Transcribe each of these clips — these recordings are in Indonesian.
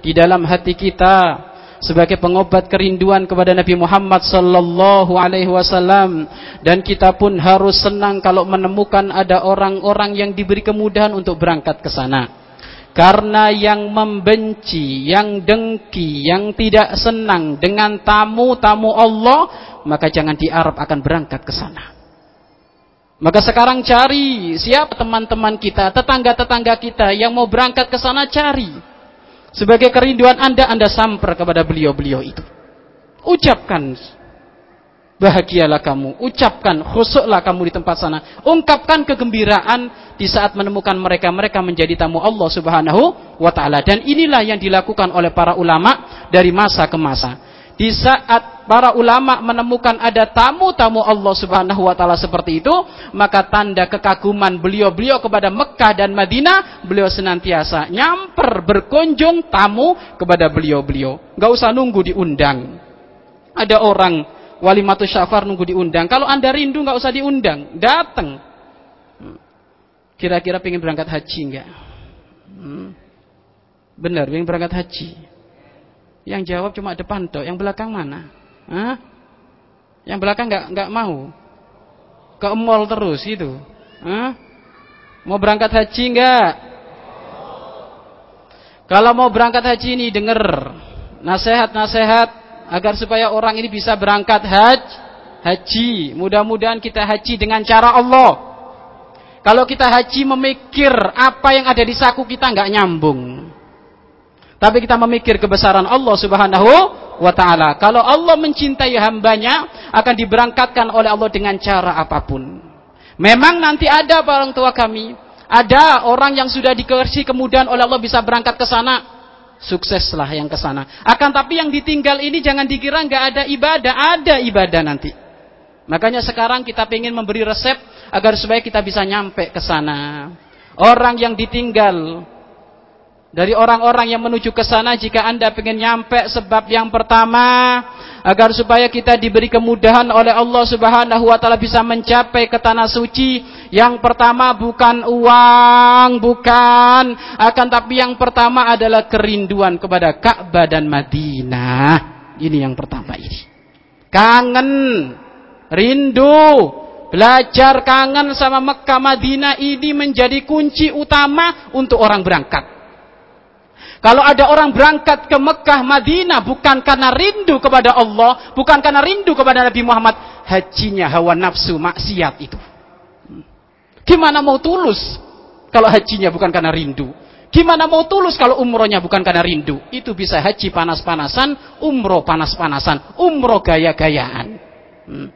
di dalam hati kita sebagai pengobat kerinduan kepada Nabi Muhammad sallallahu alaihi wasallam dan kita pun harus senang kalau menemukan ada orang-orang yang diberi kemudahan untuk berangkat ke sana. Karena yang membenci, yang dengki, yang tidak senang dengan tamu-tamu Allah, maka jangan diarap akan berangkat ke sana. Maka sekarang cari siapa teman-teman kita, tetangga-tetangga kita yang mau berangkat ke sana cari. Sebagai kerinduan Anda, Anda samper kepada beliau-beliau itu. Ucapkan bahagialah kamu, ucapkan khusuklah kamu di tempat sana. Ungkapkan kegembiraan di saat menemukan mereka, mereka menjadi tamu Allah Subhanahu wa taala. Dan inilah yang dilakukan oleh para ulama dari masa ke masa. Di saat para ulama menemukan ada tamu-tamu Allah Subhanahu wa taala seperti itu, maka tanda kekaguman beliau-beliau kepada Mekah dan Madinah, beliau senantiasa nyamper berkunjung tamu kepada beliau-beliau. Enggak usah nunggu diundang. Ada orang wali matu syafar nunggu diundang. Kalau Anda rindu enggak usah diundang, datang. Hmm. Kira-kira pengen berangkat haji enggak? Hmm. Benar, pengen berangkat haji. Yang jawab cuma depan toh, yang belakang mana? Hah? Yang belakang nggak nggak mau. Ke mall terus itu. Hah? Mau berangkat haji nggak? Kalau mau berangkat haji ini denger nasihat-nasihat agar supaya orang ini bisa berangkat haji. Haji, mudah-mudahan kita haji dengan cara Allah. Kalau kita haji memikir apa yang ada di saku kita nggak nyambung. Tapi kita memikir kebesaran Allah Subhanahu wa taala. Kalau Allah mencintai hambanya akan diberangkatkan oleh Allah dengan cara apa pun. Memang nanti ada orang tua kami, ada orang yang sudah dikasih kemudahan oleh Allah bisa berangkat ke sana. Sukseslah yang ke sana. Akan tapi yang ditinggal ini jangan dikira nggak ada ibadah, ada ibadah nanti. Makanya sekarang kita ingin memberi resep agar supaya kita bisa nyampe ke sana. Orang yang ditinggal dari orang-orang yang menuju ke sana jika Anda ingin nyampe sebab yang pertama agar supaya kita diberi kemudahan oleh Allah Subhanahu wa taala bisa mencapai ke tanah suci. Yang pertama bukan uang, bukan, akan tapi yang pertama adalah kerinduan kepada Ka'bah dan Madinah. Ini yang pertama ini. Kangen, rindu, belajar kangen sama Mekah Madinah ini menjadi kunci utama untuk orang berangkat. Kalau ada orang berangkat ke Mekah, Madinah bukan karena rindu kepada Allah, bukan karena rindu kepada Nabi Muhammad, hajinya hawa nafsu maksiat itu. Gimana mau tulus kalau hajinya bukan karena rindu? Gimana mau tulus kalau umrohnya bukan karena rindu? Itu bisa haji panas-panasan, umroh panas-panasan, umroh gaya-gayaan. Hmm.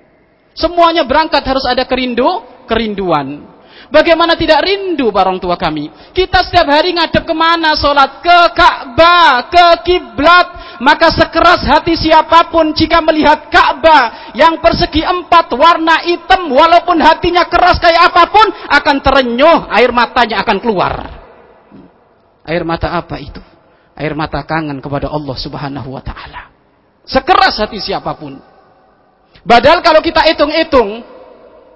Semuanya berangkat harus ada kerindu, kerinduan. Bagaimana tidak rindu barang tua kami? Kita setiap hari ngadep ke mana sholat? Ke Ka'bah, ke kiblat. Maka sekeras hati siapa pun jika melihat Ka'bah yang persegi empat warna hitam, walaupun hatinya keras kayak apa pun, akan terenyuh, air matanya akan keluar. Air mata apa itu? Air mata kangen kepada Allah Subhanahu wa taala. Sekeras hati siapa pun. Padahal kalau kita hitung-hitung,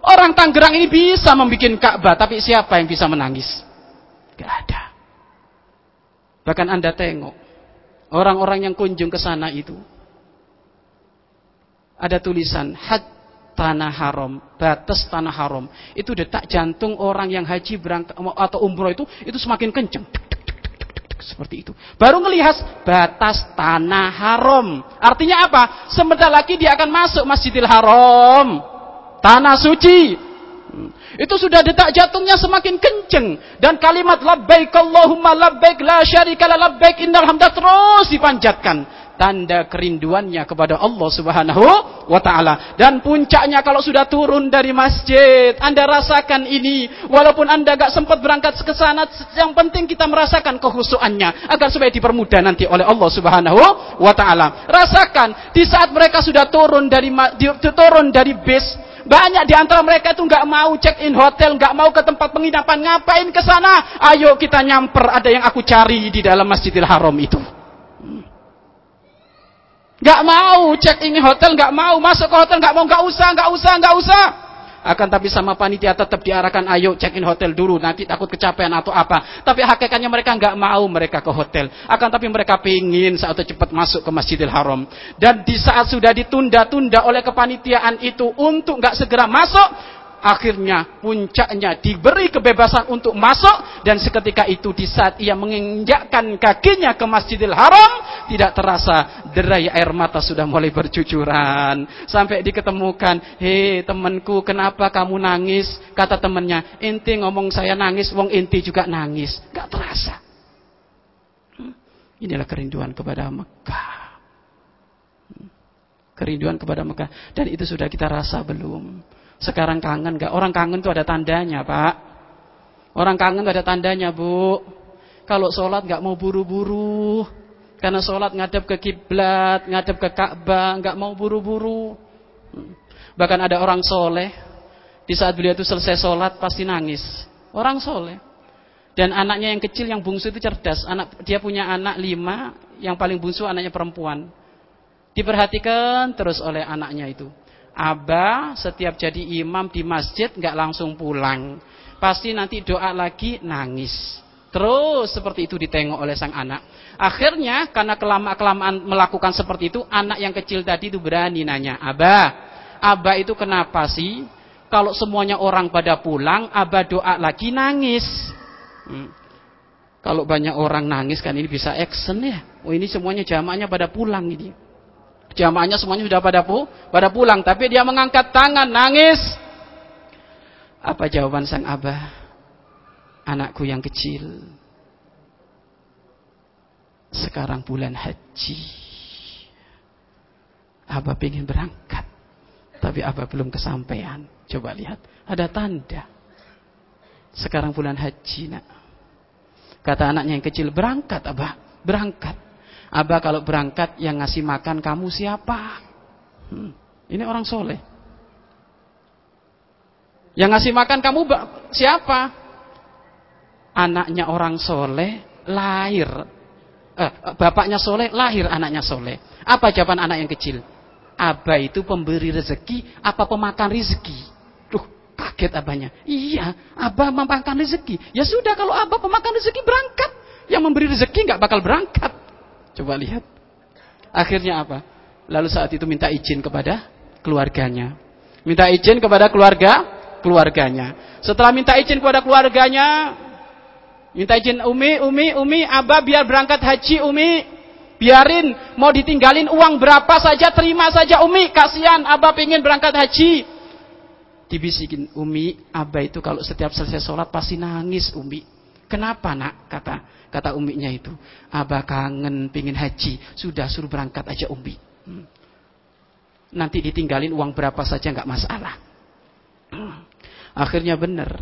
Orang Tangerang ini bisa membuat Ka'bah, tapi siapa yang bisa menangis? Gak ada. Bahkan Anda tengok, orang-orang yang kunjung ke sana itu, ada tulisan, had tanah haram, batas tanah haram. Itu detak jantung orang yang haji berangkat atau umroh itu, itu semakin kenceng. Seperti itu. Baru melihat batas tanah haram. Artinya apa? Sebentar lagi dia akan masuk Masjidil Haram tanah suci. Itu sudah detak jantungnya semakin kenceng dan kalimat labbaik Allahumma labbaik la syarika la labbaik innal hamda terus dipanjatkan tanda kerinduannya kepada Allah Subhanahu wa taala. Dan puncaknya kalau sudah turun dari masjid, Anda rasakan ini walaupun Anda gak sempat berangkat ke sana, yang penting kita merasakan kehusuannya agar supaya dipermudah nanti oleh Allah Subhanahu wa taala. Rasakan di saat mereka sudah turun dari turun dari bis banyak di antara mereka itu nggak mau check in hotel, nggak mau ke tempat penginapan. Ngapain ke sana? Ayo kita nyamper. Ada yang aku cari di dalam Masjidil Haram itu. Nggak mau check in hotel, nggak mau masuk ke hotel, nggak mau, nggak usah, nggak usah, nggak usah. Akan tapi sama panitia tetap diarahkan ayo check in hotel dulu nanti takut kecapean atau apa. Tapi hakikatnya mereka nggak mau mereka ke hotel. Akan tapi mereka pingin saat cepat masuk ke Masjidil Haram. Dan di saat sudah ditunda-tunda oleh kepanitiaan itu untuk nggak segera masuk, akhirnya puncaknya diberi kebebasan untuk masuk dan seketika itu di saat ia menginjakkan kakinya ke Masjidil Haram tidak terasa derai air mata sudah mulai bercucuran. Sampai diketemukan hei temanku kenapa kamu nangis? kata temannya. Inti ngomong saya nangis wong inti juga nangis. Gak terasa. Hmm. inilah kerinduan kepada Mekah. Hmm. kerinduan kepada Mekah. Dan itu sudah kita rasa belum sekarang kangen gak? Orang kangen itu ada tandanya, Pak. Orang kangen itu ada tandanya, Bu. Kalau sholat gak mau buru-buru. Karena sholat ngadep ke kiblat, ngadep ke Ka'bah, gak mau buru-buru. Bahkan ada orang soleh, di saat beliau itu selesai sholat pasti nangis. Orang soleh. Dan anaknya yang kecil, yang bungsu itu cerdas. Anak Dia punya anak lima, yang paling bungsu anaknya perempuan. Diperhatikan terus oleh anaknya itu. Aba setiap jadi imam di masjid nggak langsung pulang. Pasti nanti doa lagi nangis. Terus seperti itu ditengok oleh sang anak. Akhirnya karena kelama-kelamaan melakukan seperti itu, anak yang kecil tadi itu berani nanya, Aba, Aba itu kenapa sih? Kalau semuanya orang pada pulang, Aba doa lagi nangis. Hmm. Kalau banyak orang nangis kan ini bisa action ya. Oh ini semuanya jamaahnya pada pulang ini. Jamaahnya semuanya sudah pada pu, pada pulang, tapi dia mengangkat tangan, nangis. Apa jawaban sang abah? Anakku yang kecil. Sekarang bulan haji. Abah ingin berangkat. Tapi Abah belum kesampaian. Coba lihat. Ada tanda. Sekarang bulan haji nak. Kata anaknya yang kecil, berangkat Abah. Berangkat. Abah kalau berangkat yang ngasih makan kamu siapa? Hmm, ini orang soleh. Yang ngasih makan kamu siapa? Anaknya orang soleh lahir. Eh, bapaknya soleh lahir anaknya soleh. Apa jawaban anak yang kecil? Abah itu pemberi rezeki apa pemakan rezeki? Duh, kaget abahnya. Iya, abah memakan rezeki. Ya sudah kalau abah pemakan rezeki berangkat. Yang memberi rezeki nggak bakal berangkat. Coba lihat. Akhirnya apa? Lalu saat itu minta izin kepada keluarganya. Minta izin kepada keluarga keluarganya. Setelah minta izin kepada keluarganya, minta izin Umi, Umi, Umi, Abah biar berangkat haji Umi. Biarin mau ditinggalin uang berapa saja terima saja Umi, kasihan Abah pengen berangkat haji. Dibisikin Umi, Abah itu kalau setiap selesai sholat pasti nangis Umi. Kenapa nak? Kata Kata uminya itu, abah kangen pingin haji, sudah suruh berangkat aja umi. Hmm. Nanti ditinggalin uang berapa saja nggak masalah. Hmm. Akhirnya benar,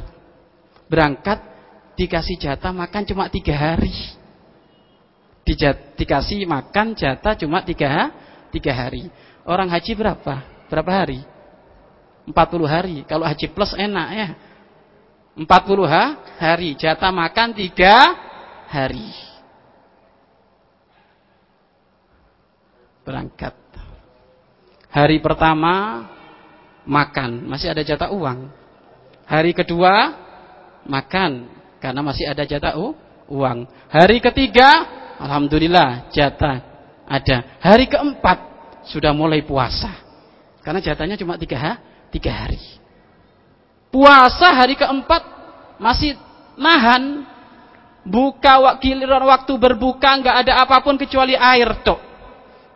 berangkat dikasih jatah makan cuma tiga hari. Dijat, dikasih makan jatah cuma tiga, tiga hari. Orang haji berapa? Berapa hari? 40 hari. Kalau haji plus enak ya. 40 hari. Jatah makan tiga hari. Berangkat. Hari pertama makan, masih ada jatah uang. Hari kedua makan karena masih ada jatah uang. Hari ketiga alhamdulillah jatah ada. Hari keempat sudah mulai puasa. Karena jatahnya cuma tiga, tiga hari. Puasa hari keempat masih nahan Buka giliran waktu berbuka nggak ada apa pun kecuali air tuh.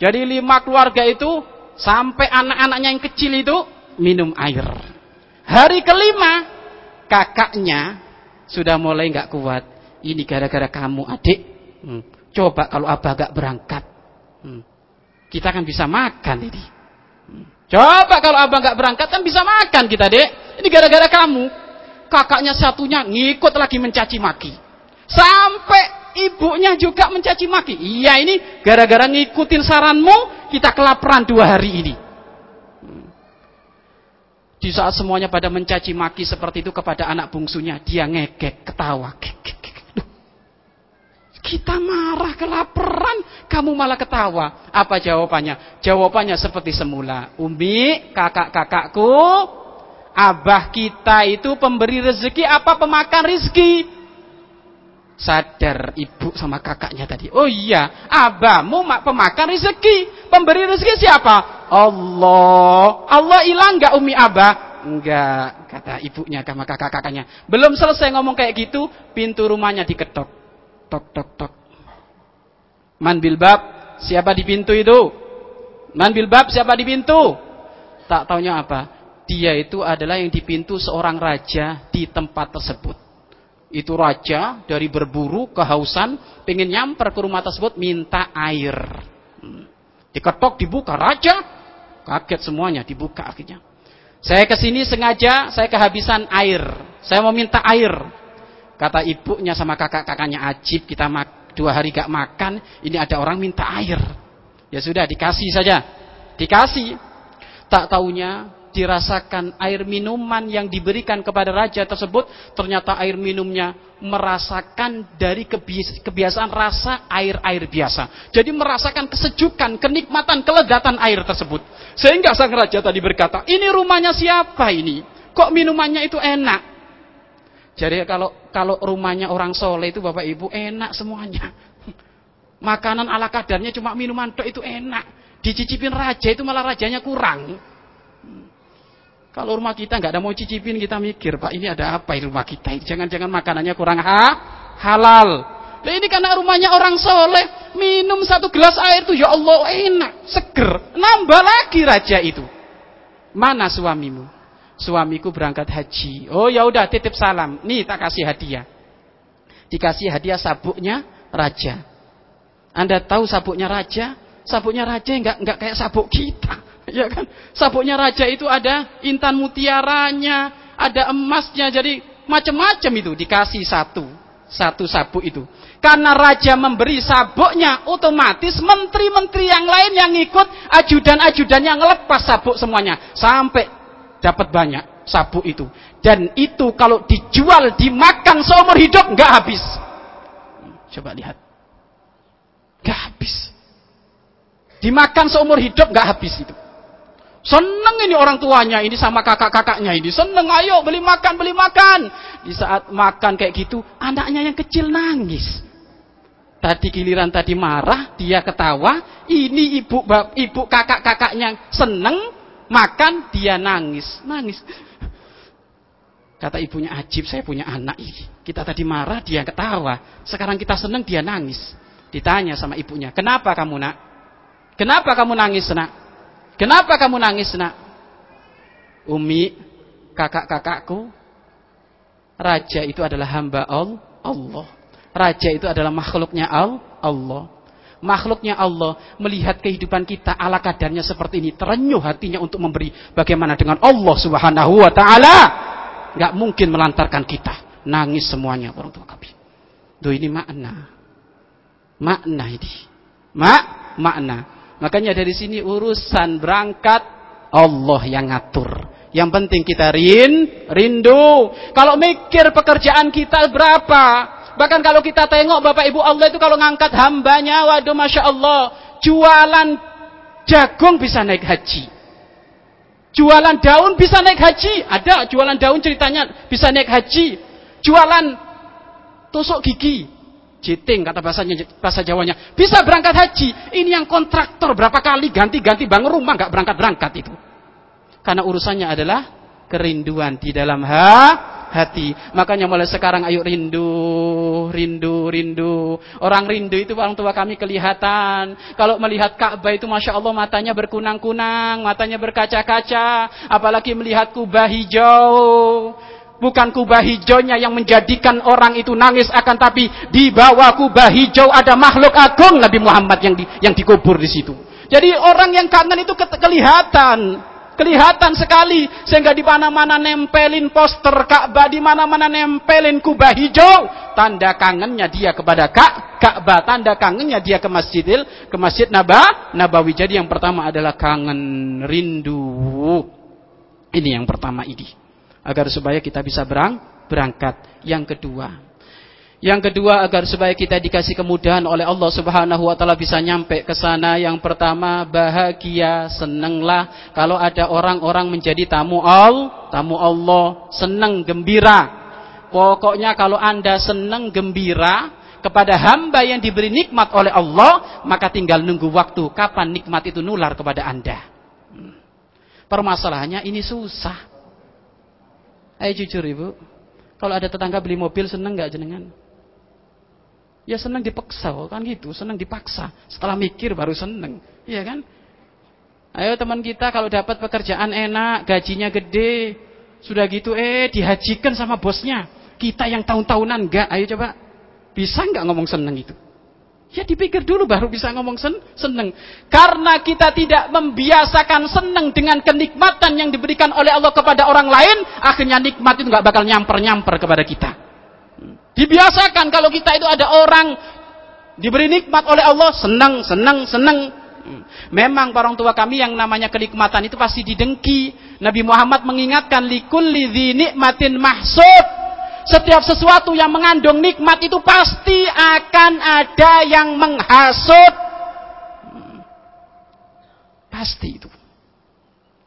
Jadi lima keluarga itu sampai anak-anaknya yang kecil itu minum air. Hari kelima kakaknya sudah mulai nggak kuat. Ini gara-gara kamu adik. Hmm. Coba kalau abah gak berangkat. Hmm. Kita kan bisa makan ini. Hmm. Coba kalau abah gak berangkat kan bisa makan kita dek. Ini gara-gara kamu. Kakaknya satunya ngikut lagi mencaci maki. Sampai ibunya juga mencaci maki. Iya ini gara-gara ngikutin saranmu kita kelaparan dua hari ini. Di saat semuanya pada mencaci maki seperti itu kepada anak bungsunya, dia ngekek, ketawa. Kita marah kelaparan, kamu malah ketawa. Apa jawabannya? Jawabannya seperti semula. Umi, kakak-kakakku, Abah kita itu pemberi rezeki apa pemakan rezeki? Sadar ibu sama kakaknya tadi. Oh iya, abahmu pemakan rezeki. Pemberi rezeki siapa? Allah. Allah hilang nggak umi abah? Enggak, kata ibunya sama kakak-kakaknya. Belum selesai ngomong kayak gitu, pintu rumahnya diketok. Tok tok tok. Man bilbab, siapa di pintu itu? Man bilbab, siapa di pintu? Tak taunya apa? Dia itu adalah yang di pintu seorang raja di tempat tersebut. Itu raja dari berburu kehausan, pengen nyamper ke rumah tersebut minta air. Hmm. Diketok dibuka raja, kaget semuanya dibuka akhirnya. Saya ke sini sengaja, saya kehabisan air. Saya mau minta air. Kata ibunya sama kakak-kakaknya ajib kita dua hari gak makan, ini ada orang minta air. Ya sudah dikasih saja. Dikasih. Tak taunya dirasakan air minuman yang diberikan kepada raja tersebut ternyata air minumnya merasakan dari kebiasaan rasa air-air biasa. Jadi merasakan kesejukan, kenikmatan, keledatan air tersebut. Sehingga sang raja tadi berkata, ini rumahnya siapa ini? Kok minumannya itu enak? Jadi kalau kalau rumahnya orang soleh itu bapak ibu enak semuanya. Makanan ala kadarnya cuma minuman itu enak. Dicicipin raja itu malah rajanya kurang. Kalau rumah kita nggak ada mau cicipin, kita mikir, Pak ini ada apa di rumah kita? Jangan-jangan makanannya kurang ha halal. Nah ini karena rumahnya orang soleh, minum satu gelas air tuh ya Allah enak, seger. Nambah lagi raja itu. Mana suamimu? Suamiku berangkat haji. Oh ya udah titip salam. Nih tak kasih hadiah. Dikasih hadiah sabuknya raja. Anda tahu sabuknya raja? Sabuknya raja nggak nggak kayak sabuk kita ya kan? Sabuknya raja itu ada intan mutiaranya, ada emasnya, jadi macam-macam itu dikasih satu, satu sabuk itu. Karena raja memberi sabuknya, otomatis menteri-menteri yang lain yang ikut, ajudan-ajudan yang lepas sabuk semuanya, sampai dapat banyak sabuk itu. Dan itu kalau dijual, dimakan seumur hidup nggak habis. Coba lihat, nggak habis. Dimakan seumur hidup nggak habis itu. Seneng ini orang tuanya, ini sama kakak-kakaknya ini. Seneng, ayo beli makan, beli makan. Di saat makan kayak gitu, anaknya yang kecil nangis. Tadi giliran tadi marah, dia ketawa. Ini ibu ibu kakak-kakaknya seneng, makan, dia nangis. Nangis. Kata ibunya, ajib saya punya anak ini. Kita tadi marah, dia ketawa. Sekarang kita seneng, dia nangis. Ditanya sama ibunya, kenapa kamu nak? Kenapa kamu nangis nak? Kenapa kamu nangis nak? Umi, kakak-kakakku, raja itu adalah hamba Allah. Raja itu adalah makhluknya Allah. Makhluknya Allah melihat kehidupan kita ala kadarnya seperti ini. Terenyuh hatinya untuk memberi. Bagaimana dengan Allah subhanahu wa ta'ala. Gak mungkin melantarkan kita. Nangis semuanya orang tua kami. Duh ini makna. Makna ini. Mak, makna. Makanya dari sini urusan berangkat Allah yang ngatur. Yang penting kita rin, rindu. Kalau mikir pekerjaan kita berapa? Bahkan kalau kita tengok Bapak Ibu Allah itu kalau ngangkat hambanya, waduh Masya Allah. Jualan jagung bisa naik haji. Jualan daun bisa naik haji. Ada jualan daun ceritanya bisa naik haji. Jualan tusuk gigi Jiting kata bahasanya bahasa Jawanya. Bisa berangkat haji. Ini yang kontraktor berapa kali ganti-ganti bangun rumah nggak berangkat-berangkat itu. Karena urusannya adalah kerinduan di dalam ha, hati. Makanya mulai sekarang ayo rindu, rindu, rindu. Orang rindu itu orang tua kami kelihatan. Kalau melihat Ka'bah itu Masya Allah matanya berkunang-kunang, matanya berkaca-kaca. Apalagi melihat kubah hijau Bukan kubah hijaunya yang menjadikan orang itu nangis akan tapi di bawah kubah hijau ada makhluk agung Nabi Muhammad yang di, yang dikubur di situ. Jadi orang yang kangen itu ke kelihatan, kelihatan sekali sehingga di mana-mana nempelin poster Ka'bah, di mana-mana nempelin kubah hijau, tanda kangennya dia kepada Ka Ka'bah, tanda kangennya dia ke Masjidil, ke Masjid Naba, Nabawi. Jadi yang pertama adalah kangen, rindu. Ini yang pertama ini agar supaya kita bisa berang, berangkat. Yang kedua, yang kedua agar supaya kita dikasih kemudahan oleh Allah Subhanahu wa taala bisa nyampe ke sana. Yang pertama bahagia, senanglah kalau ada orang-orang menjadi tamu Allah tamu Allah, senang, gembira. Pokoknya kalau Anda senang, gembira kepada hamba yang diberi nikmat oleh Allah, maka tinggal nunggu waktu kapan nikmat itu nular kepada Anda. Hmm. Permasalahannya ini susah. Ayo jujur Ibu, kalau ada tetangga beli mobil senang nggak jenengan? Ya senang dipaksa, kan gitu, senang dipaksa. Setelah mikir baru senang, iya kan? Ayo teman kita kalau dapat pekerjaan enak, gajinya gede, sudah gitu eh dihajikan sama bosnya. Kita yang tahun-tahunan enggak, ayo coba. Bisa enggak ngomong seneng itu? Ya dipikir dulu baru bisa ngomong sen seneng. Karena kita tidak membiasakan seneng dengan kenikmatan yang diberikan oleh Allah kepada orang lain, akhirnya nikmat itu enggak bakal nyamper-nyamper kepada kita. Dibiasakan kalau kita itu ada orang diberi nikmat oleh Allah, senang, senang, senang, Memang orang tua kami yang namanya kenikmatan itu pasti didengki. Nabi Muhammad mengingatkan likulli nikmatin mahsud. Setiap sesuatu yang mengandung nikmat itu pasti akan ada yang menghasut. Pasti itu.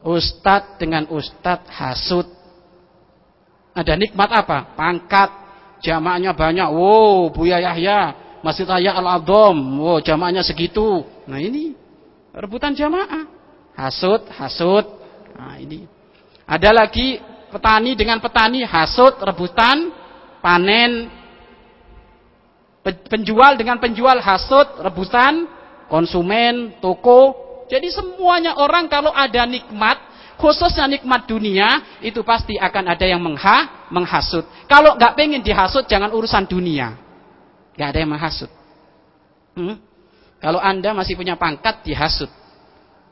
Ustadz dengan ustadz hasut. Ada nikmat apa? Pangkat. Jamaahnya banyak. Wow, Buya Yahya. Masjid Raya Al-Adham. Wow, jamaahnya segitu. Nah ini rebutan jamaah. Hasut, hasut. Nah, ini. Ada lagi petani dengan petani hasut, rebutan, panen. Penjual dengan penjual hasut, rebutan, konsumen, toko. Jadi semuanya orang kalau ada nikmat, khususnya nikmat dunia, itu pasti akan ada yang mengha, menghasut. Kalau nggak pengen dihasut, jangan urusan dunia. Nggak ada yang menghasut. Hmm? Kalau anda masih punya pangkat, dihasut.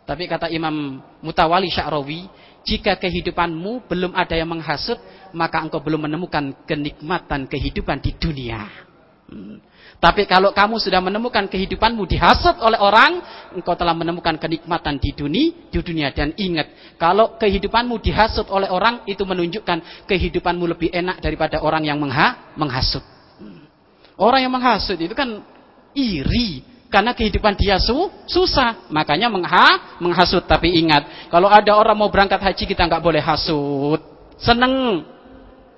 Tapi kata Imam Mutawali Sya'rawi, jika kehidupanmu belum ada yang menghasut, maka engkau belum menemukan kenikmatan kehidupan di dunia. Hmm. Tapi kalau kamu sudah menemukan kehidupanmu dihasut oleh orang, engkau telah menemukan kenikmatan di dunia, di dunia. Dan ingat, kalau kehidupanmu dihasut oleh orang, itu menunjukkan kehidupanmu lebih enak daripada orang yang mengha, menghasut. Hmm. Orang yang menghasut itu kan iri, karena kehidupan dia su, susah. Makanya mengha, menghasut. Tapi ingat, kalau ada orang mau berangkat haji kita nggak boleh hasut. Seneng.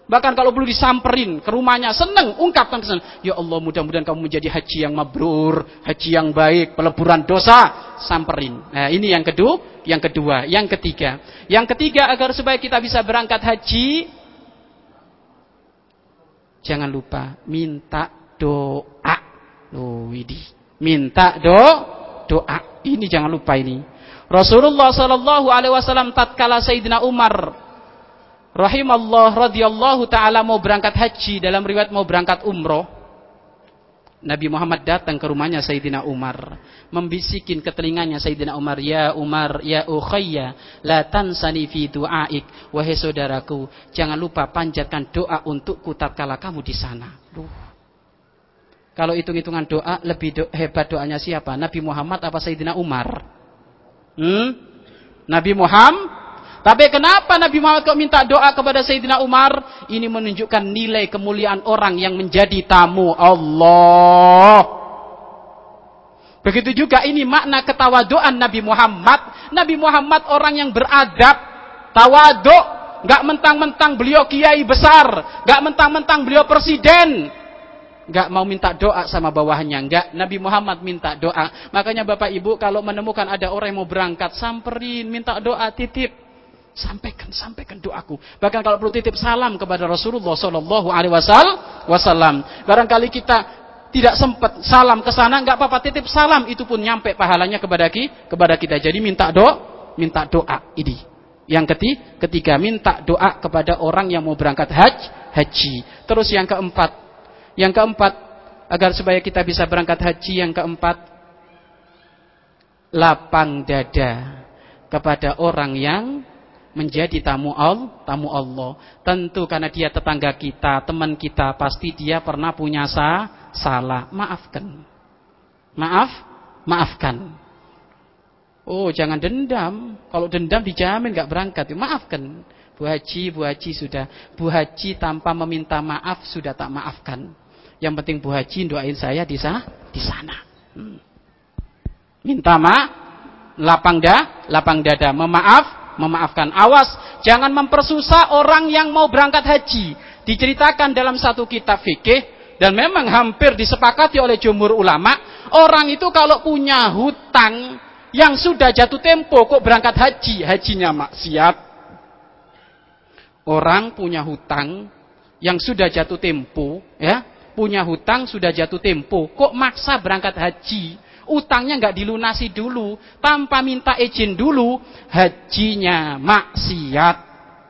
Bahkan kalau perlu disamperin ke rumahnya, seneng. Ungkapkan kesenang. Ya Allah mudah-mudahan kamu menjadi haji yang mabrur. Haji yang baik. Peleburan dosa. Samperin. Nah ini yang kedua. Yang kedua. Yang ketiga. Yang ketiga agar supaya kita bisa berangkat haji. Jangan lupa minta doa. Loh, widih minta do doa. Ini jangan lupa ini. Rasulullah sallallahu alaihi wasallam tatkala Sayyidina Umar rahimallah radhiyallahu taala mau berangkat haji dalam riwayat mau berangkat umroh Nabi Muhammad datang ke rumahnya Sayyidina Umar membisikin ke telinganya Sayyidina Umar ya Umar ya ukhayya la tansani fi du'aik wahai saudaraku jangan lupa panjatkan doa untukku tatkala kamu di sana Duh. Kalau hitung-hitungan doa, lebih do hebat doanya siapa? Nabi Muhammad apa Sayyidina Umar? Hmm? Nabi Muhammad? Tapi kenapa Nabi Muhammad kok minta doa kepada Sayyidina Umar? Ini menunjukkan nilai kemuliaan orang yang menjadi tamu Allah. Begitu juga ini makna ketawaduan Nabi Muhammad. Nabi Muhammad orang yang beradab, tawaduk, gak mentang-mentang beliau kiai besar, gak mentang-mentang beliau presiden, nggak mau minta doa sama bawahnya, nggak. Nabi Muhammad minta doa. Makanya Bapak Ibu kalau menemukan ada orang yang mau berangkat, samperin, minta doa, titip. Sampaikan, sampaikan doaku. Bahkan kalau perlu titip salam kepada Rasulullah Wasallam. Barangkali kita tidak sempat salam ke sana, nggak apa-apa titip salam itu pun nyampe pahalanya kepada kita, kepada kita. Jadi minta doa, minta doa ini. Yang ketiga, ketiga minta doa kepada orang yang mau berangkat haji. Terus yang keempat, yang keempat, agar supaya kita bisa berangkat haji yang keempat, lapang dada kepada orang yang menjadi tamu Allah, tamu Allah. Tentu karena dia tetangga kita, teman kita, pasti dia pernah punya sa salah. Maafkan. Maaf, maafkan. Oh, jangan dendam. Kalau dendam dijamin nggak berangkat. Maafkan. Bu Haji, Bu Haji sudah. Bu Haji tanpa meminta maaf sudah tak maafkan. Yang penting Bu Haji doain saya di sana. Di sana. Hmm. Minta ma, lapang da, lapang dada, memaaf, memaafkan. Awas Jangan mempersusah orang yang mau berangkat haji. Diceritakan dalam satu kitab fikih dan memang hampir disepakati oleh jumhur ulama, orang itu kalau punya hutang yang sudah jatuh tempo kok berangkat haji, hajinya maksiat. Orang punya hutang yang sudah jatuh tempo, ya, punya hutang sudah jatuh tempo, kok maksa berangkat haji? Utangnya nggak dilunasi dulu, tanpa minta izin dulu, hajinya maksiat.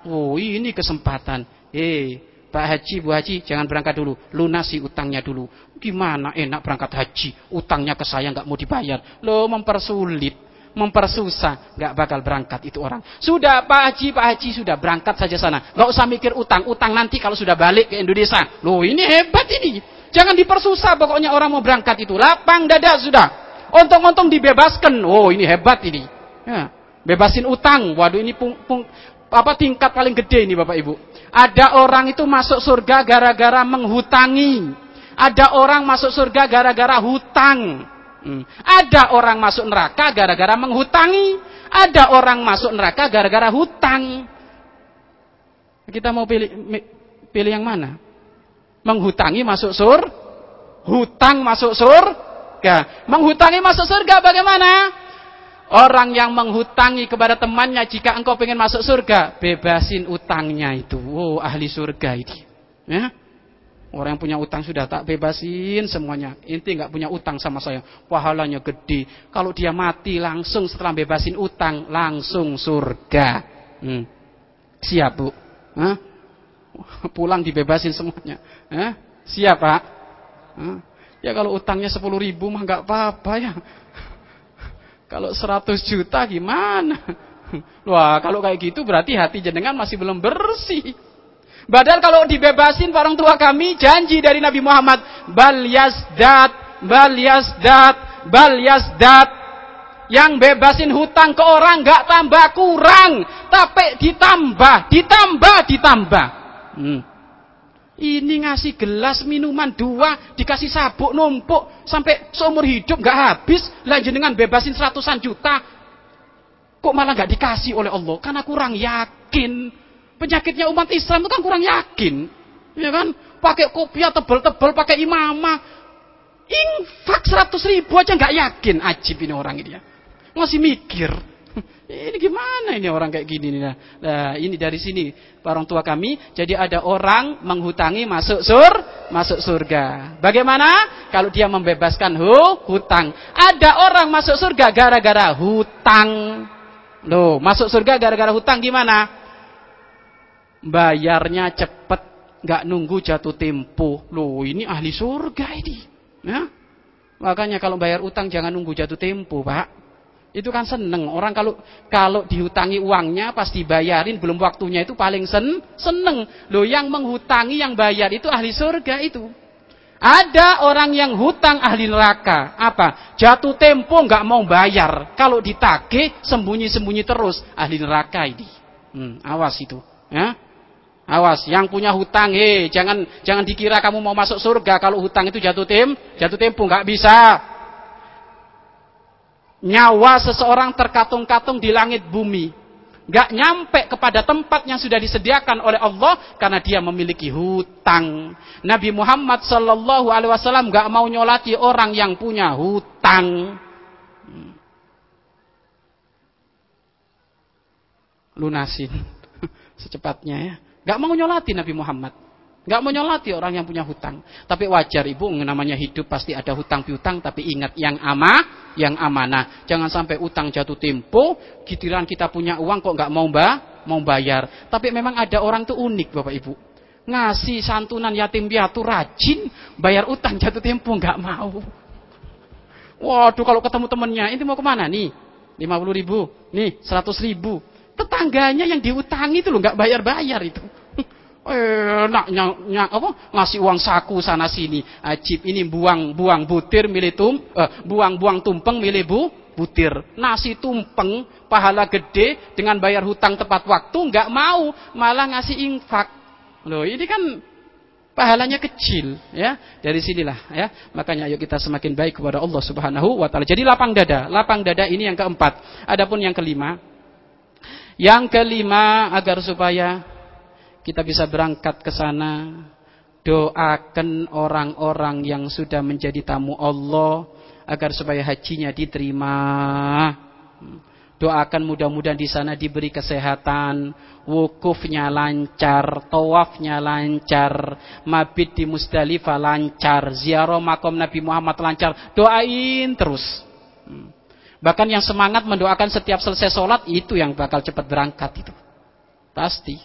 Oh, ini kesempatan. Eh, Pak Haji, Bu Haji, jangan berangkat dulu, lunasi utangnya dulu. Gimana enak berangkat haji, utangnya ke saya nggak mau dibayar. Lo mempersulit, mempersusah, nggak bakal berangkat itu orang. Sudah Pak Haji, Pak Haji sudah berangkat saja sana, nggak usah mikir utang, utang nanti kalau sudah balik ke Indonesia. Loh ini hebat ini, jangan dipersusah pokoknya orang mau berangkat itu, lapang dada sudah. Untung-untung dibebaskan, oh ini hebat ini. Ya, bebasin utang, waduh ini pung, pung, apa tingkat paling gede ini Bapak Ibu. Ada orang itu masuk surga gara-gara menghutangi. Ada orang masuk surga gara-gara hutang. Hmm. Ada orang masuk neraka gara-gara menghutangi. Ada orang masuk neraka gara-gara hutang. Kita mau pilih pilih yang mana? Menghutangi masuk sur, hutang masuk surga. Menghutangi masuk surga bagaimana? Orang yang menghutangi kepada temannya jika engkau ingin masuk surga, bebasin utangnya itu. Oh, ahli surga ini. Ya? Orang yang punya utang sudah tak bebasin semuanya. Inti nggak punya utang sama saya. Pahalanya gede. Kalau dia mati langsung setelah bebasin utang, langsung surga. Hmm. Siap bu? Hah? Pulang dibebasin semuanya. Hah? Siap pak? Hah? Ya kalau utangnya 10 ribu mah nggak apa-apa ya. Kalau 100 juta gimana? Wah, kalau kayak gitu berarti hati jenengan masih belum bersih. Padahal kalau dibebasin orang tua kami janji dari Nabi Muhammad, bal yasdat, bal yasdat, bal yasdat. Yang bebasin hutang ke orang nggak tambah kurang, tapi ditambah, ditambah, ditambah. Hmm. Ini ngasih gelas minuman dua, dikasih sabuk numpuk sampai seumur hidup nggak habis. Lanjut dengan bebasin seratusan juta, kok malah nggak dikasih oleh Allah? Karena kurang yakin. Penyakitnya umat Islam itu kan kurang yakin, ya kan? Pakai kopiah tebel-tebel, pakai imamah, infak seratus ribu aja nggak yakin. Ajib ini orang ini ya, masih mikir. Ini gimana ini orang kayak gini nih? Nah, ini dari sini orang tua kami. Jadi ada orang menghutangi masuk sur, masuk surga. Bagaimana? Kalau dia membebaskan hu, hutang. Ada orang masuk surga gara-gara hutang. Loh, masuk surga gara-gara hutang gimana? Bayarnya cepet, nggak nunggu jatuh tempo. Loh, ini ahli surga ini. Ya? Makanya kalau bayar utang jangan nunggu jatuh tempo, Pak. Itu kan seneng. Orang kalau kalau dihutangi uangnya pas dibayarin belum waktunya itu paling sen seneng. Loh yang menghutangi yang bayar itu ahli surga itu. Ada orang yang hutang ahli neraka. Apa? Jatuh tempo nggak mau bayar. Kalau ditagih sembunyi-sembunyi terus ahli neraka ini. Hmm, awas itu, ya. Awas, yang punya hutang, hei, jangan jangan dikira kamu mau masuk surga kalau hutang itu jatuh tem, jatuh tempo nggak bisa nyawa seseorang terkatung-katung di langit bumi. Gak nyampe kepada tempat yang sudah disediakan oleh Allah karena dia memiliki hutang. Nabi Muhammad Sallallahu Alaihi Wasallam gak mau nyolati orang yang punya hutang. Lunasin secepatnya ya. Gak mau nyolati Nabi Muhammad. Gak menyolati orang yang punya hutang. Tapi wajar ibu, namanya hidup pasti ada hutang piutang. Tapi ingat yang ama, yang amanah. Jangan sampai utang jatuh tempo, giliran kita punya uang kok gak mau mbak, mau bayar. Tapi memang ada orang tuh unik bapak ibu. Ngasih santunan yatim piatu rajin, bayar utang jatuh tempo gak mau. Waduh kalau ketemu temennya, ini mau ke mana nih? 50 ribu, nih 100 ribu. Tetangganya yang diutangi itu loh gak bayar-bayar itu. Enak ny ny apa ngasih uang saku sana sini. Ajib ini buang buang butir milih tum eh, buang buang tumpeng milih bu butir. Nasi tumpeng pahala gede dengan bayar hutang tepat waktu nggak mau malah ngasih infak. Loh ini kan pahalanya kecil ya. Dari sinilah ya. Makanya ayo kita semakin baik kepada Allah Subhanahu wa taala. Jadi lapang dada lapang dada ini yang keempat. Adapun yang kelima Yang kelima agar supaya kita bisa berangkat ke sana, doakan orang-orang yang sudah menjadi tamu Allah agar supaya hajinya diterima. Doakan mudah-mudahan di sana diberi kesehatan, wukufnya lancar, tawafnya lancar, mabit di Musdalifah lancar, ziarah makam Nabi Muhammad lancar. Doain terus. Bahkan yang semangat mendoakan setiap selesai sholat itu yang bakal cepat berangkat itu. Pasti.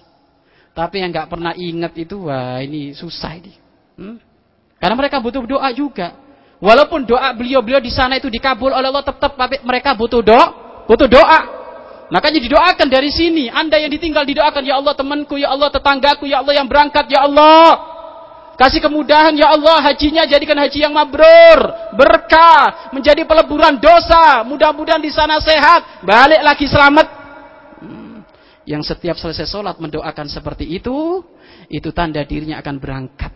Tapi yang nggak pernah ingat itu, wah ini susah ini. Hmm? Karena mereka butuh doa juga. Walaupun doa beliau-beliau di sana itu dikabul oleh Allah, tetap mereka butuh doa butuh doa. Makanya didoakan dari sini. Anda yang ditinggal didoakan, ya Allah temanku, ya Allah tetanggaku, ya Allah yang berangkat, ya Allah. Kasih kemudahan ya Allah hajinya jadikan haji yang mabrur, berkah, menjadi peleburan dosa. Mudah-mudahan di sana sehat, balik lagi selamat. Hmm. Yang setiap selesai sholat mendoakan seperti itu, itu tanda dirinya akan berangkat.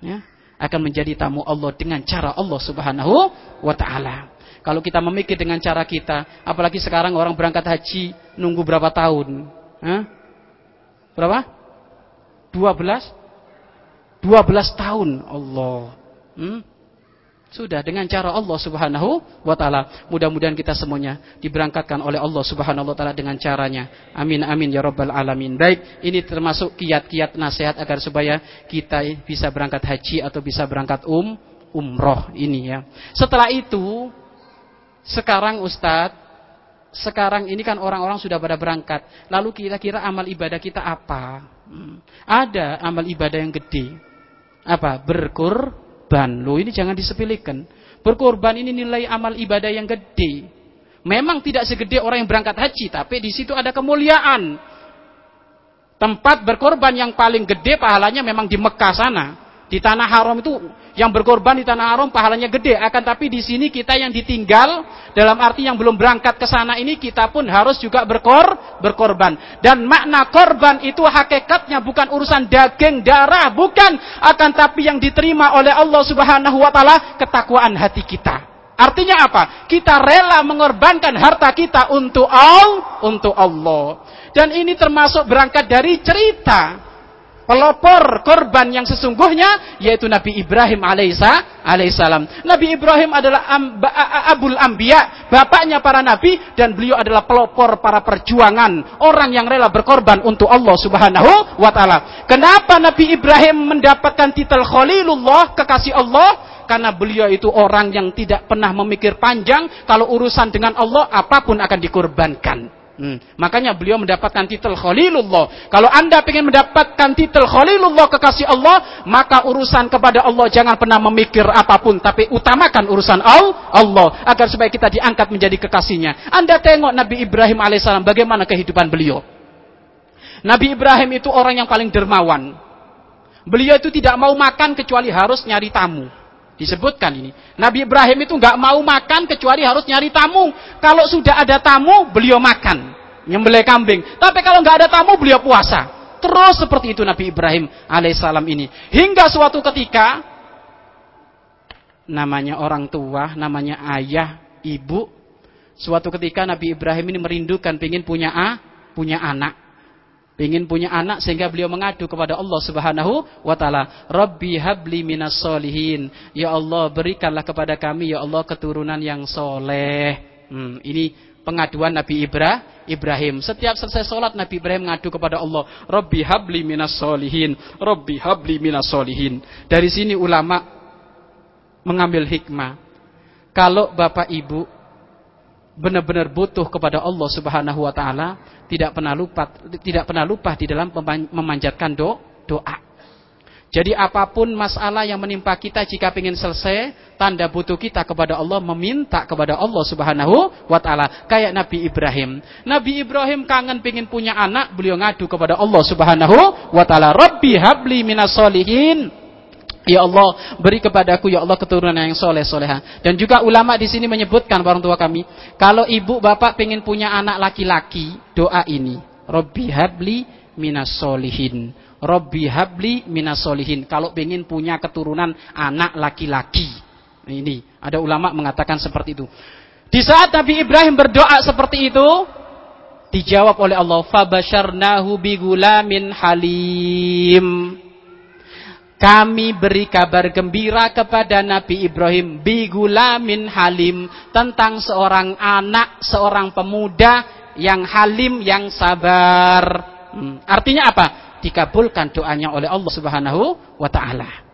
Ya, akan menjadi tamu Allah dengan cara Allah Subhanahu wa taala. Kalau kita memikir dengan cara kita, apalagi sekarang orang berangkat haji nunggu berapa tahun? Hah? Berapa? 12? 12 tahun. Allah. Hmm? Sudah dengan cara Allah Subhanahu wa taala. Mudah-mudahan kita semuanya diberangkatkan oleh Allah Subhanahu wa taala dengan caranya. Amin amin ya rabbal alamin. Baik, ini termasuk kiat-kiat nasihat agar supaya kita bisa berangkat haji atau bisa berangkat um umroh ini ya. Setelah itu sekarang Ustadz, sekarang ini kan orang-orang sudah pada berangkat. Lalu kira-kira amal ibadah kita apa? Hmm. Ada amal ibadah yang gede. Apa? Berkurban. Loh ini jangan disepilikan. Berkorban ini nilai amal ibadah yang gede. Memang tidak segede orang yang berangkat haji, tapi di situ ada kemuliaan. Tempat berkorban yang paling gede pahalanya memang di Mekah sana. Di tanah haram itu yang berkorban di tanah haram pahalanya gede. Akan tapi di sini kita yang ditinggal dalam arti yang belum berangkat ke sana ini kita pun harus juga berkor berkorban. Dan makna korban itu hakikatnya bukan urusan daging darah, bukan. Akan tapi yang diterima oleh Allah Subhanahu wa taala ketakwaan hati kita. Artinya apa? Kita rela mengorbankan harta kita untuk Allah, untuk Allah. Dan ini termasuk berangkat dari cerita pelopor korban yang sesungguhnya yaitu Nabi Ibrahim alaihissalam. Nabi Ibrahim adalah amba, abul ambia, bapaknya para nabi dan beliau adalah pelopor para perjuangan, orang yang rela berkorban untuk Allah Subhanahu wa taala. Kenapa Nabi Ibrahim mendapatkan titel Khalilullah, kekasih Allah? Karena beliau itu orang yang tidak pernah memikir panjang kalau urusan dengan Allah apa pun akan dikorbankan. Hmm. Makanya beliau mendapatkan titel Khalilullah. Kalau anda ingin mendapatkan titel Khalilullah kekasih Allah, maka urusan kepada Allah jangan pernah memikir apa pun, tapi utamakan urusan Allah agar supaya kita diangkat menjadi kekasihnya. Anda tengok Nabi Ibrahim alaihissalam bagaimana kehidupan beliau. Nabi Ibrahim itu orang yang paling dermawan. Beliau itu tidak mau makan kecuali harus nyari tamu. Disebutkan ini. Nabi Ibrahim itu nggak mau makan kecuali harus nyari tamu. Kalau sudah ada tamu, beliau makan. Nyembelih kambing. Tapi kalau nggak ada tamu, beliau puasa. Terus seperti itu Nabi Ibrahim alaihissalam ini. Hingga suatu ketika, namanya orang tua, namanya ayah, ibu. Suatu ketika Nabi Ibrahim ini merindukan, ingin punya a, punya anak. Ingin punya anak sehingga beliau mengadu kepada Allah Subhanahu wa taala, "Rabbi habli minas solihin." Ya Allah, berikanlah kepada kami ya Allah keturunan yang soleh. Hmm, ini pengaduan Nabi Ibra, Ibrahim. Setiap selesai sholat Nabi Ibrahim mengadu kepada Allah, "Rabbi habli minas solihin." Rabbi habli minas solihin. Dari sini ulama mengambil hikmah. Kalau Bapak Ibu benar-benar butuh kepada Allah Subhanahu wa taala, tidak pernah lupa tidak pernah lupa di dalam memanjatkan do, doa. Jadi apa pun masalah yang menimpa kita jika ingin selesai, tanda butuh kita kepada Allah meminta kepada Allah Subhanahu wa taala kayak Nabi Ibrahim. Nabi Ibrahim kangen pingin punya anak, beliau ngadu kepada Allah Subhanahu wa taala, "Rabbi habli minas solihin." Ya Allah, beri kepadaku ya Allah keturunan yang soleh soleha. Dan juga ulama di sini menyebutkan orang tua kami, kalau ibu bapak pengen punya anak laki-laki, doa ini, Robbi habli minas solihin. Robbi habli minas solihin. Kalau pengen punya keturunan anak laki-laki. Ini ada ulama mengatakan seperti itu. Di saat Nabi Ibrahim berdoa seperti itu, Dijawab oleh Allah, "Fabasyarnahu bigulamin halim." Kami beri kabar gembira kepada Nabi Ibrahim bigulamin halim tentang seorang anak, seorang pemuda yang halim, yang sabar. Hmm. Artinya apa? Dikabulkan doanya oleh Allah Subhanahu wa taala.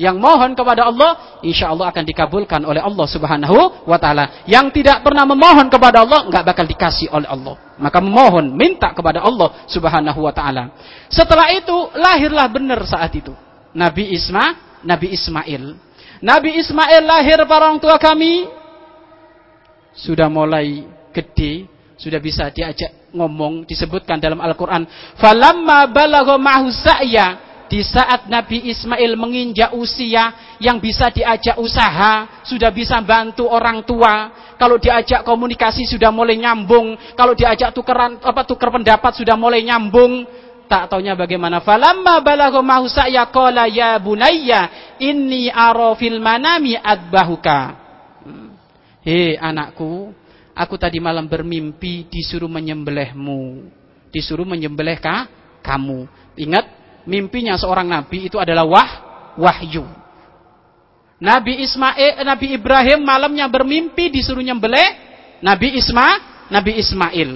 Yang mohon kepada Allah, insya Allah akan dikabulkan oleh Allah Subhanahu wa Ta'ala. Yang tidak pernah memohon kepada Allah, nggak bakal dikasih oleh Allah. Maka memohon, minta kepada Allah Subhanahu wa Ta'ala. Setelah itu, lahirlah benar saat itu. Nabi Isma, Nabi Ismail. Nabi Ismail lahir para orang tua kami, sudah mulai gede, sudah bisa diajak ngomong, disebutkan dalam Al-Quran. Falamma balagho ma'hu sa'ya di saat Nabi Ismail menginjak usia yang bisa diajak usaha, sudah bisa bantu orang tua, kalau diajak komunikasi sudah mulai nyambung, kalau diajak tukeran apa tuker pendapat sudah mulai nyambung, tak taunya bagaimana falamma balagha mahusa ya qala ya bunayya inni ara fil manami adbahuka hmm. hei anakku aku tadi malam bermimpi disuruh menyembelihmu disuruh menyembelih kamu ingat mimpinya seorang nabi itu adalah wah wahyu. Nabi Ismail, Nabi Ibrahim malamnya bermimpi disuruh nyembelih Nabi Isma, Nabi Ismail.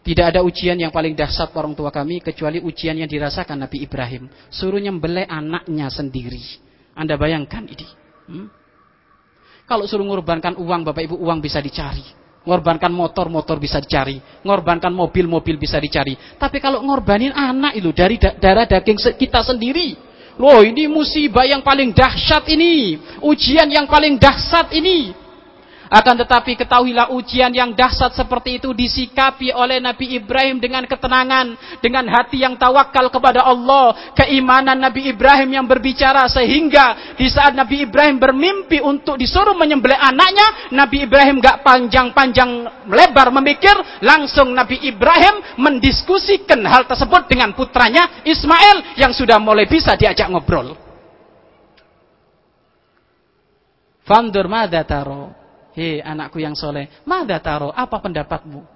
Tidak ada ujian yang paling dahsyat orang tua kami kecuali ujian yang dirasakan Nabi Ibrahim. Suruh nyembelih anaknya sendiri. Anda bayangkan ini. Hmm? Kalau suruh mengorbankan uang, Bapak Ibu, uang bisa dicari. Ngorbankan motor-motor bisa dicari. Ngorbankan mobil-mobil bisa dicari. Tapi kalau ngorbanin anak itu dari darah daging kita sendiri. Loh ini musibah yang paling dahsyat ini. Ujian yang paling dahsyat ini. Akan tetapi ketahuilah ujian yang dahsyat seperti itu disikapi oleh Nabi Ibrahim dengan ketenangan, dengan hati yang tawakal kepada Allah, keimanan Nabi Ibrahim yang berbicara sehingga di saat Nabi Ibrahim bermimpi untuk disuruh menyembelih anaknya, Nabi Ibrahim gak panjang-panjang lebar memikir, langsung Nabi Ibrahim mendiskusikan hal tersebut dengan putranya Ismail yang sudah mulai bisa diajak ngobrol. Fandur mada taro Hei anakku yang soleh, mada taro, apa pendapatmu?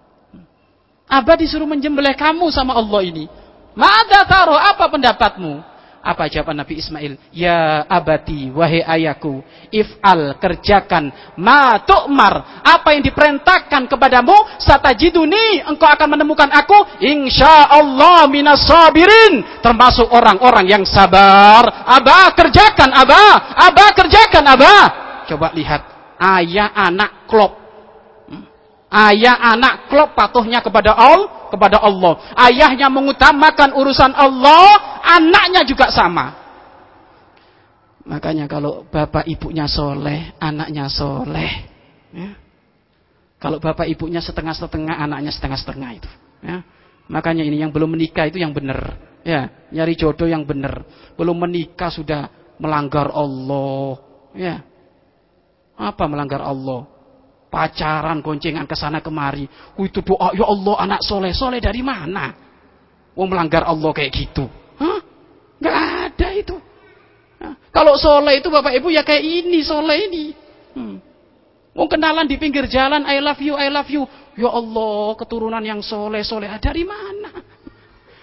Abah disuruh menjembelih kamu sama Allah ini. Mada taro, apa pendapatmu? Apa jawaban Nabi Ismail? Ya abati, wahai ayahku, if'al, kerjakan, ma tu'mar, apa yang diperintahkan kepadamu, satajiduni, engkau akan menemukan aku, insya Allah minas sabirin, termasuk orang-orang yang sabar. Abah, kerjakan, abah, abah, kerjakan, abah. Coba lihat, ayah anak klop. Ayah anak klop patuhnya kepada Allah, kepada Allah. Ayahnya mengutamakan urusan Allah, anaknya juga sama. Makanya kalau bapak ibunya soleh, anaknya soleh. Ya. Kalau bapak ibunya setengah-setengah, anaknya setengah-setengah itu. Ya. Makanya ini yang belum menikah itu yang benar. Ya, nyari jodoh yang benar. Belum menikah sudah melanggar Allah. Ya, apa melanggar Allah? Pacaran, goncengan ke sana kemari. Itu doa, ya Allah anak soleh. Soleh dari mana? Mau melanggar Allah kayak gitu. Hah? Gak ada itu. Hah? Kalau soleh itu Bapak Ibu ya kayak ini, soleh ini. Hmm. Mau kenalan di pinggir jalan, I love you, I love you. Ya Allah, keturunan yang soleh, soleh dari mana?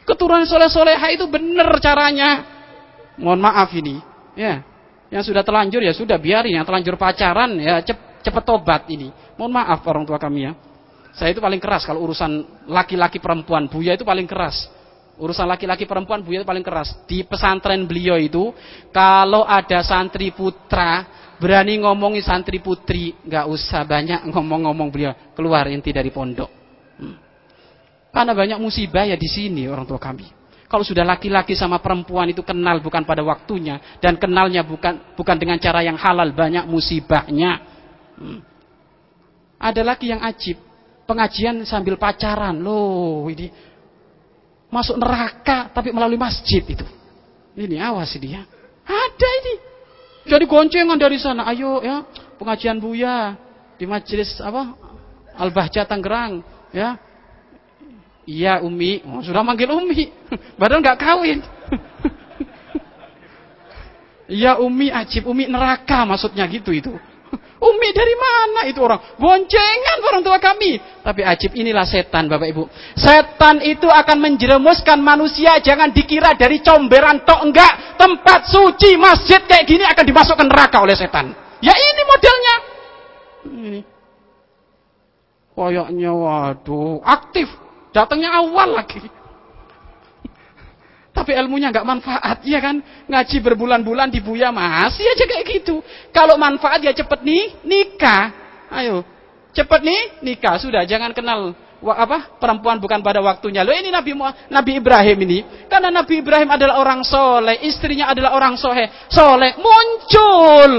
Keturunan soleh, soleh itu benar caranya. Mohon maaf ini. Ya, yang sudah terlanjur ya sudah biarin, yang terlanjur pacaran ya cep, cepet tobat ini. Mohon maaf orang tua kami ya. Saya itu paling keras kalau urusan laki-laki perempuan, Buya itu paling keras. Urusan laki-laki perempuan Buya itu paling keras. Di pesantren beliau itu kalau ada santri putra berani ngomongin santri putri, nggak usah banyak ngomong-ngomong beliau, keluar inti dari pondok. Hmm. Karena banyak musibah ya di sini orang tua kami. Kalau sudah laki-laki sama perempuan itu kenal bukan pada waktunya dan kenalnya bukan bukan dengan cara yang halal banyak musibahnya. Hmm. Ada lagi yang ajib, pengajian sambil pacaran. Loh, ini masuk neraka tapi melalui masjid itu. Ini awas dia. Ada ini. Jadi goncengan dari sana. Ayo ya, pengajian Buya di majelis apa? Al-Bahjah Tangerang, ya Iya Umi, oh, sudah manggil Umi, padahal nggak kawin. Iya Umi ajib, Umi neraka maksudnya gitu itu. Umi dari mana itu orang? Boncengan orang tua kami. Tapi ajib inilah setan Bapak Ibu. Setan itu akan menjerumuskan manusia. Jangan dikira dari comberan tok enggak. Tempat suci masjid kayak gini akan dimasukkan neraka oleh setan. Ya ini modelnya. Ini. Koyoknya waduh aktif. Datangnya awal lagi. Tapi ilmunya nggak manfaat, ya kan? Ngaji berbulan-bulan di buya masih aja kayak gitu. Kalau manfaat ya cepet nih nikah. Ayo, cepet nih nikah. Sudah, jangan kenal apa perempuan bukan pada waktunya. Loh ini Nabi Nabi Ibrahim ini, karena Nabi Ibrahim adalah orang soleh, istrinya adalah orang sohe, soleh, muncul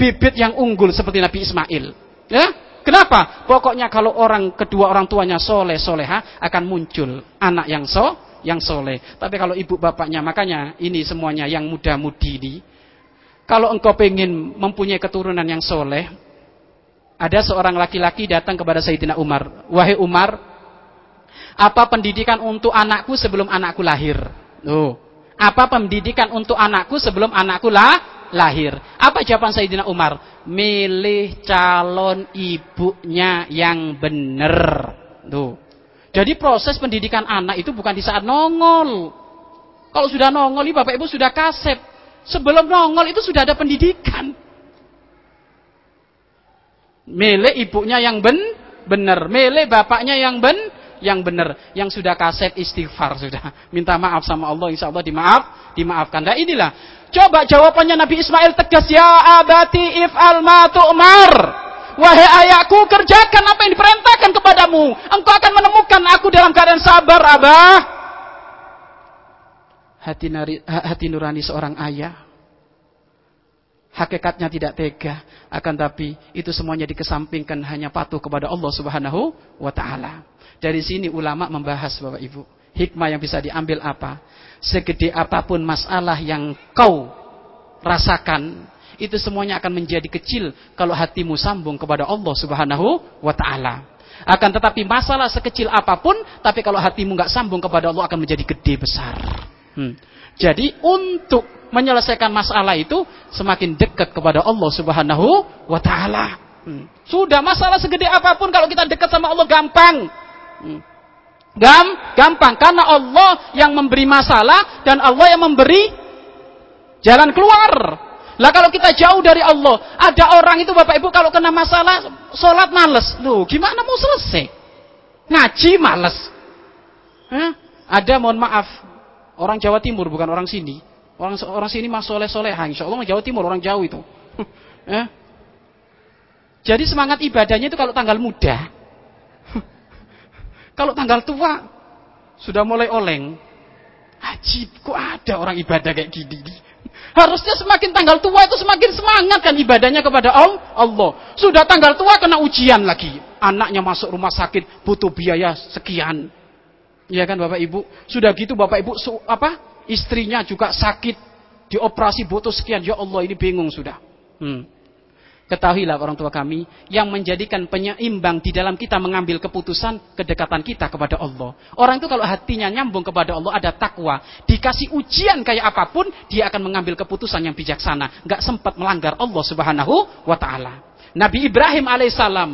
bibit yang unggul seperti Nabi Ismail. Ya, Kenapa? Pokoknya kalau orang kedua orang tuanya soleh soleha akan muncul anak yang so yang soleh. Tapi kalau ibu bapaknya, makanya ini semuanya yang muda-mudi ini. Kalau engkau pengen mempunyai keturunan yang soleh, ada seorang laki-laki datang kepada Sayyidina Umar. Wahai Umar, apa pendidikan untuk anakku sebelum anakku lahir? Oh. Apa pendidikan untuk anakku sebelum anakku lah, lahir? Apa jawaban Sayyidina Umar? Milih calon ibunya yang benar. Tuh. Jadi proses pendidikan anak itu bukan di saat nongol. Kalau sudah nongol, Bapak Ibu sudah kasep. Sebelum nongol itu sudah ada pendidikan. Mele ibunya yang ben, benar. Mele bapaknya yang ben, yang benar. Yang sudah kasep istighfar sudah. Minta maaf sama Allah, insya Allah dimaaf, dimaafkan. Nah inilah. Coba jawabannya Nabi Ismail tegas. Ya abati if'al ma tu'mar. Wahai ayahku, kerjakan apa yang diperintahkan kepadamu. Engkau akan menemukan aku dalam keadaan sabar, Abah. Hati, nari, hati nurani seorang ayah. Hakikatnya tidak tega. Akan tapi itu semuanya dikesampingkan hanya patuh kepada Allah subhanahu wa ta'ala. Dari sini ulama membahas Bapak Ibu. Hikmah yang bisa diambil apa? Segede apa pun masalah yang kau rasakan itu semuanya akan menjadi kecil kalau hatimu sambung kepada Allah Subhanahu wa taala. Akan tetapi masalah sekecil apa pun, tapi kalau hatimu nggak sambung kepada Allah akan menjadi gede besar. Hmm. Jadi untuk menyelesaikan masalah itu semakin dekat kepada Allah Subhanahu wa taala. Hmm. Sudah masalah segede apa pun kalau kita dekat sama Allah gampang. Hmm. Gam, gampang karena Allah yang memberi masalah dan Allah yang memberi jalan keluar. Lah kalau kita jauh dari Allah, ada orang itu Bapak Ibu kalau kena masalah sholat males. Loh, gimana mau selesai? Ngaji males. Hah? Ada mohon maaf, orang Jawa Timur bukan orang sini. Orang orang sini mah soleh soleha, insya Allah Jawa Timur orang jauh itu. Jadi semangat ibadahnya itu kalau tanggal muda. Kalau tanggal tua sudah mulai oleng. Haji, kok ada orang ibadah kayak gini? Harusnya semakin tanggal tua itu semakin semangat kan ibadahnya kepada Allah. Sudah tanggal tua kena ujian lagi. Anaknya masuk rumah sakit butuh biaya sekian. Ya kan Bapak Ibu? Sudah gitu Bapak Ibu apa? Istrinya juga sakit dioperasi butuh sekian. Ya Allah ini bingung sudah. Hmm. Ketahuilah orang tua kami yang menjadikan penyeimbang di dalam kita mengambil keputusan kedekatan kita kepada Allah. Orang itu kalau hatinya nyambung kepada Allah ada takwa, dikasih ujian kayak apa pun dia akan mengambil keputusan yang bijaksana, nggak sempat melanggar Allah Subhanahu wa taala. Nabi Ibrahim alaihissalam,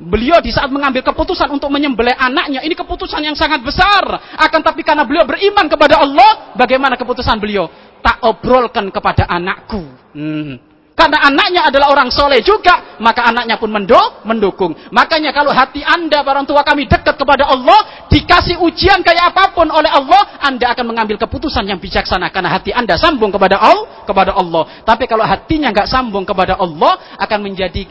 beliau di saat mengambil keputusan untuk menyembelih anaknya, ini keputusan yang sangat besar. Akan tapi karena beliau beriman kepada Allah, bagaimana keputusan beliau? Tak obrolkan kepada anakku. Hmm karena anaknya adalah orang soleh juga, maka anaknya pun menduk, mendukung. Makanya kalau hati anda, orang tua kami dekat kepada Allah, dikasih ujian kayak apa pun oleh Allah, anda akan mengambil keputusan yang bijaksana. Karena hati anda sambung kepada Allah, kepada Allah. Tapi kalau hatinya nggak sambung kepada Allah, akan menjadi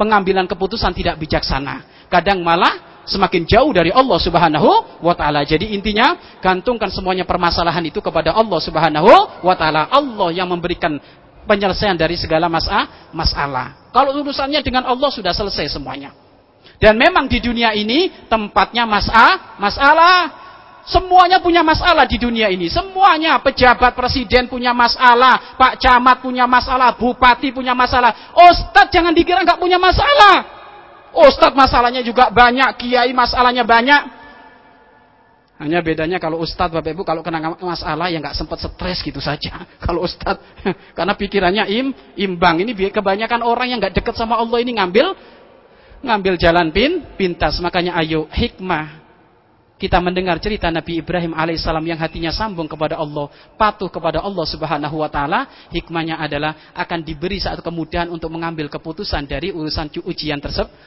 pengambilan keputusan tidak bijaksana. Kadang malah semakin jauh dari Allah Subhanahu wa taala. Jadi intinya gantungkan semuanya permasalahan itu kepada Allah Subhanahu wa taala. Allah yang memberikan penyelesaian dari segala masalah. masalah. Kalau urusannya dengan Allah sudah selesai semuanya. Dan memang di dunia ini tempatnya masalah, masalah. Semuanya punya masalah di dunia ini. Semuanya pejabat presiden punya masalah, Pak Camat punya masalah, Bupati punya masalah. Ustadz jangan dikira nggak punya masalah. Ustadz masalahnya juga banyak, Kiai masalahnya banyak. Hanya bedanya kalau ustadz Bapak Ibu kalau kena masalah ya nggak sempat stres gitu saja. Kalau ustadz karena pikirannya im imbang. Ini kebanyakan orang yang nggak deket sama Allah ini ngambil ngambil jalan pin pintas. Makanya ayo hikmah kita mendengar cerita Nabi Ibrahim alaihissalam yang hatinya sambung kepada Allah, patuh kepada Allah Subhanahu wa taala, hikmahnya adalah akan diberi satu kemudahan untuk mengambil keputusan dari urusan ujian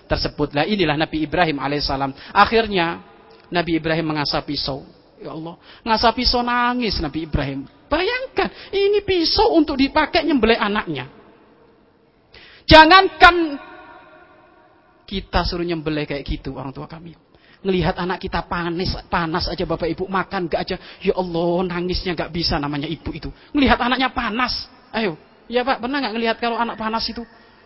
tersebut. Lah inilah Nabi Ibrahim alaihissalam. Akhirnya Nabi Ibrahim mengasah pisau. Ya Allah, ngasah pisau nangis Nabi Ibrahim. Bayangkan, ini pisau untuk dipakai nyembelih anaknya. Jangankan kita suruh nyembelih kayak gitu orang tua kami. Ngelihat anak kita panas, panas aja Bapak Ibu makan gak aja. Ya Allah, nangisnya gak bisa namanya ibu itu. Ngelihat anaknya panas. Ayo, ya Pak, pernah gak ngelihat kalau anak panas itu?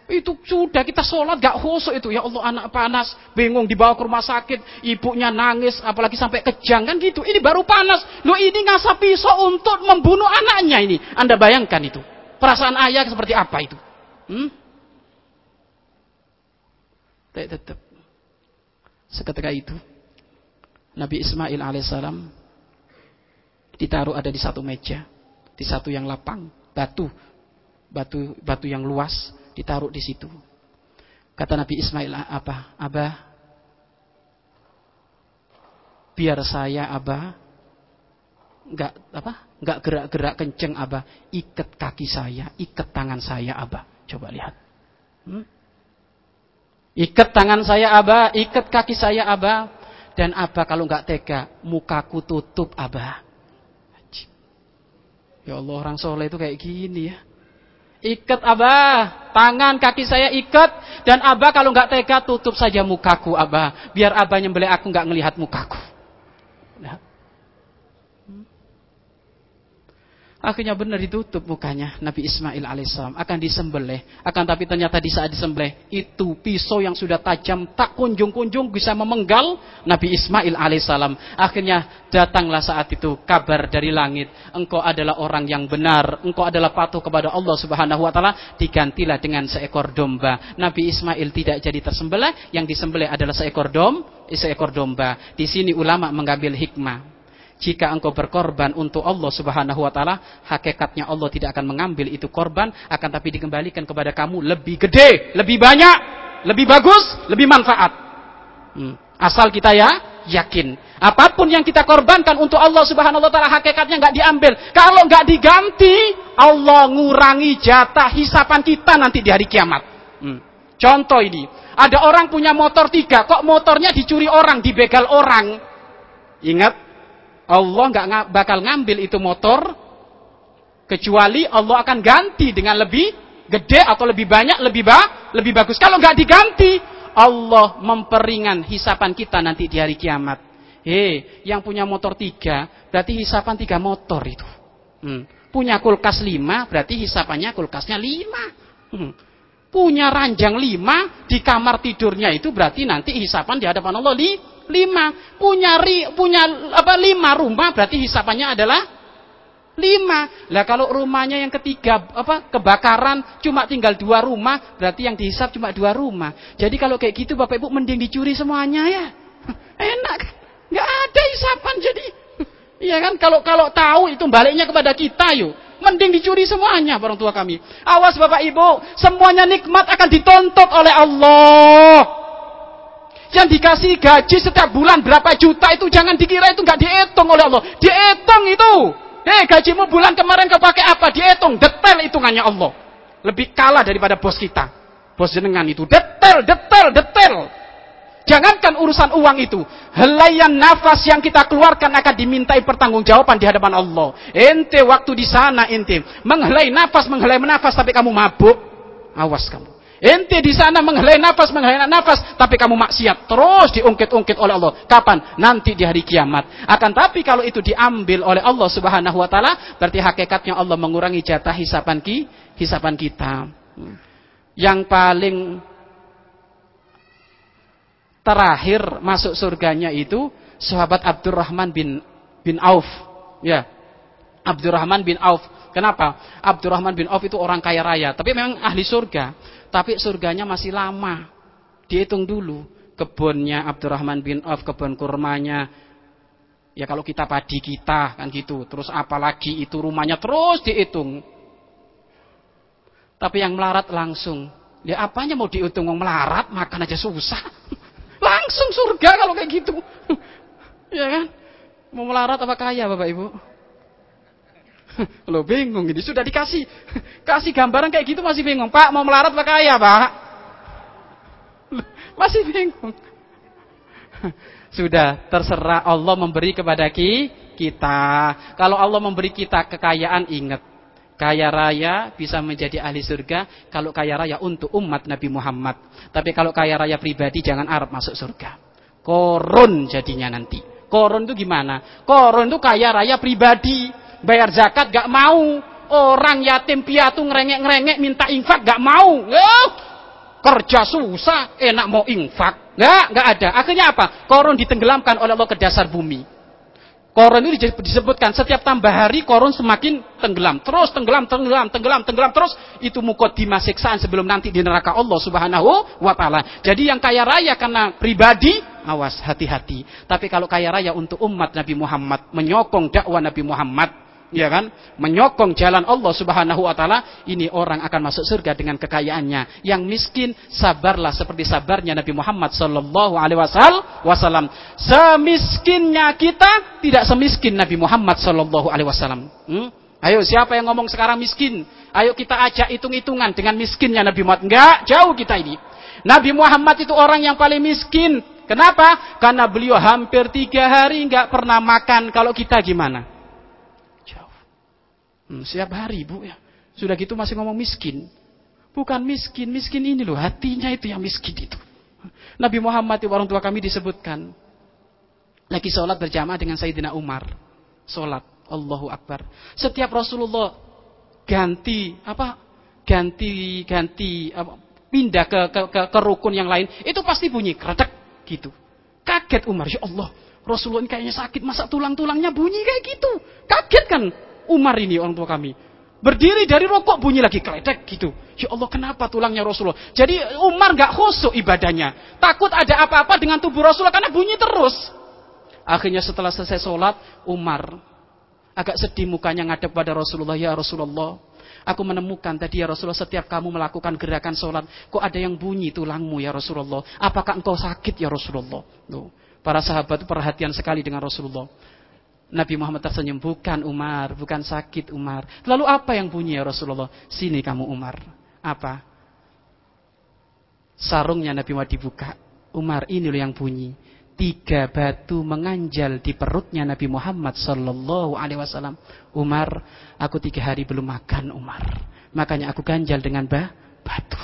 Itu sudah kita sholat gak khusuk itu. Ya Allah anak panas, bingung dibawa ke rumah sakit, ibunya nangis, apalagi sampai kejang kan gitu. Ini baru panas. Lo ini ngasah pisau untuk membunuh anaknya ini. Anda bayangkan itu. Perasaan ayah seperti apa itu? Hmm? Tetap. Seketika itu Nabi Ismail alaihissalam ditaruh ada di satu meja, di satu yang lapang, batu, batu, batu yang luas ditaruh di situ. Kata Nabi Ismail apa? Abah, biar saya abah nggak apa nggak gerak-gerak kenceng abah ikat kaki saya ikat tangan saya abah coba lihat hmm? Ikat tangan saya Abah, ikat kaki saya Abah. Dan Abah kalau nggak tega, mukaku tutup Abah. Ya Allah orang soleh itu kayak gini ya. Ikat Abah, tangan kaki saya ikat. Dan Abah kalau nggak tega tutup saja mukaku Abah. Biar Abah nyembelih aku nggak ngelihat mukaku. Nah, Akhirnya benar ditutup mukanya Nabi Ismail alaihissalam akan disembelih. Akan tapi ternyata di saat disembelih itu pisau yang sudah tajam tak kunjung-kunjung bisa memenggal Nabi Ismail alaihissalam. Akhirnya datanglah saat itu kabar dari langit. Engkau adalah orang yang benar. Engkau adalah patuh kepada Allah subhanahu wa ta'ala. Digantilah dengan seekor domba. Nabi Ismail tidak jadi tersembelih. Yang disembelih adalah seekor dom, seekor domba. Di sini ulama mengambil hikmah jika engkau berkorban untuk Allah Subhanahu wa taala, hakikatnya Allah tidak akan mengambil itu korban, akan tapi dikembalikan kepada kamu lebih gede, lebih banyak, lebih bagus, lebih manfaat. Hmm. Asal kita ya yakin. Apa pun yang kita korbankan untuk Allah Subhanahu wa taala hakikatnya nggak diambil. Kalau nggak diganti, Allah ngurangi jatah hisapan kita nanti di hari kiamat. Hmm. Contoh ini, ada orang punya motor tiga, kok motornya dicuri orang, dibegal orang. Ingat, Allah nggak bakal ngambil itu motor kecuali Allah akan ganti dengan lebih gede atau lebih banyak, lebih ba lebih bagus. Kalau nggak diganti, Allah memperingan hisapan kita nanti di hari kiamat. Hei, yang punya motor tiga, berarti hisapan tiga motor itu. Hmm. Punya kulkas lima, berarti hisapannya kulkasnya lima. Hmm. Punya ranjang lima, di kamar tidurnya itu berarti nanti hisapan di hadapan Allah li lima. Punya ri, punya apa lima rumah berarti hisapannya adalah lima. Lah kalau rumahnya yang ketiga apa kebakaran cuma tinggal dua rumah berarti yang dihisap cuma dua rumah. Jadi kalau kayak gitu Bapak Ibu mending dicuri semuanya ya. Enak. nggak ada hisapan jadi. Iya kan kalau kalau tahu itu baliknya kepada kita yuk. Mending dicuri semuanya orang tua kami. Awas Bapak Ibu, semuanya nikmat akan dituntut oleh Allah. Yang dikasih gaji setiap bulan berapa juta itu jangan dikira itu nggak dihitung oleh Allah. Dihitung itu. Eh gajimu bulan kemarin kau pakai apa? Dihitung. Detail hitungannya Allah. Lebih kalah daripada bos kita. Bos jenengan itu. Detail, detail, detail. Jangankan urusan uang itu. Helaian nafas yang kita keluarkan akan dimintai pertanggungjawaban di hadapan Allah. Ente waktu di sana ente. Menghelai nafas, menghelai nafas tapi kamu mabuk. Awas kamu. Ente di sana menghela nafas, menghela nafas, tapi kamu maksiat terus diungkit-ungkit oleh Allah. Kapan? Nanti di hari kiamat. Akan tapi kalau itu diambil oleh Allah Subhanahu wa taala, berarti hakikatnya Allah mengurangi jatah hisapan ki, hisapan kita. Yang paling terakhir masuk surganya itu sahabat Abdurrahman bin bin Auf. Ya. Abdurrahman bin Auf. Kenapa? Abdurrahman bin Auf itu orang kaya raya, tapi memang ahli surga. Tapi surganya masih lama. Dihitung dulu. Kebunnya Abdurrahman bin Auf, kebun kurmanya Ya kalau kita padi kita kan gitu. Terus apalagi itu rumahnya terus dihitung. Tapi yang melarat langsung. Ya apanya mau dihitung mau melarat makan aja susah. Langsung surga kalau kayak gitu. ya kan? Mau melarat apa kaya Bapak Ibu? Lo bingung ini sudah dikasih kasih gambaran kayak gitu masih bingung. Pak mau melarat apa kaya Pak? Masih bingung. Sudah terserah Allah memberi kepada kita. Kalau Allah memberi kita kekayaan ingat Kaya raya bisa menjadi ahli surga kalau kaya raya untuk umat Nabi Muhammad. Tapi kalau kaya raya pribadi jangan Arab masuk surga. Korun jadinya nanti. Korun itu gimana? Korun itu kaya raya pribadi. Bayar zakat gak mau. Orang yatim piatu ngerengek-ngerengek minta infak gak mau. Eh, kerja susah, enak mau infak. Gak, gak ada. Akhirnya apa? Korun ditenggelamkan oleh Allah ke dasar bumi. Koron itu disebutkan setiap tambah hari koron semakin tenggelam. Terus tenggelam, tenggelam, tenggelam, tenggelam. Terus itu mukodimah siksaan sebelum nanti di neraka Allah subhanahu wa ta'ala. Jadi yang kaya raya karena pribadi, awas hati-hati. Tapi kalau kaya raya untuk umat Nabi Muhammad, menyokong dakwah Nabi Muhammad, ya kan? Menyokong jalan Allah Subhanahu wa taala, ini orang akan masuk surga dengan kekayaannya. Yang miskin sabarlah seperti sabarnya Nabi Muhammad sallallahu alaihi wasallam. Semiskinnya kita tidak semiskin Nabi Muhammad sallallahu alaihi wasallam. Hmm? Ayo siapa yang ngomong sekarang miskin? Ayo kita ajak hitung-hitungan dengan miskinnya Nabi Muhammad. Enggak, jauh kita ini. Nabi Muhammad itu orang yang paling miskin. Kenapa? Karena beliau hampir tiga hari nggak pernah makan. Kalau kita gimana? Hmm, setiap hari bu ya. Sudah gitu masih ngomong miskin. Bukan miskin, miskin ini loh hatinya itu yang miskin itu. Nabi Muhammad itu orang tua kami disebutkan. Lagi sholat berjamaah dengan Sayyidina Umar. Sholat. Allahu Akbar. Setiap Rasulullah ganti apa ganti ganti apa, pindah ke, ke, ke, ke rukun yang lain itu pasti bunyi kretek gitu kaget Umar ya Allah Rasulullah ini kayaknya sakit masa tulang-tulangnya bunyi kayak gitu kaget kan Umar ini orang tua kami. Berdiri dari rokok bunyi lagi keledek gitu. Ya Allah kenapa tulangnya Rasulullah? Jadi Umar gak khusuk ibadahnya. Takut ada apa-apa dengan tubuh Rasulullah karena bunyi terus. Akhirnya setelah selesai sholat, Umar agak sedih mukanya ngadep pada Rasulullah. Ya Rasulullah, aku menemukan tadi ya Rasulullah setiap kamu melakukan gerakan sholat, kok ada yang bunyi tulangmu ya Rasulullah. Apakah engkau sakit ya Rasulullah? Tuh. Para sahabat perhatian sekali dengan Rasulullah. Nabi Muhammad tersenyum, bukan Umar, bukan sakit Umar. Lalu apa yang bunyi ya Rasulullah? Sini kamu Umar. Apa? Sarungnya Nabi Muhammad dibuka. Umar ini loh yang bunyi. Tiga batu menganjal di perutnya Nabi Muhammad Sallallahu Alaihi Wasallam. Umar, aku tiga hari belum makan Umar. Makanya aku ganjal dengan bah, batu.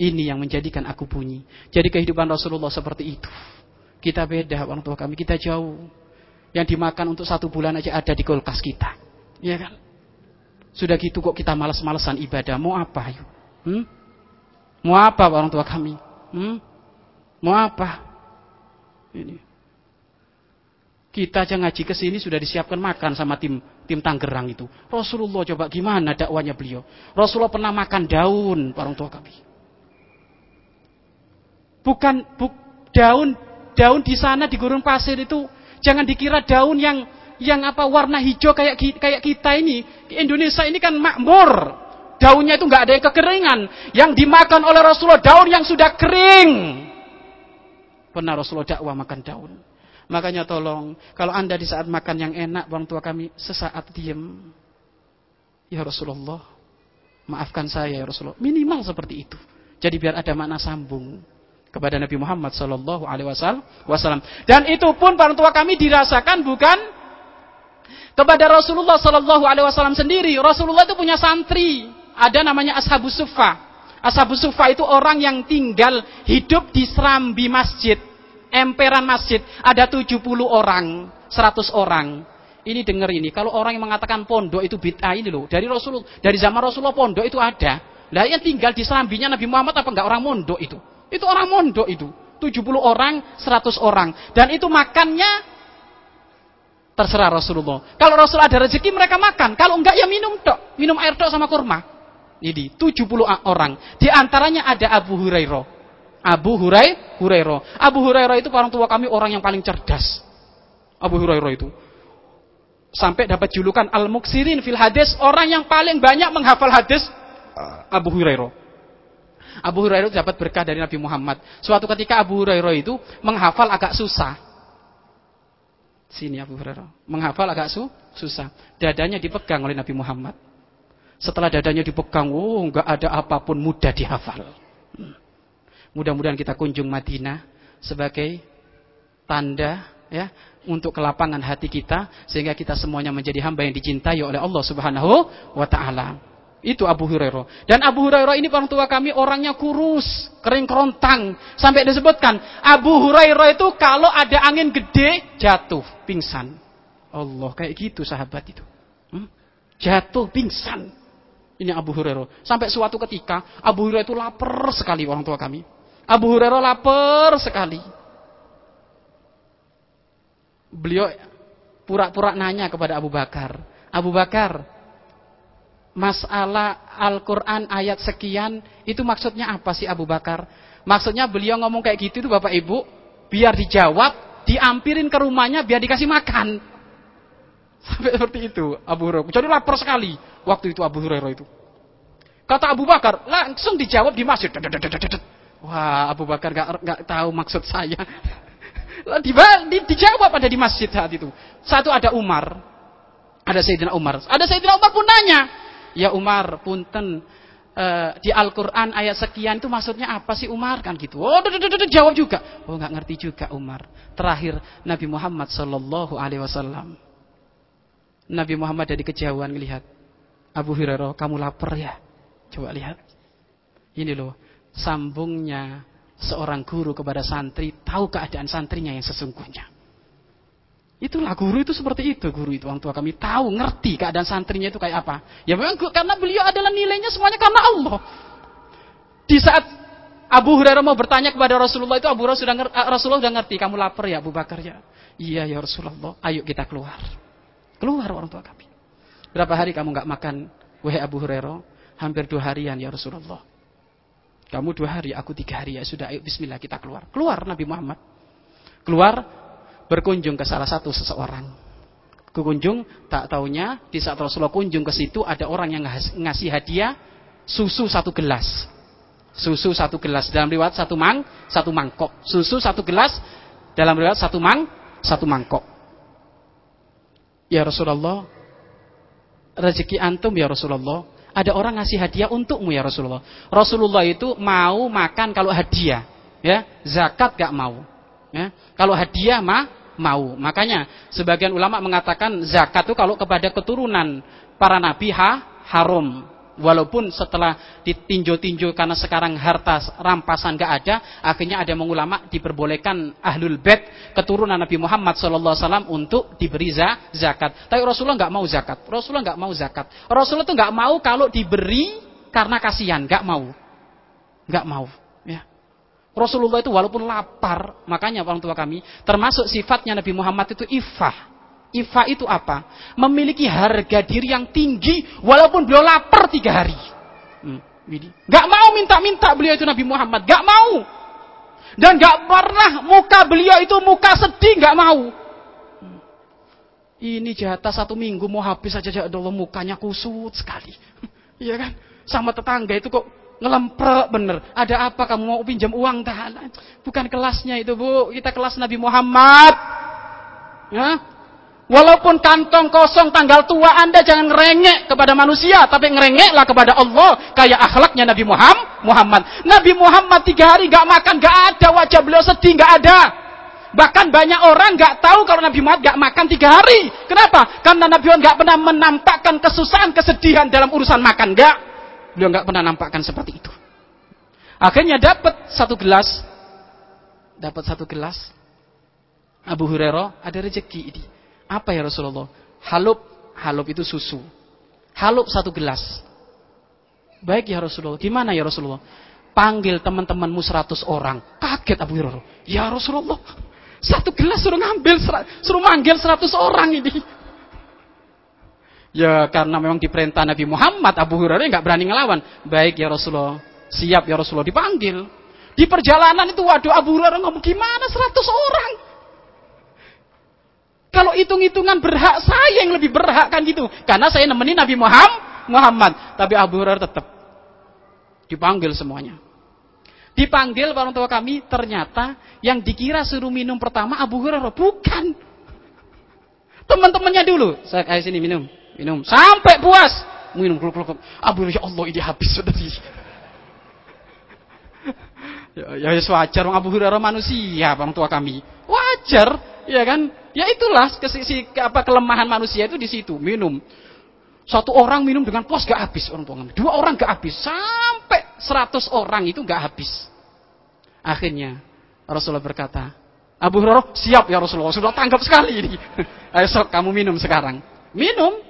Ini yang menjadikan aku bunyi. Jadi kehidupan Rasulullah seperti itu. Kita beda orang tua kami, kita jauh. Yang dimakan untuk satu bulan aja ada di kulkas kita. Ya kan? Sudah gitu kok kita malas-malesan ibadah. Mau apa yuk? Hmm? Mau apa orang tua kami? Hmm? Mau apa? Ini. Kita aja ngaji ke sini sudah disiapkan makan sama tim tim Tangerang itu. Rasulullah coba gimana dakwanya beliau? Rasulullah pernah makan daun orang tua kami. Bukan bu, daun daun di sana di gurun pasir itu jangan dikira daun yang yang apa warna hijau kayak kayak kita ini. Indonesia ini kan makmur. Daunnya itu nggak ada yang kekeringan. Yang dimakan oleh Rasulullah daun yang sudah kering. Pernah Rasulullah dakwah makan daun. Makanya tolong, kalau anda di saat makan yang enak, orang tua kami sesaat diem. Ya Rasulullah, maafkan saya ya Rasulullah. Minimal seperti itu. Jadi biar ada makna sambung kepada Nabi Muhammad Sallallahu Alaihi Wasallam. Dan itu pun para tua kami dirasakan bukan kepada Rasulullah Sallallahu Alaihi Wasallam sendiri. Rasulullah itu punya santri, ada namanya Ashabus Sufa. Ashabus Sufa itu orang yang tinggal hidup di serambi masjid, emperan masjid. Ada 70 orang, 100 orang. Ini dengar ini, kalau orang yang mengatakan pondok itu bid'ah ini loh, dari Rasulullah, dari zaman Rasulullah pondok itu ada. Lah yang tinggal di serambinya Nabi Muhammad apa enggak orang mondok itu? Itu orang mondok itu. 70 orang, 100 orang. Dan itu makannya terserah Rasulullah. Kalau Rasul ada rezeki mereka makan. Kalau enggak ya minum dok. Minum air dok sama kurma. Ini 70 orang. Di antaranya ada Abu Hurairah. Abu Hurai, Hurairah. Abu Hurairah itu orang tua kami orang yang paling cerdas. Abu Hurairah itu. Sampai dapat julukan Al-Muksirin fil hadis, orang yang paling banyak menghafal hadis Abu Hurairah. Abu Hurairah dapat berkah dari Nabi Muhammad. Suatu ketika Abu Hurairah itu menghafal agak susah. Sini Abu Hurairah. Menghafal agak su susah. Dadanya dipegang oleh Nabi Muhammad. Setelah dadanya dipegang, oh nggak ada apa pun mudah dihafal. Mudah-mudahan kita kunjung Madinah sebagai tanda ya untuk kelapangan hati kita sehingga kita semuanya menjadi hamba yang dicintai oleh Allah Subhanahu wa taala. Itu Abu Hurairah. Dan Abu Hurairah ini orang tua kami orangnya kurus, kering kerontang. Sampai disebutkan, Abu Hurairah itu kalau ada angin gede, jatuh, pingsan. Allah, kayak gitu sahabat itu. Hmm? Jatuh, pingsan. Ini Abu Hurairah. Sampai suatu ketika, Abu Hurairah itu lapar sekali orang tua kami. Abu Hurairah lapar sekali. Beliau pura-pura nanya kepada Abu Bakar. Abu Bakar, masalah Al-Quran ayat sekian, itu maksudnya apa sih Abu Bakar? Maksudnya beliau ngomong kayak gitu tuh Bapak Ibu, biar dijawab, diampirin ke rumahnya biar dikasih makan. Sampai seperti itu Abu Hurairah. Jadi lapar sekali waktu itu Abu Hurairah itu. Kata Abu Bakar, langsung dijawab di masjid. Wah, Abu Bakar gak, gak tahu maksud saya. di, di, dijawab ada di masjid saat itu. Satu ada Umar. Ada Sayyidina Umar. Ada Sayyidina Umar pun nanya. Ya Umar, punten. Uh, di Al-Quran ayat sekian itu maksudnya apa sih Umar? Kan gitu. Oh, duh, duh, duh, jawab juga. Oh, nggak ngerti juga Umar. Terakhir Nabi Muhammad Sallallahu Alaihi Wasallam. Nabi Muhammad dari kejauhan melihat Abu Hurairah, kamu lapar ya? Coba lihat. Ini loh sambungnya seorang guru kepada santri tahu keadaan santrinya yang sesungguhnya. Itulah guru itu seperti itu, guru itu orang tua kami tahu, ngerti keadaan santrinya itu kayak apa. Ya memang karena beliau adalah nilainya semuanya karena Allah. Di saat Abu Hurairah mau bertanya kepada Rasulullah itu Abu Hurairah sudah ngerti, eh, Rasulullah sudah ngerti, kamu lapar ya Abu Bakar ya. Iya ya Rasulullah, ayo kita keluar. Keluar orang tua kami. Berapa hari kamu nggak makan? Wahai Abu Hurairah, hampir dua harian ya Rasulullah. Kamu dua hari, aku tiga hari ya sudah. Ayo Bismillah kita keluar. Keluar Nabi Muhammad. Keluar berkunjung ke salah satu seseorang. Kekunjung tak taunya di saat Rasulullah kunjung ke situ ada orang yang ngasih hadiah susu satu gelas. Susu satu gelas dalam riwayat satu mang, satu mangkok. Susu satu gelas dalam riwayat satu mang, satu mangkok. Ya Rasulullah, rezeki antum ya Rasulullah ada orang ngasih hadiah untukmu ya Rasulullah. Rasulullah itu mau makan kalau hadiah, ya. Zakat gak mau. Ya. Kalau hadiah mah mau. Makanya sebagian ulama mengatakan zakat itu kalau kepada keturunan para nabi ha, haram. Walaupun setelah ditinjau-tinjau karena sekarang harta rampasan gak ada, akhirnya ada mengulama diperbolehkan ahlul bed keturunan Nabi Muhammad SAW untuk diberi zakat. Tapi Rasulullah nggak mau zakat. Rasulullah nggak mau zakat. Rasulullah tuh nggak mau kalau diberi karena kasihan, nggak mau, nggak mau. Ya. Rasulullah itu walaupun lapar, makanya orang tua kami, termasuk sifatnya Nabi Muhammad itu ifah. Ifa itu apa? Memiliki harga diri yang tinggi walaupun beliau lapar tiga hari. Hmm, Gak mau minta-minta beliau itu Nabi Muhammad. Gak mau. Dan gak pernah muka beliau itu muka sedih. Gak mau. Hmm. Ini jatah satu minggu mau habis saja. Ya Allah mukanya kusut sekali. Iya kan? Sama tetangga itu kok ngelemprek bener. Ada apa kamu mau pinjam uang? Bukan kelasnya itu bu. Kita kelas Nabi Muhammad. Ya, Walaupun kantong kosong tanggal tua Anda jangan ngerengek kepada manusia, tapi ngerengeklah kepada Allah. Kayak akhlaknya Nabi Muhammad. Nabi Muhammad tiga hari gak makan, gak ada wajah beliau sedih, gak ada. Bahkan banyak orang gak tahu kalau Nabi Muhammad gak makan tiga hari. Kenapa? Karena Nabi Muhammad gak pernah menampakkan kesusahan, kesedihan dalam urusan makan. Gak. Beliau gak pernah nampakkan seperti itu. Akhirnya dapat satu gelas. Dapat satu gelas. Abu Hurairah ada rezeki ini apa ya Rasulullah? Halup, halup itu susu. Halup satu gelas. Baik ya Rasulullah. Gimana ya Rasulullah? Panggil teman-temanmu seratus orang. Kaget Abu Hurairah. Ya Rasulullah. Satu gelas suruh ngambil, suruh manggil seratus orang ini. Ya karena memang diperintah Nabi Muhammad, Abu Hurairah nggak berani ngelawan. Baik ya Rasulullah. Siap ya Rasulullah dipanggil. Di perjalanan itu waduh Abu Hurairah ngomong gimana 100 orang. Kalau hitung-hitungan berhak saya yang lebih berhak kan gitu. Karena saya nemenin Nabi Muhammad. Muhammad. Tapi Abu Hurairah tetap dipanggil semuanya. Dipanggil orang tua kami ternyata yang dikira suruh minum pertama Abu Hurairah bukan. Teman-temannya dulu. Saya kasih sini minum, minum sampai puas. Minum kluk kluk. Abu ya Allah ini habis sudah. ya, ya, ya wajar Abu Hurairah manusia orang tua kami. Wajar, ya kan? Ya itulah kesisi apa kelemahan manusia itu di situ, minum. Satu orang minum dengan puas gak habis orang tua kami. Dua orang gak habis. Sampai seratus orang itu gak habis. Akhirnya Rasulullah berkata, Abu Hurairah, siap ya Rasulullah. Sudah tanggap sekali ini. Ayo kamu minum sekarang. Minum.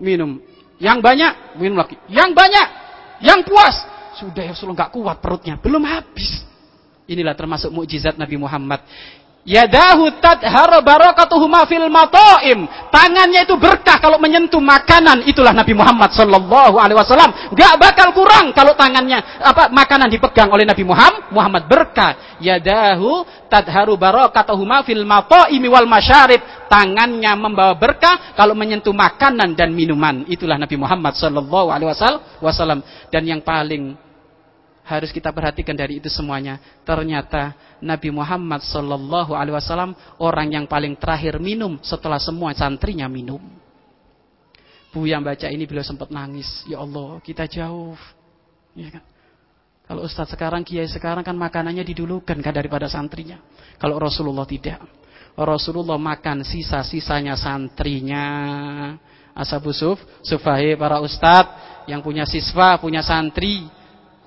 Minum. Yang banyak, minum lagi. Yang banyak. Yang puas. Sudah ya Rasulullah gak kuat perutnya. Belum habis. Inilah termasuk mukjizat Nabi Muhammad. Yadahu tadhar barakatuhuma fil mataim. Tangannya itu berkah kalau menyentuh makanan. Itulah Nabi Muhammad sallallahu alaihi wasallam. Gak bakal kurang kalau tangannya apa makanan dipegang oleh Nabi Muhammad. Muhammad berkah. Yadahu tadharu barakatuhuma fil mataimi wal masyarib. Tangannya membawa berkah kalau menyentuh makanan dan minuman. Itulah Nabi Muhammad sallallahu alaihi wasallam. Dan yang paling harus kita perhatikan dari itu semuanya. Ternyata Nabi Muhammad Sallallahu Alaihi Wasallam orang yang paling terakhir minum setelah semua santrinya minum. Bu yang baca ini beliau sempat nangis. Ya Allah, kita jauh. Ya kan? Kalau Ustadz sekarang, Kiai sekarang kan makanannya didulukan kan daripada santrinya. Kalau Rasulullah tidak. Rasulullah makan sisa-sisanya santrinya. Ashabu Suf, Sufahi, para ustadz yang punya siswa, punya santri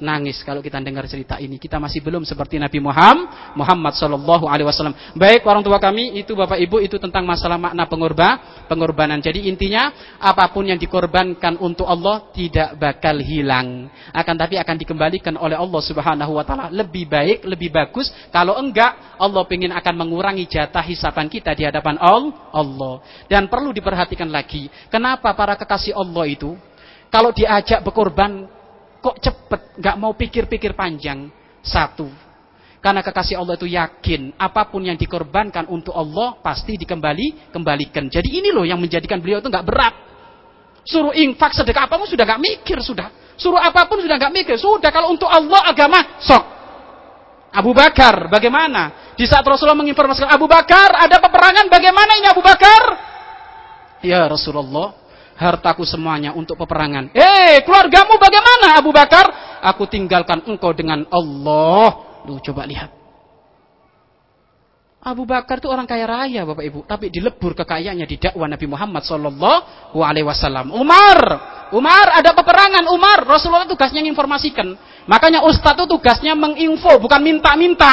nangis kalau kita dengar cerita ini. Kita masih belum seperti Nabi Muhammad Muhammad sallallahu alaihi wasallam. Baik orang tua kami itu Bapak Ibu itu tentang masalah makna pengorban, pengorbanan. Jadi intinya apa pun yang dikorbankan untuk Allah tidak bakal hilang. Akan tapi akan dikembalikan oleh Allah Subhanahu wa taala lebih baik, lebih bagus. Kalau enggak Allah ingin akan mengurangi jatah hisaban kita di hadapan Allah. Dan perlu diperhatikan lagi, kenapa para kekasih Allah itu kalau diajak berkorban kok cepet, nggak mau pikir-pikir panjang. Satu, karena kekasih Allah itu yakin apa pun yang dikorbankan untuk Allah pasti dikembali kembalikan. Jadi ini loh yang menjadikan beliau itu nggak berat. Suruh infak sedekah apa pun sudah nggak mikir sudah. Suruh apa pun sudah nggak mikir. Sudah kalau untuk Allah agama sok. Abu Bakar bagaimana? Di saat Rasulullah menginformasikan Abu Bakar ada peperangan bagaimana ini Abu Bakar? Ya Rasulullah hartaku semuanya untuk peperangan. Eh, keluargamu bagaimana Abu Bakar? Aku tinggalkan engkau dengan Allah. Lu coba lihat. Abu Bakar itu orang kaya raya Bapak Ibu, tapi dilebur kekayaannya di dakwah Nabi Muhammad sallallahu alaihi wasallam. Umar, Umar ada peperangan, Umar, Rasulullah tugasnya menginformasikan. Makanya ustaz itu tugasnya menginfo, bukan minta-minta.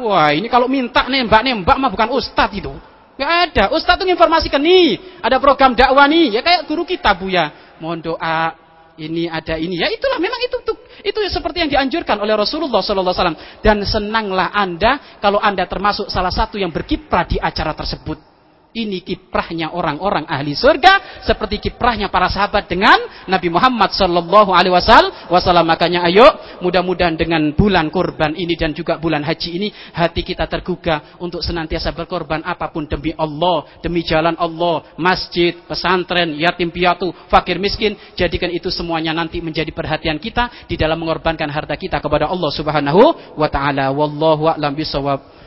Wah, ini kalau minta nembak-nembak mah bukan ustaz itu. Gak ada. Ustaz tuh informasikan nih, ada program dakwah nih. Ya kayak guru kita Bu ya. Mohon doa, ini ada ini. Ya itulah memang itu tuh itu seperti yang dianjurkan oleh Rasulullah sallallahu alaihi wasallam dan senanglah Anda kalau Anda termasuk salah satu yang berkiprah di acara tersebut. Ini kiprahnya orang-orang ahli surga seperti kiprahnya para sahabat dengan Nabi Muhammad sallallahu alaihi wasallam. Makanya ayo mudah-mudahan dengan bulan kurban ini dan juga bulan haji ini hati kita tergugah untuk senantiasa berkorban apa pun demi Allah, demi jalan Allah, masjid, pesantren, yatim piatu, fakir miskin, jadikan itu semuanya nanti menjadi perhatian kita di dalam mengorbankan harta kita kepada Allah Subhanahu wa taala. Wallahu a'lam bisawab.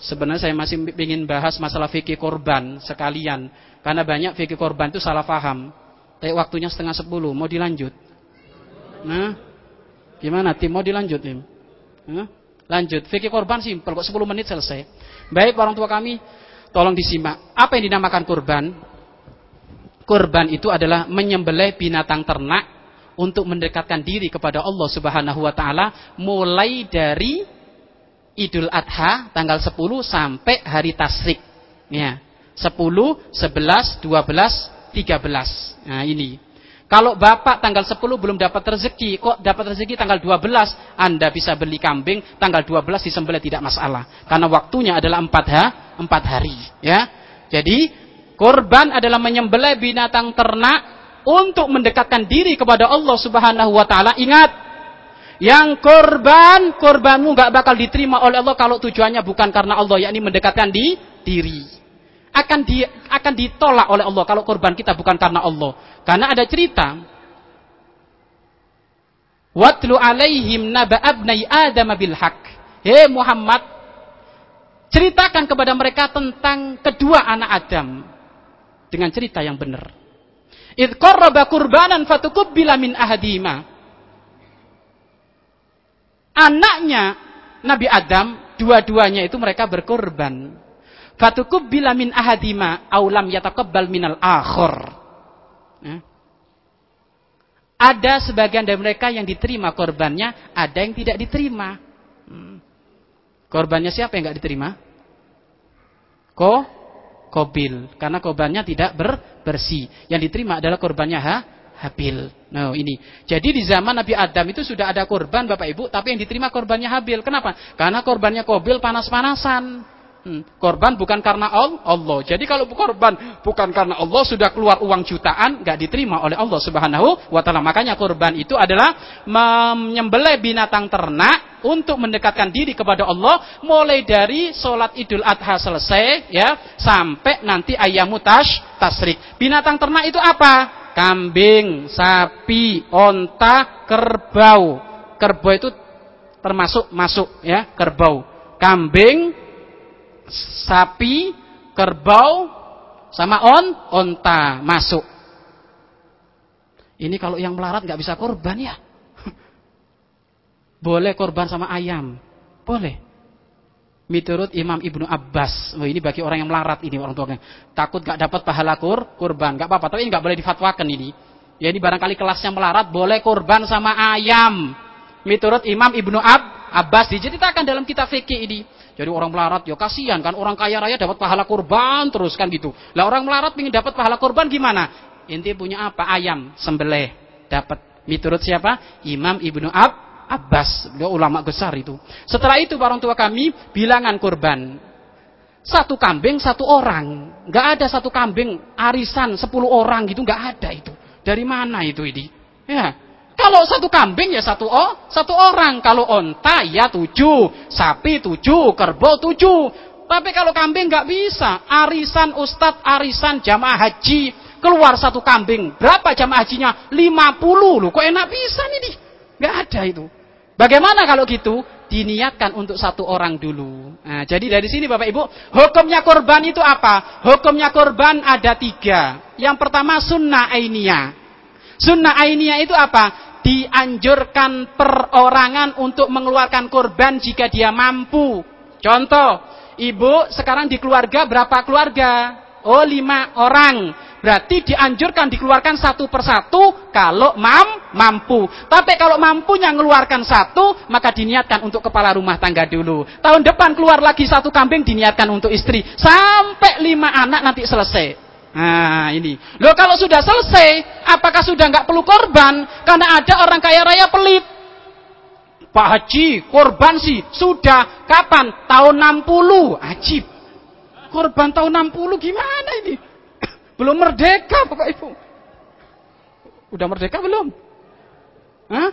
Sebenarnya saya masih ingin bahas masalah fikih korban sekalian. Karena banyak fikih korban itu salah paham. Tapi waktunya setengah sepuluh. Mau dilanjut? Nah, gimana tim? Mau dilanjut tim? Nah, lanjut. Fikih korban simpel kok 10 menit selesai. Baik orang tua kami, tolong disimak. Apa yang dinamakan korban? Korban itu adalah menyembelih binatang ternak untuk mendekatkan diri kepada Allah Subhanahu wa taala mulai dari Idul Adha tanggal 10 sampai hari Tasrik. Ya. 10, 11, 12, 13. Nah, ini. Kalau Bapak tanggal 10 belum dapat rezeki, kok dapat rezeki tanggal 12, Anda bisa beli kambing tanggal 12 disembelih tidak masalah. Karena waktunya adalah 4 ha, 4 hari, ya. Jadi, korban adalah menyembelih binatang ternak untuk mendekatkan diri kepada Allah Subhanahu wa taala. Ingat, Yang korban, korbanmu nggak bakal diterima oleh Allah kalau tujuannya bukan karena Allah, yakni mendekatkan di diri. Akan di, akan ditolak oleh Allah kalau korban kita bukan karena Allah. Karena ada cerita. Watlu alaihim naba abnai Adam. Hei Muhammad, ceritakan kepada mereka tentang kedua anak Adam dengan cerita yang benar. Id qarraba qurbanan fatukubbila min ahadima anaknya Nabi Adam, dua-duanya itu mereka berkorban. Fatukub bila min ahadima aulam yatakabbal minal akhor. Ada sebagian dari mereka yang diterima korbannya, ada yang tidak diterima. Hmm. Korbannya siapa yang nggak diterima? Ko, kobil, karena korbannya tidak ber, bersih. Yang diterima adalah korbannya ha, Habil. Nah ini. Jadi di zaman Nabi Adam itu sudah ada korban Bapak Ibu, tapi yang diterima korbannya Habil. Kenapa? Karena korbannya Kobil panas-panasan. Hmm. Korban bukan karena Allah. Jadi kalau korban bukan karena Allah sudah keluar uang jutaan nggak diterima oleh Allah Subhanahu wa taala. Makanya korban itu adalah menyembelih binatang ternak untuk mendekatkan diri kepada Allah mulai dari sholat Idul Adha selesai ya sampai nanti ayamu tash tasrik. Binatang ternak itu apa? Kambing, sapi, onta, kerbau. Kerbau itu termasuk masuk ya, kerbau. Kambing, sapi, kerbau sama on, onta masuk. Ini kalau yang melarat nggak bisa korban ya. Boleh korban sama ayam. Boleh. Miturut Imam Ibnu Abbas. Oh, ini bagi orang yang melarat ini orang tuanya. Takut gak dapat pahala kur, kurban. Gak apa-apa. Tapi ini gak boleh difatwakan ini. Ya ini barangkali kelasnya melarat boleh kurban sama ayam. Miturut Imam Ibnu Ab, Abbas diceritakan dalam kitab fikih ini. Jadi orang melarat ya kasihan kan orang kaya raya dapat pahala kurban terus kan gitu. Lah orang melarat ingin dapat pahala kurban gimana? Inti punya apa? Ayam sembelih dapat. Miturut siapa? Imam Ibnu Ab Abbas, beliau ulama besar itu. Setelah itu orang tua kami bilangan kurban. Satu kambing satu orang. Nggak ada satu kambing arisan sepuluh orang gitu nggak ada itu. Dari mana itu ini? Ya, kalau satu kambing ya satu oh, satu orang. Kalau onta ya tujuh, sapi tujuh, kerbau tujuh. Tapi kalau kambing nggak bisa. Arisan ustadz, arisan jamaah haji keluar satu kambing. Berapa jamaah hajinya? 50 loh. Kok enak bisa nih? Nggak ada itu. Bagaimana kalau gitu? Diniatkan untuk satu orang dulu. Nah, jadi dari sini Bapak Ibu, hukumnya korban itu apa? Hukumnya korban ada tiga. Yang pertama sunnah ainiyah. Sunnah ainiyah itu apa? Dianjurkan perorangan untuk mengeluarkan korban jika dia mampu. Contoh, ibu sekarang di keluarga berapa keluarga? Oh lima orang. Berarti dianjurkan dikeluarkan satu persatu kalau mam mampu. Tapi kalau mampunya mengeluarkan satu, maka diniatkan untuk kepala rumah tangga dulu. Tahun depan keluar lagi satu kambing diniatkan untuk istri. Sampai lima anak nanti selesai. Nah ini. Loh kalau sudah selesai, apakah sudah nggak perlu korban? Karena ada orang kaya raya pelit. Pak Haji, korban sih sudah kapan? Tahun 60. Ajib. Korban tahun 60 gimana ini? Belum merdeka Bapak Ibu. Udah merdeka belum? Hah?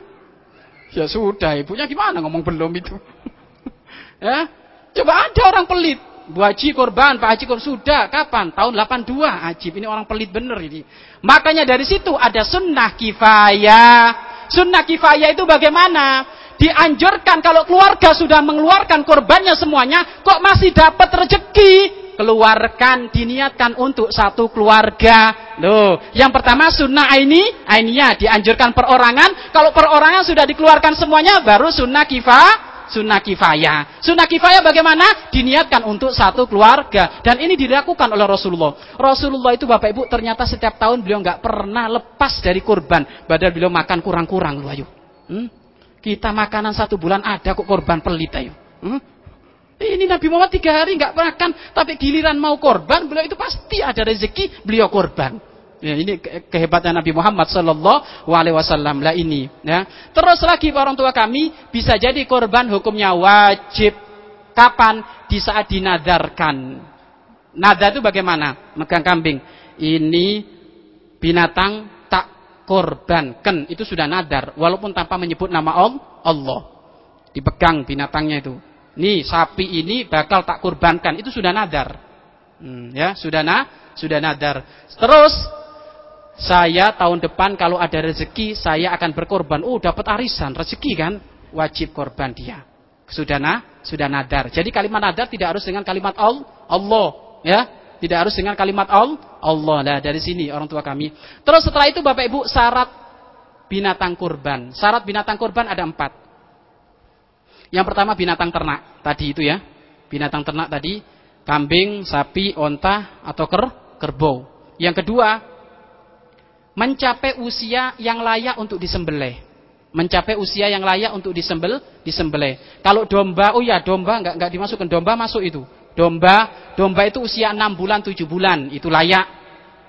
Ya sudah, ibunya gimana ngomong belum itu? ya, coba ada orang pelit. Bu Haji korban, Pak Haji korban sudah kapan? Tahun 82. Ajib, ini orang pelit bener ini. Makanya dari situ ada sunnah kifayah. Sunnah kifayah itu bagaimana? Dianjurkan kalau keluarga sudah mengeluarkan korbannya semuanya, kok masih dapat rezeki? Keluarkan diniatkan untuk satu keluarga. Loh, yang pertama sunnah ini, aininya dianjurkan perorangan. Kalau perorangan sudah dikeluarkan semuanya, baru sunnah kifah, sunnah kifayah. Sunnah kifayah bagaimana? Diniatkan untuk satu keluarga. Dan ini dilakukan oleh Rasulullah. Rasulullah itu Bapak Ibu ternyata setiap tahun beliau nggak pernah lepas dari kurban. Padahal beliau makan kurang-kurang loh ayo. Hmm? Kita makanan satu bulan ada kok korban pelit ayo. Hmm? Ini Nabi Muhammad tiga hari nggak makan, tapi giliran mau korban, beliau itu pasti ada rezeki, beliau korban. Ya, ini kehebatan Nabi Muhammad Sallallahu Alaihi Wasallam lah ini. Ya. Terus lagi orang tua kami bisa jadi korban hukumnya wajib. Kapan? Di saat dinadarkan. Nadar itu bagaimana? Megang kambing. Ini binatang tak korbankan itu sudah nadar walaupun tanpa menyebut nama Allah dipegang binatangnya itu nih sapi ini bakal tak kurbankan. Itu sudah nadar. Hmm, ya sudah na sudah nadar. Terus saya tahun depan kalau ada rezeki saya akan berkorban. Oh dapat arisan rezeki kan? Wajib korban dia. Sudah na sudah nadar. Jadi kalimat nadar tidak harus dengan kalimat Allah ya. Tidak harus dengan kalimat Allah. Lah dari sini orang tua kami. Terus setelah itu bapak ibu syarat binatang kurban. Syarat binatang kurban ada empat yang pertama binatang ternak tadi itu ya binatang ternak tadi kambing sapi onta atau ker kerbau yang kedua mencapai usia yang layak untuk disembelih. Mencapai usia yang layak untuk disembel, disembelih. Kalau domba, oh ya domba nggak nggak dimasukkan domba masuk itu. Domba, domba itu usia 6 bulan, 7 bulan, itu layak.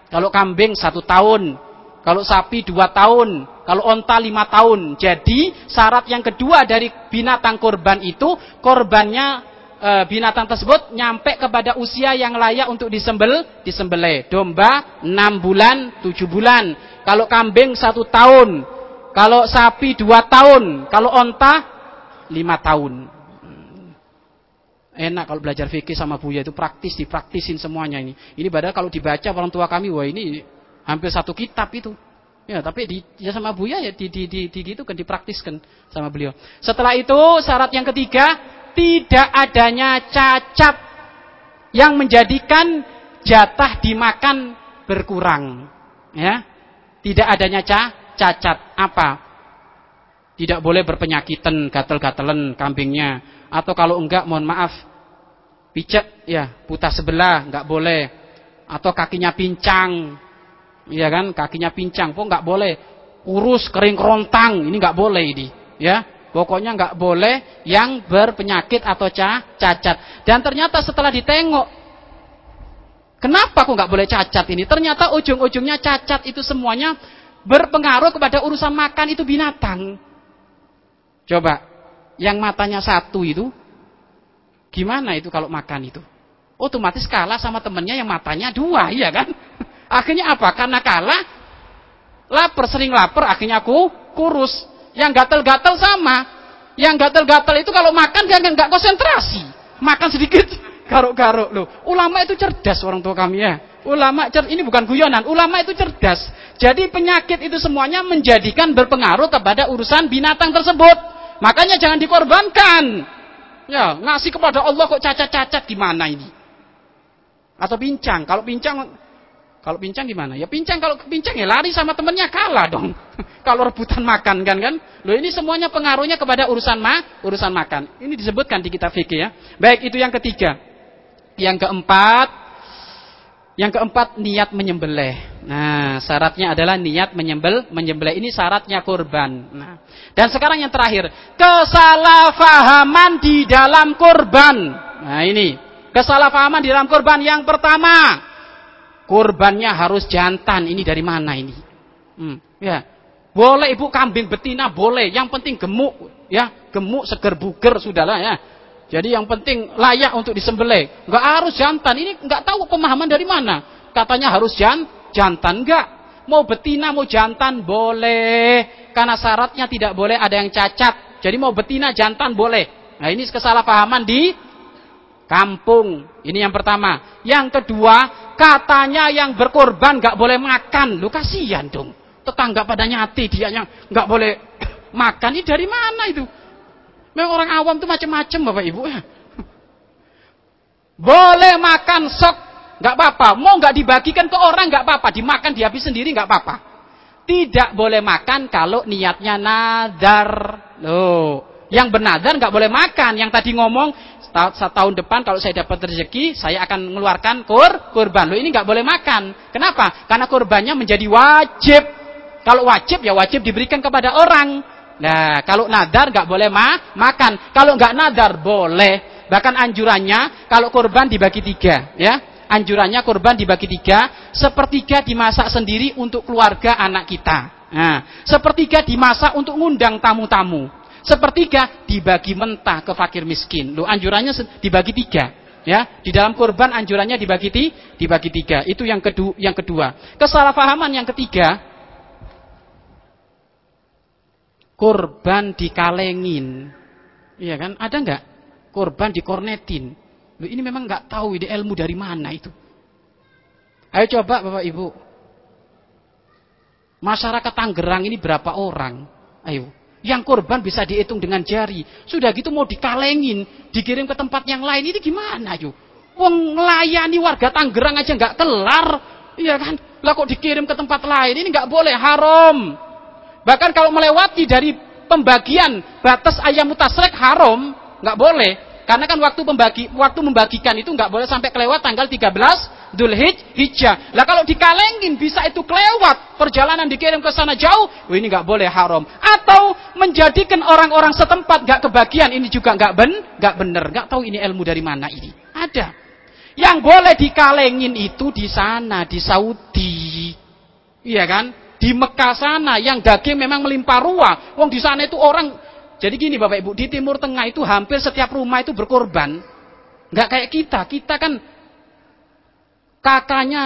Kalau kambing satu tahun, kalau sapi dua tahun, kalau onta lima tahun. Jadi syarat yang kedua dari binatang korban itu korbannya e, binatang tersebut nyampe kepada usia yang layak untuk disembel, disembelih. Domba 6 bulan, 7 bulan. Kalau kambing satu tahun. Kalau sapi 2 tahun. Kalau onta 5 tahun. Enak kalau belajar fikih sama Buya itu praktis, dipraktisin semuanya ini. Ini padahal kalau dibaca orang tua kami, wah ini hampir satu kitab itu. Ya, tapi di, ya sama Buya ya di, di, di, di gitu kan dipraktiskan sama beliau. Setelah itu syarat yang ketiga tidak adanya cacat yang menjadikan jatah dimakan berkurang. Ya. Tidak adanya ca cacat apa? Tidak boleh berpenyakitan, gatel-gatelan kambingnya atau kalau enggak mohon maaf pijat ya, buta sebelah enggak boleh atau kakinya pincang. Ya kan, kakinya pincang pun enggak boleh. Kurus kering kerontang, ini enggak boleh ini, ya. Pokoknya nggak boleh yang berpenyakit atau cacat. Dan ternyata setelah ditengok, kenapa kok nggak boleh cacat ini? Ternyata ujung-ujungnya cacat itu semuanya berpengaruh kepada urusan makan itu binatang. Coba, yang matanya satu itu, gimana itu kalau makan itu? Otomatis kalah sama temennya yang matanya dua, iya kan? Akhirnya apa? Karena kalah, lapar, sering lapar, akhirnya aku kurus. Yang gatel-gatel sama. Yang gatel-gatel itu kalau makan dia nggak konsentrasi. Makan sedikit garuk-garuk loh. Ulama itu cerdas orang tua kami ya. Ulama cer ini bukan guyonan, ulama itu cerdas. Jadi penyakit itu semuanya menjadikan berpengaruh kepada urusan binatang tersebut. Makanya jangan dikorbankan. Ya, ngasih kepada Allah kok cacat-cacat gimana ini? Atau pincang. Kalau pincang kalau pincang gimana? Ya pincang kalau pincang ya lari sama temennya kalah dong. kalau rebutan makan kan kan. Loh ini semuanya pengaruhnya kepada urusan ma, urusan makan. Ini disebutkan di kitab fikih ya. Baik itu yang ketiga. Yang keempat, yang keempat niat menyembelih. Nah, syaratnya adalah niat menyembel, menyembelih. Ini syaratnya kurban. Nah, dan sekarang yang terakhir, kesalahpahaman di dalam kurban. Nah, ini kesalahpahaman di dalam kurban yang pertama Kurbannya harus jantan. Ini dari mana ini? Hmm, ya. Boleh ibu kambing betina boleh. Yang penting gemuk, ya, gemuk seger buger sudahlah ya. Jadi yang penting layak untuk disembelih. Enggak harus jantan. Ini enggak tahu pemahaman dari mana. Katanya harus jan jantan enggak. Mau betina mau jantan boleh. Karena syaratnya tidak boleh ada yang cacat. Jadi mau betina jantan boleh. Nah ini kesalahpahaman di kampung. Ini yang pertama. Yang kedua, katanya yang berkorban nggak boleh makan. Lu kasihan dong. Tetangga pada nyati dia yang nggak boleh makan. Ini dari mana itu? Memang orang awam tuh macam-macam Bapak Ibu. Boleh makan sok nggak apa-apa. Mau nggak dibagikan ke orang nggak apa-apa. Dimakan dihabis sendiri nggak apa-apa. Tidak boleh makan kalau niatnya nadar. Loh, yang bernadar nggak boleh makan. Yang tadi ngomong tahun depan kalau saya dapat rezeki, saya akan mengeluarkan kur kurban. Lo ini nggak boleh makan. Kenapa? Karena kurbannya menjadi wajib. Kalau wajib ya wajib diberikan kepada orang. Nah, kalau nadar nggak boleh ma makan. Kalau nggak nadar boleh. Bahkan anjurannya kalau kurban dibagi tiga, ya. Anjurannya kurban dibagi tiga, sepertiga dimasak sendiri untuk keluarga anak kita. Nah, sepertiga dimasak untuk ngundang tamu-tamu. Sepertiga dibagi mentah ke fakir miskin. Lu anjurannya dibagi tiga. Ya, di dalam kurban anjurannya dibagi ti, dibagi tiga. Itu yang kedua. Yang kedua, kesalahpahaman yang ketiga. Korban dikalengin. Iya kan? Ada nggak? Korban dikornetin. Ini memang nggak tahu ini ilmu dari mana itu. Ayo coba Bapak Ibu. Masyarakat Tangerang ini berapa orang? Ayo. Yang korban bisa dihitung dengan jari. Sudah gitu mau dikalengin, dikirim ke tempat yang lain. Ini gimana yuk? Wong melayani warga Tangerang aja nggak kelar. Iya kan? Lah kok dikirim ke tempat lain? Ini nggak boleh, haram. Bahkan kalau melewati dari pembagian batas ayam mutasrek haram, nggak boleh. Karena kan waktu pembagi waktu membagikan itu nggak boleh sampai kelewat tanggal 13 Dzulhijjah. Hijjah. Lah kalau dikalengin bisa itu kelewat, perjalanan dikirim ke sana jauh, oh ini nggak boleh haram. Atau menjadikan orang-orang setempat nggak kebagian, ini juga nggak ben, nggak bener, nggak tahu ini ilmu dari mana ini. Ada. Yang boleh dikalengin itu di sana, di Saudi. Iya kan? Di Mekah sana yang daging memang melimpah ruah. Wong di sana itu orang jadi gini Bapak Ibu, di Timur Tengah itu hampir setiap rumah itu berkorban. Nggak kayak kita, kita kan kakaknya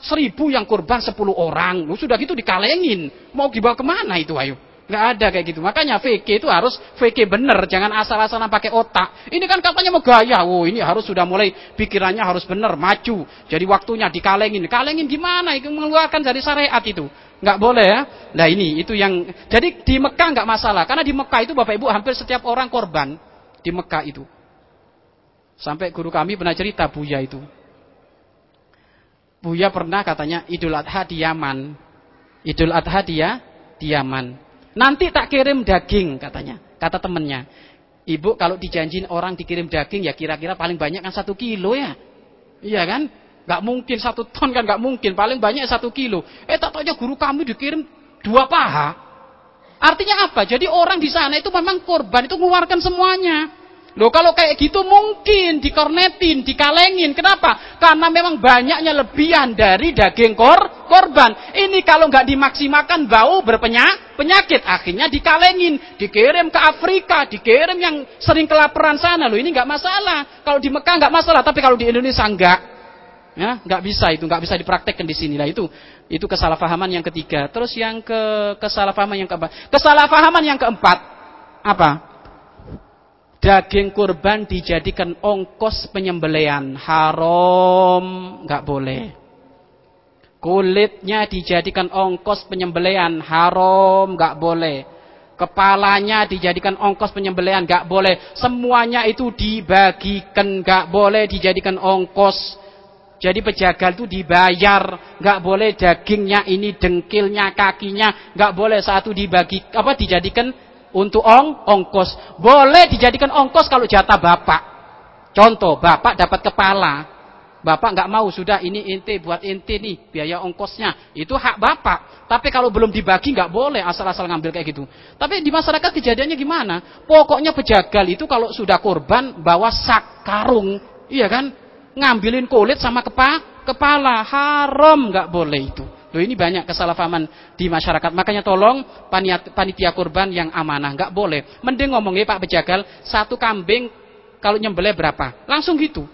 seribu yang korban sepuluh orang. Lu sudah gitu dikalengin. Mau dibawa ke mana itu ayo? Nggak ada kayak gitu. Makanya VK itu harus VK bener, jangan asal-asalan pakai otak. Ini kan katanya mau gaya. Oh, ini harus sudah mulai pikirannya harus bener, maju. Jadi waktunya dikalengin. Kalengin gimana? Itu mengeluarkan dari syariat itu nggak boleh ya. Nah ini itu yang jadi di Mekah nggak masalah karena di Mekah itu Bapak Ibu hampir setiap orang korban di Mekah itu. Sampai guru kami pernah cerita Buya itu. Buya pernah katanya Idul Adha di Yaman. Idul Adha dia di Yaman. Nanti tak kirim daging katanya, kata temennya. Ibu kalau dijanjin orang dikirim daging ya kira-kira paling banyak kan satu kilo ya. Iya kan? Gak mungkin satu ton kan gak mungkin. Paling banyak satu kilo. Eh tak aja guru kami dikirim dua paha. Artinya apa? Jadi orang di sana itu memang korban itu mengeluarkan semuanya. Loh kalau kayak gitu mungkin dikornetin, dikalengin. Kenapa? Karena memang banyaknya lebihan dari daging kor korban. Ini kalau nggak dimaksimalkan bau berpenyak penyakit. Akhirnya dikalengin, dikirim ke Afrika, dikirim yang sering kelaparan sana. Loh ini nggak masalah. Kalau di Mekah nggak masalah, tapi kalau di Indonesia nggak. Ya, nggak bisa itu, nggak bisa dipraktekkan di sini lah itu. Itu kesalahpahaman yang ketiga. Terus yang ke kesalahpahaman yang keempat. Kesalahpahaman yang keempat apa? Daging kurban dijadikan ongkos penyembelian. Haram, nggak boleh. Kulitnya dijadikan ongkos penyembelian. Haram, nggak boleh. Kepalanya dijadikan ongkos penyembelian, nggak boleh. Semuanya itu dibagikan, nggak boleh dijadikan ongkos. Jadi pejagal itu dibayar, nggak boleh dagingnya ini dengkilnya kakinya, nggak boleh satu dibagi apa dijadikan untuk ong ongkos. Boleh dijadikan ongkos kalau jatah bapak. Contoh, bapak dapat kepala, bapak nggak mau sudah ini inti buat inti nih biaya ongkosnya itu hak bapak. Tapi kalau belum dibagi nggak boleh asal-asal ngambil kayak gitu. Tapi di masyarakat kejadiannya gimana? Pokoknya pejagal itu kalau sudah korban bawa sak karung, iya kan? ngambilin kulit sama kepa, kepala haram nggak boleh itu Loh ini banyak kesalahpahaman di masyarakat. Makanya tolong panitia, kurban yang amanah. nggak boleh. Mending ngomongnya Pak Bejagal, satu kambing kalau nyembelih berapa? Langsung gitu.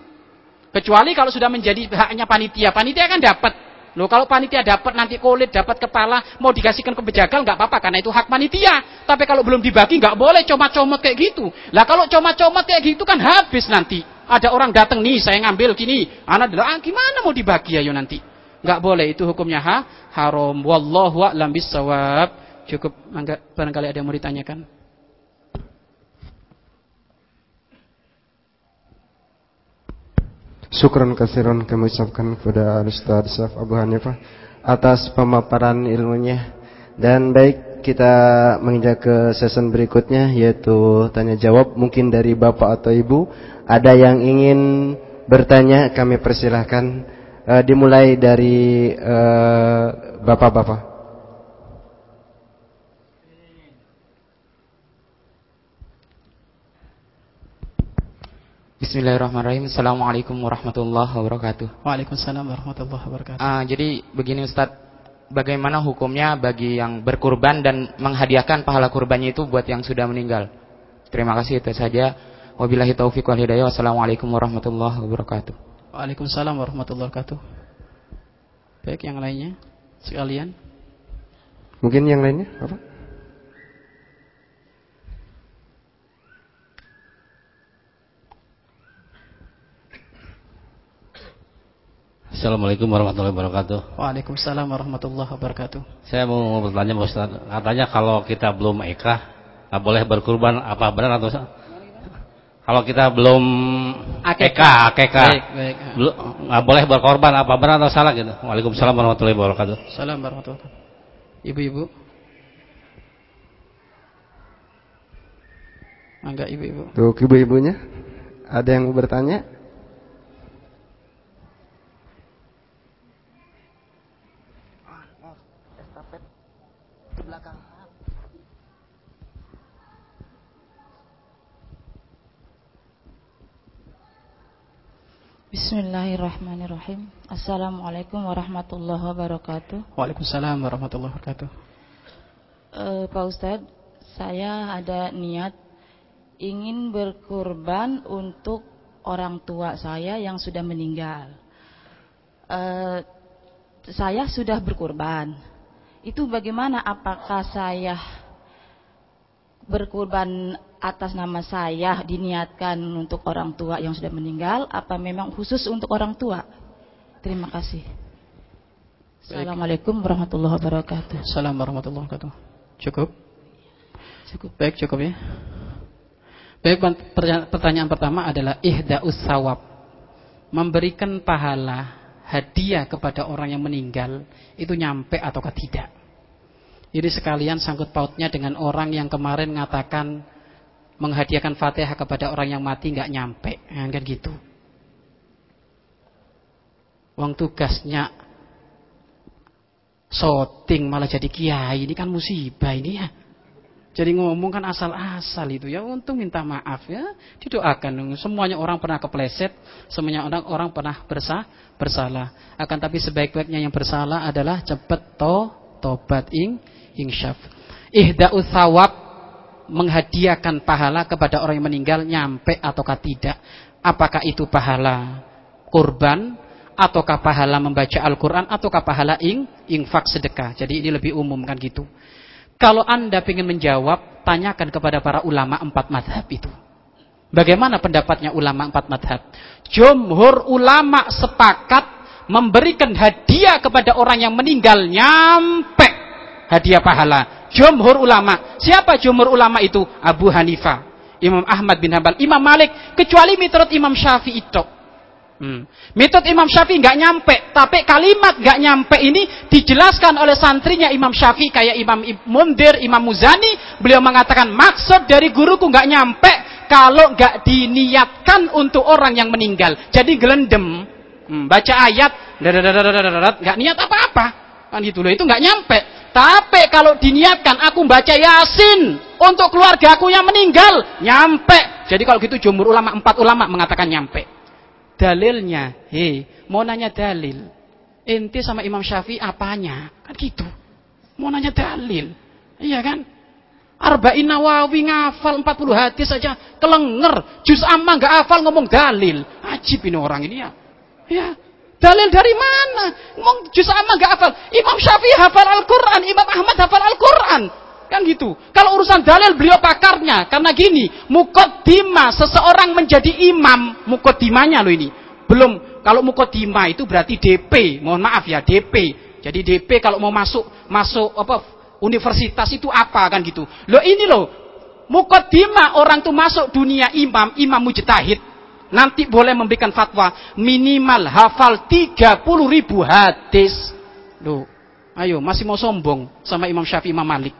Kecuali kalau sudah menjadi haknya panitia. Panitia kan dapat. Loh kalau panitia dapat nanti kulit, dapat kepala, mau dikasihkan ke bejagal nggak apa-apa karena itu hak panitia. Tapi kalau belum dibagi nggak boleh comot-comot kayak gitu. Lah kalau comot-comot kayak gitu kan habis nanti. Ada orang datang nih, saya ngambil gini. Anak adalah ah, gimana mau dibagi ayo nanti? Enggak boleh itu hukumnya ha? haram. Wallahu a'lam bissawab. Cukup barangkali ada yang mau ditanyakan. Syukran kasiran kami ucapkan kepada Ustaz Saf Abu Hanifah atas pemaparan ilmunya. Dan baik kita menginjak ke season berikutnya yaitu tanya jawab mungkin dari Bapak atau Ibu ada yang ingin bertanya kami persilahkan uh, dimulai dari eh, bapak-bapak. Uh, Bismillahirrahmanirrahim. Assalamualaikum warahmatullahi wabarakatuh. Waalaikumsalam warahmatullahi wabarakatuh. Uh, jadi begini Ustadz, bagaimana hukumnya bagi yang berkurban dan menghadiahkan pahala kurbannya itu buat yang sudah meninggal? Terima kasih itu saja. Wabillahi taufiq wal hidayah. Wassalamualaikum warahmatullahi wabarakatuh. Waalaikumsalam warahmatullahi wabarakatuh. Baik, yang lainnya sekalian. Mungkin yang lainnya apa? Assalamualaikum warahmatullahi wabarakatuh. Waalaikumsalam warahmatullahi wabarakatuh. Saya mau bertanya Ustaz, katanya kalau kita belum ikrah, boleh berkurban apa benar atau kalau kita belum baik. belum nggak boleh berkorban apa benar atau salah gitu. Waalaikumsalam warahmatullahi wabarakatuh. Salam warahmatullahi wabarakatuh. Ibu-ibu. Enggak ibu-ibu. Tuh ibu-ibunya. Ada yang mau bertanya? Bismillahirrahmanirrahim. Assalamualaikum warahmatullahi wabarakatuh. Waalaikumsalam warahmatullahi wabarakatuh. Uh, Pak Ustadz, saya ada niat ingin berkurban untuk orang tua saya yang sudah meninggal. Uh, saya sudah berkurban. Itu bagaimana? Apakah saya berkurban atas nama saya diniatkan untuk orang tua yang sudah meninggal? Apa memang khusus untuk orang tua? Terima kasih. Assalamualaikum warahmatullahi wabarakatuh. Assalamualaikum warahmatullahi wabarakatuh. Cukup? Cukup. Baik, cukup ya. Baik, pertanyaan pertama adalah ihda'us sawab. Memberikan pahala hadiah kepada orang yang meninggal itu nyampe ataukah tidak? Ini sekalian sangkut pautnya dengan orang yang kemarin mengatakan menghadiahkan Fatihah kepada orang yang mati nggak nyampe, ya, kan gitu. Wong tugasnya shooting malah jadi kiai. Ini kan musibah ini ya. Jadi ngomong kan asal-asal itu. Ya untung minta maaf ya. Didoakan. Semuanya orang pernah kepleset semuanya orang orang pernah bersah bersalah. Akan tapi sebaik-baiknya yang bersalah adalah cepat to tobat. Ing insyaf ihda thawab menghadiahkan pahala kepada orang yang meninggal nyampe ataukah tidak apakah itu pahala kurban ataukah pahala membaca Al-Quran ataukah pahala ing infak sedekah jadi ini lebih umum kan gitu kalau anda ingin menjawab, tanyakan kepada para ulama empat madhab itu. Bagaimana pendapatnya ulama empat madhab? Jumhur ulama sepakat memberikan hadiah kepada orang yang meninggal nyampe hadiah pahala. Jumhur ulama. Siapa jumhur ulama itu? Abu Hanifah, Imam Ahmad bin Hambal, Imam Malik, kecuali mitrut Imam Syafi'i itu. Hmm. Metode Imam Syafi'i nggak nyampe, tapi kalimat nggak nyampe ini dijelaskan oleh santrinya Imam Syafi'i kayak Imam Mundir, Imam Muzani, beliau mengatakan maksud dari guruku nggak nyampe kalau nggak diniatkan untuk orang yang meninggal. Jadi gelendem, hmm, baca ayat, nggak niat apa-apa, kan gitu loh itu nggak nyampe. Tapi kalau diniatkan aku baca Yasin untuk keluarga aku yang meninggal, nyampe. Jadi kalau gitu jumhur ulama empat ulama mengatakan nyampe dalilnya. Hei, mau nanya dalil. Inti sama Imam Syafi'i apanya? Kan gitu. Mau nanya dalil. Iya kan? Arba'in Nawawi ngafal 40 hadis saja kelenger. Juz amma nggak hafal ngomong dalil. Ajib ini orang ini ya. Ya. Dalil dari mana? Ngomong juz amma nggak hafal. Imam Syafi'i hafal Al-Qur'an, Imam Ahmad hafal Al-Qur'an. Kan gitu. Kalau urusan dalil beliau pakarnya. Karena gini, mukodima seseorang menjadi imam, mukodimanya loh ini. Belum, kalau mukodima itu berarti DP. Mohon maaf ya, DP. Jadi DP kalau mau masuk masuk apa universitas itu apa kan gitu. Loh ini loh, mukodima orang tuh masuk dunia imam, imam mujtahid. Nanti boleh memberikan fatwa minimal hafal 30 ribu hadis. Loh, ayo masih mau sombong sama Imam Syafi'i Imam Malik.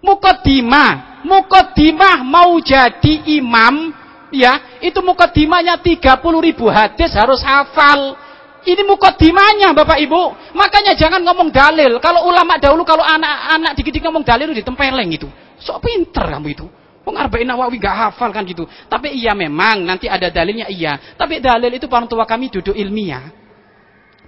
Mukodimah, mukodimah mau jadi imam, ya itu mukodimahnya 30 ribu hadis harus hafal. Ini mukodimahnya Bapak Ibu. Makanya jangan ngomong dalil. Kalau ulama dahulu kalau anak-anak dikit-dikit ngomong dalil itu ditempeleng itu. Sok pinter kamu itu. Pengarba'in Nawawi gak hafal kan gitu. Tapi iya memang nanti ada dalilnya iya. Tapi dalil itu orang tua kami duduk ilmiah.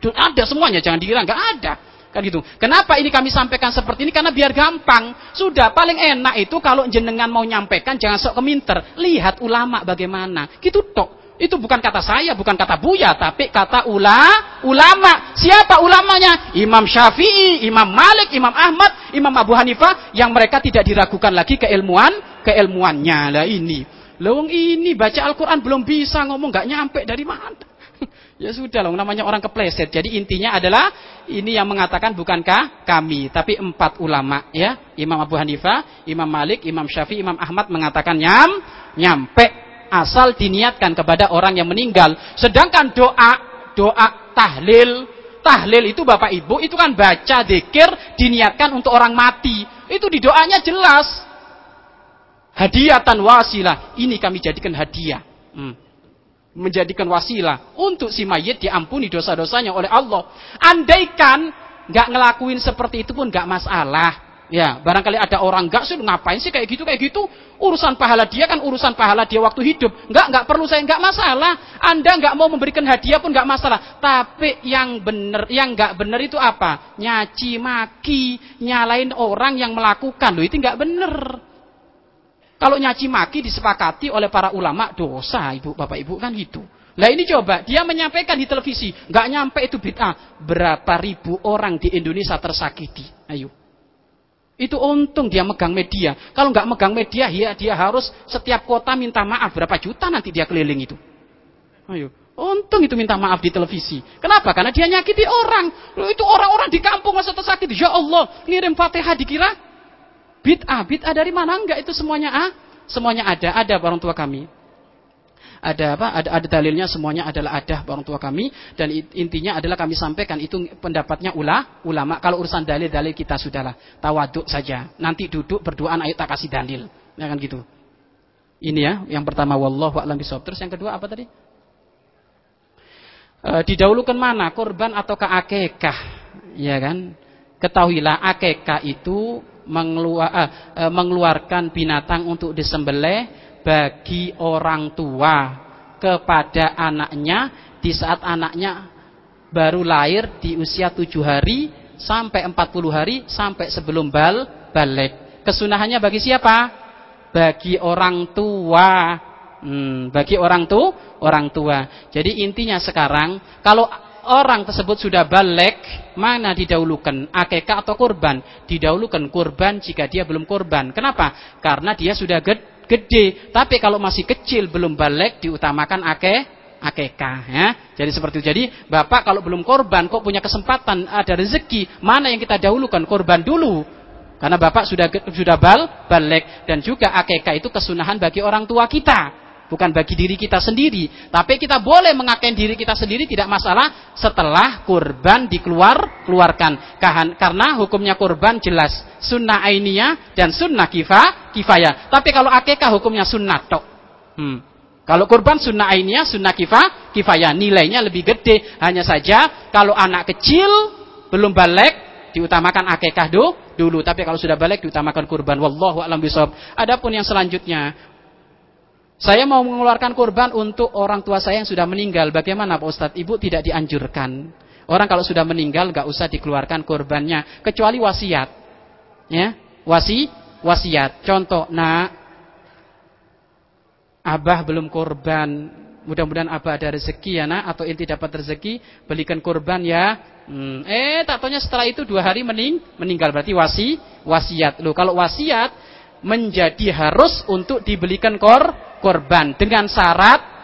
Ada semuanya jangan dikira nggak ada. Kan gitu. Kenapa ini kami sampaikan seperti ini? Karena biar gampang. Sudah paling enak itu kalau jenengan mau nyampaikan jangan sok keminter. Lihat ulama bagaimana. Gitu tok. Itu bukan kata saya, bukan kata Buya, tapi kata ula, ulama. Siapa ulamanya? Imam Syafi'i, Imam Malik, Imam Ahmad, Imam Abu Hanifah yang mereka tidak diragukan lagi keilmuan, keilmuannya lah ini. Lewong ini baca Al-Quran belum bisa ngomong nggak nyampe dari mana? ya sudah loh, namanya orang kepleset. Jadi intinya adalah ini yang mengatakan bukankah kami, tapi empat ulama ya, Imam Abu Hanifah, Imam Malik, Imam Syafi'i, Imam Ahmad mengatakan nyam, nyampe asal diniatkan kepada orang yang meninggal. Sedangkan doa, doa tahlil, tahlil itu Bapak Ibu itu kan baca dikir diniatkan untuk orang mati. Itu di doanya jelas. Hadiatan wasilah. Ini kami jadikan hadiah. Hmm. Menjadikan wasilah untuk si mayit diampuni dosa-dosanya oleh Allah. Andaikan nggak ngelakuin seperti itu pun nggak masalah. Ya, barangkali ada orang nggak sih ngapain sih kayak gitu kayak gitu. Urusan pahala dia kan urusan pahala dia waktu hidup. Nggak nggak perlu saya nggak masalah. Anda nggak mau memberikan hadiah pun nggak masalah. Tapi yang benar yang nggak benar itu apa? Nyaci maki, nyalain orang yang melakukan. Loh itu nggak benar. Kalau nyaci maki disepakati oleh para ulama dosa, ibu bapak ibu kan gitu. Nah ini coba, dia menyampaikan di televisi, nggak nyampe itu bid'ah. Berapa ribu orang di Indonesia tersakiti? Ayo. Itu untung dia megang media. Kalau nggak megang media, ya dia harus setiap kota minta maaf. Berapa juta nanti dia keliling itu. Ayo. Untung itu minta maaf di televisi. Kenapa? Karena dia nyakiti orang. Loh, itu orang-orang di kampung masa tersakiti. Ya Allah, ngirim fatihah dikira bid'ah. Bid'ah dari mana? Enggak, itu semuanya ah. Semuanya ada. Ada orang tua kami ada apa? Ada ada dalilnya semuanya adalah ada orang tua kami dan intinya adalah kami sampaikan itu pendapatnya ulah ulama. Kalau urusan dalil-dalil kita sudahlah tawaduk saja. Nanti duduk berdoa ayo tak kasih dalil. Ya kan gitu. Ini ya, yang pertama wallahu a'lam. Terus yang kedua apa tadi? E, didahulukan mana? Korban atau akekah? Ya kan? Ketahuilah akekah itu mengeluarkan binatang untuk disembelih bagi orang tua kepada anaknya di saat anaknya baru lahir di usia tujuh hari sampai empat puluh hari sampai sebelum bal balik. Kesunahannya bagi siapa? Bagi orang tua. Hmm, bagi orang tua, orang tua. Jadi intinya sekarang kalau orang tersebut sudah balik, mana didahulukan akekah atau kurban? Didahulukan kurban jika dia belum kurban. Kenapa? Karena dia sudah gede tapi kalau masih kecil belum balik diutamakan ake akekah ya. Jadi seperti itu. Jadi Bapak kalau belum korban kok punya kesempatan ada rezeki, mana yang kita dahulukan korban dulu. Karena Bapak sudah sudah bal balik dan juga akekah itu kesunahan bagi orang tua kita bukan bagi diri kita sendiri. Tapi kita boleh mengakai diri kita sendiri tidak masalah setelah kurban dikeluar keluarkan. Karena hukumnya kurban jelas sunnah ainiyah dan sunnah kifa kifayah. Tapi kalau akekah hukumnya sunnah tok. Hmm. Kalau kurban sunnah ainiyah, sunnah kifa kifayah. Nilainya lebih gede. Hanya saja kalau anak kecil belum balik diutamakan akekah do, dulu tapi kalau sudah balik diutamakan kurban wallahu alam bisawab adapun yang selanjutnya saya mau mengeluarkan kurban untuk orang tua saya yang sudah meninggal. Bagaimana Pak Ustadz? Ibu tidak dianjurkan. Orang kalau sudah meninggal gak usah dikeluarkan kurbannya. Kecuali wasiat. Ya, wasi, wasiat. Contoh, nak, abah belum kurban. Mudah-mudahan abah ada rezeki ya nak. Atau inti dapat rezeki, belikan kurban ya. Hmm. Eh, tak tanya setelah itu dua hari mening, meninggal. Berarti wasi, wasiat. Loh, kalau wasiat menjadi harus untuk dibelikan kor korban dengan syarat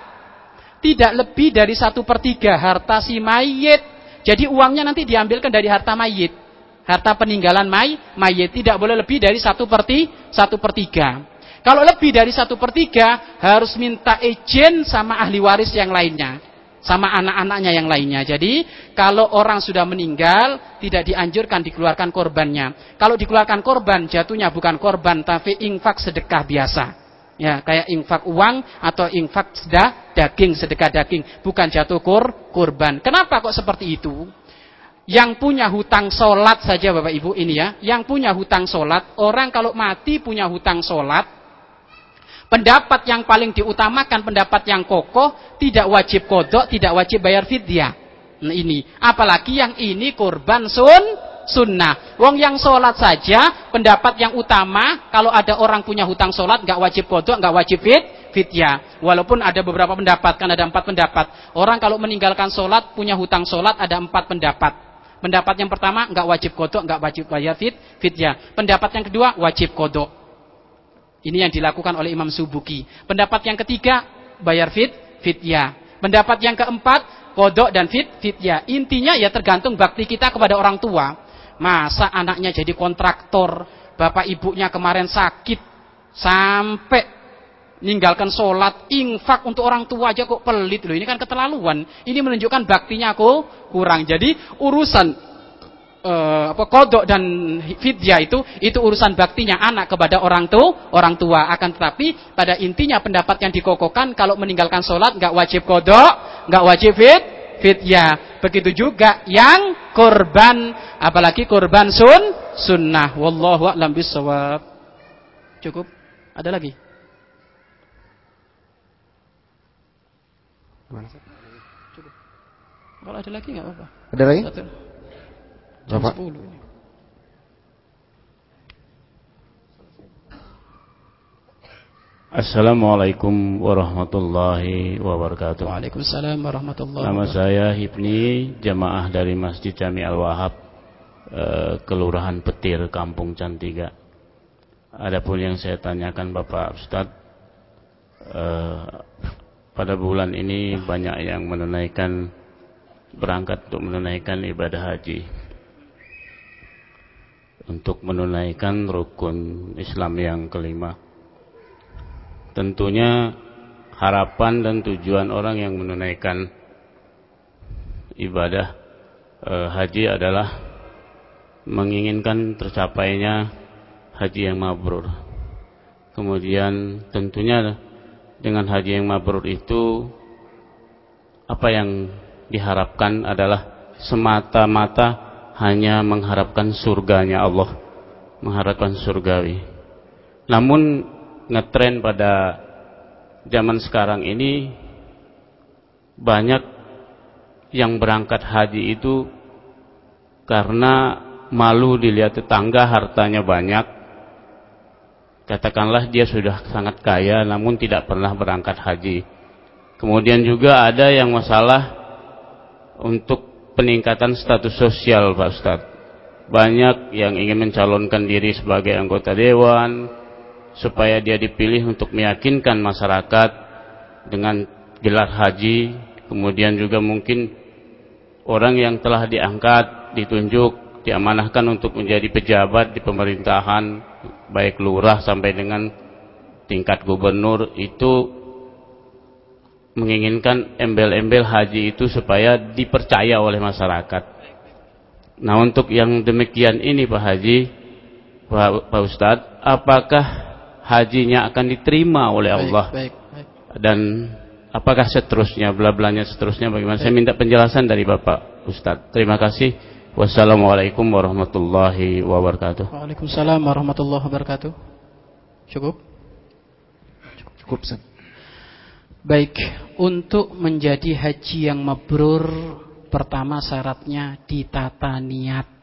tidak lebih dari satu per tiga harta si mayit. Jadi uangnya nanti diambilkan dari harta mayit. Harta peninggalan may, mayit tidak boleh lebih dari satu per, satu per tiga. Kalau lebih dari satu per tiga harus minta izin sama ahli waris yang lainnya sama anak-anaknya yang lainnya. Jadi kalau orang sudah meninggal tidak dianjurkan dikeluarkan korbannya. Kalau dikeluarkan korban jatuhnya bukan korban tapi infak sedekah biasa. Ya, kayak infak uang atau infak sedah daging, sedekah daging, bukan jatuh kur, kurban. Kenapa kok seperti itu? Yang punya hutang solat saja Bapak Ibu ini ya, yang punya hutang solat, orang kalau mati punya hutang solat, pendapat yang paling diutamakan, pendapat yang kokoh, tidak wajib kodok, tidak wajib bayar fidyah. Nah ini, apalagi yang ini kurban sun, sunnah. Wong yang sholat saja, pendapat yang utama, kalau ada orang punya hutang sholat, nggak wajib kodok, nggak wajib fit, fitya. Walaupun ada beberapa pendapat, kan ada empat pendapat. Orang kalau meninggalkan sholat, punya hutang sholat, ada empat pendapat. Pendapat yang pertama, nggak wajib kodok, nggak wajib bayar fit, fitya. Pendapat yang kedua, wajib kodok. Ini yang dilakukan oleh Imam Subuki. Pendapat yang ketiga, bayar fit, fitya. Pendapat yang keempat, kodok dan fit fit ya intinya ya tergantung bakti kita kepada orang tua masa anaknya jadi kontraktor bapak ibunya kemarin sakit sampai ninggalkan sholat infak untuk orang tua aja kok pelit. Loh ini kan keterlaluan. Ini menunjukkan baktinya aku kurang. Jadi urusan uh, apa kodok dan fidyah itu itu urusan baktinya anak kepada orang tua orang tua. Akan tetapi pada intinya pendapat yang dikokohkan kalau meninggalkan sholat nggak wajib kodok nggak wajib fit fidyah. Begitu juga yang korban apalagi korban sun sunnah. Wallahu a'lam bisawab cukup? Ada lagi? Cukup. Kalau ada lagi nggak apa-apa. Ada lagi? Satu. Bapak. Assalamualaikum warahmatullahi wabarakatuh. Waalaikumsalam warahmatullahi Nama saya Hipni, jamaah dari Masjid Jami Al-Wahab, eh, Kelurahan Petir, Kampung Cantiga. Adapun yang saya tanyakan Bapak Ustadz, eh, pada bulan ini banyak yang menunaikan berangkat untuk menunaikan ibadah haji untuk menunaikan rukun Islam yang kelima. Tentunya harapan dan tujuan orang yang menunaikan ibadah e, haji adalah menginginkan tercapainya haji yang mabrur. Kemudian tentunya dengan haji yang mabrur itu apa yang diharapkan adalah semata-mata hanya mengharapkan surganya Allah, mengharapkan surgawi. Namun ngetren pada zaman sekarang ini banyak yang berangkat haji itu karena malu dilihat tetangga hartanya banyak. Katakanlah dia sudah sangat kaya namun tidak pernah berangkat haji. Kemudian juga ada yang masalah untuk peningkatan status sosial Pak Ustadz. Banyak yang ingin mencalonkan diri sebagai anggota dewan supaya dia dipilih untuk meyakinkan masyarakat dengan gelar haji, kemudian juga mungkin orang yang telah diangkat, ditunjuk, diamanahkan untuk menjadi pejabat di pemerintahan, baik lurah sampai dengan tingkat gubernur itu menginginkan embel-embel haji itu supaya dipercaya oleh masyarakat. Nah untuk yang demikian ini Pak Haji, Pak, Ustadz, apakah hajinya akan diterima oleh Allah? Baik, baik, baik. Dan apakah seterusnya, bela-belanya seterusnya bagaimana? Baik. Saya minta penjelasan dari Bapak Ustadz. Terima kasih. Wassalamualaikum warahmatullahi wabarakatuh. Waalaikumsalam warahmatullahi wabarakatuh. Cukup? Cukup, Cukup Baik, untuk menjadi haji yang mabrur, pertama syaratnya ditata niat.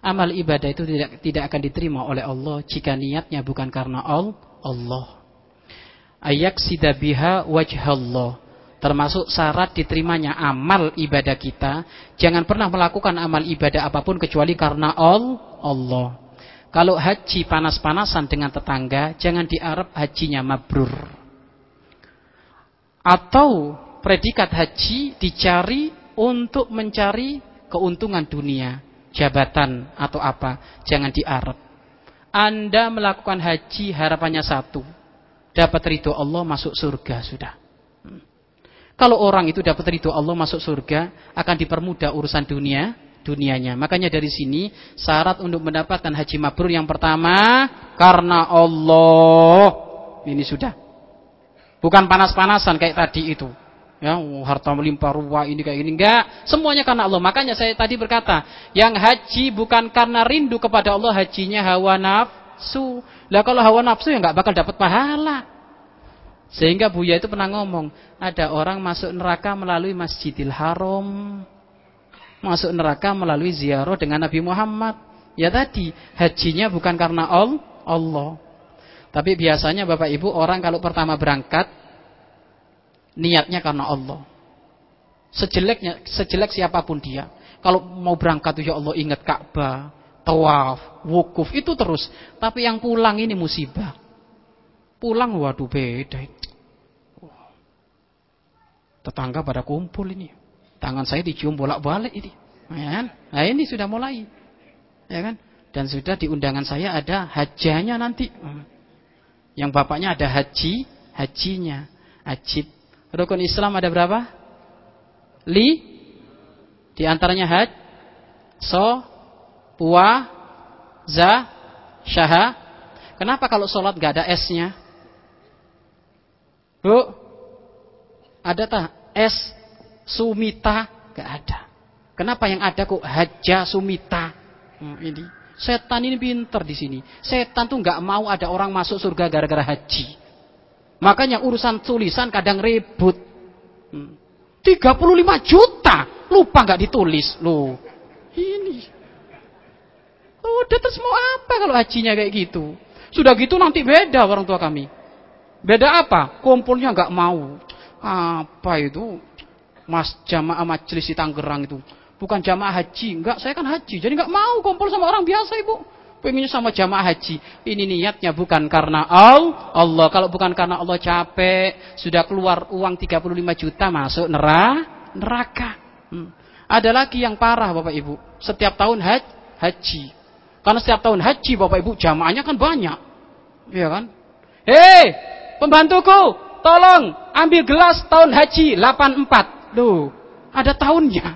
Amal ibadah itu tidak tidak akan diterima oleh Allah jika niatnya bukan karena Allah. Ayak sidabiha wajhallah. Termasuk syarat diterimanya amal ibadah kita, jangan pernah melakukan amal ibadah apa pun kecuali karena Allah. Kalau haji panas-panasan dengan tetangga, jangan diarep hajinya mabrur atau predikat haji dicari untuk mencari keuntungan dunia, jabatan atau apa, jangan diarep. Anda melakukan haji harapannya satu, dapat ridho Allah masuk surga sudah. Hmm. Kalau orang itu dapat ridho Allah masuk surga, akan dipermudah urusan dunia, dunianya. Makanya dari sini syarat untuk mendapatkan haji mabrur yang pertama karena Allah. Ini sudah Bukan panas-panasan kayak tadi itu. Ya, harta melimpah ruah ini kayak gini enggak, semuanya karena Allah. Makanya saya tadi berkata, yang haji bukan karena rindu kepada Allah, hajinya hawa nafsu. Lah kalau hawa nafsu ya enggak bakal dapat pahala. Sehingga Buya itu pernah ngomong, ada orang masuk neraka melalui Masjidil Haram. Masuk neraka melalui ziarah dengan Nabi Muhammad. Ya tadi, hajinya bukan karena Allah. Tapi biasanya Bapak Ibu orang kalau pertama berangkat niatnya karena Allah. Sejeleknya sejelek siapa pun dia. Kalau mau berangkat ya Allah ingat Ka'bah, tawaf, wukuf itu terus. Tapi yang pulang ini musibah. Pulang waduh beda. Tetangga pada kumpul ini. Tangan saya dicium bolak-balik ini. Ya kan? Nah ini sudah mulai. Ya kan? Dan sudah di undangan saya ada hajanya nanti. Yang bapaknya ada haji, hajinya. Ajib. Rukun Islam ada berapa? Li. Di antaranya haj, so, puwa, za, syaha. Kenapa kalau sholat gak ada S-nya? Bu, ada tak S Sumita? Gak ada. Kenapa yang ada kok Haja Sumita? Hmm, ini setan ini pinter di sini. Setan tuh nggak mau ada orang masuk surga gara-gara haji. Makanya urusan tulisan kadang ribut. Hmm. 35 juta, lupa nggak ditulis loh. Ini. Udah terus mau apa kalau hajinya kayak gitu? Sudah gitu nanti beda orang tua kami. Beda apa? Kumpulnya nggak mau. Apa itu? Mas jamaah majelis di Tangerang itu. Bukan jamaah haji. Enggak, saya kan haji. Jadi nggak mau kumpul sama orang biasa ibu. Pengennya sama jamaah haji. Ini niatnya bukan karena Allah. Allah. Kalau bukan karena Allah capek. Sudah keluar uang 35 juta masuk neraka. Hmm. Ada lagi yang parah Bapak Ibu. Setiap tahun haj, haji. Karena setiap tahun haji Bapak Ibu jamaahnya kan banyak. Iya kan? Hei, Pembantuku, tolong ambil gelas tahun haji 84. Duh, ada tahunnya.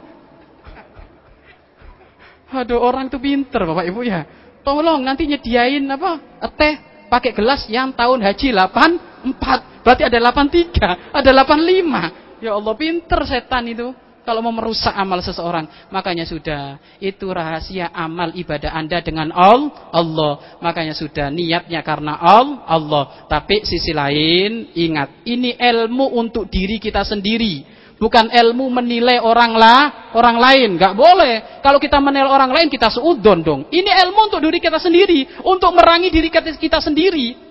Aduh, orang itu pinter Bapak Ibu ya. Tolong nanti nyediain apa? Teh pakai gelas yang tahun haji 84. Berarti ada 83, ada 85. Ya Allah, pinter setan itu. Kalau mau merusak amal seseorang, makanya sudah itu rahasia amal ibadah Anda dengan Allah. Makanya sudah niatnya karena Allah. Tapi sisi lain ingat, ini ilmu untuk diri kita sendiri. Bukan ilmu menilai orang lah, orang lain. Gak boleh. Kalau kita menilai orang lain, kita seudon dong. Ini ilmu untuk diri kita sendiri. Untuk merangi diri kita sendiri.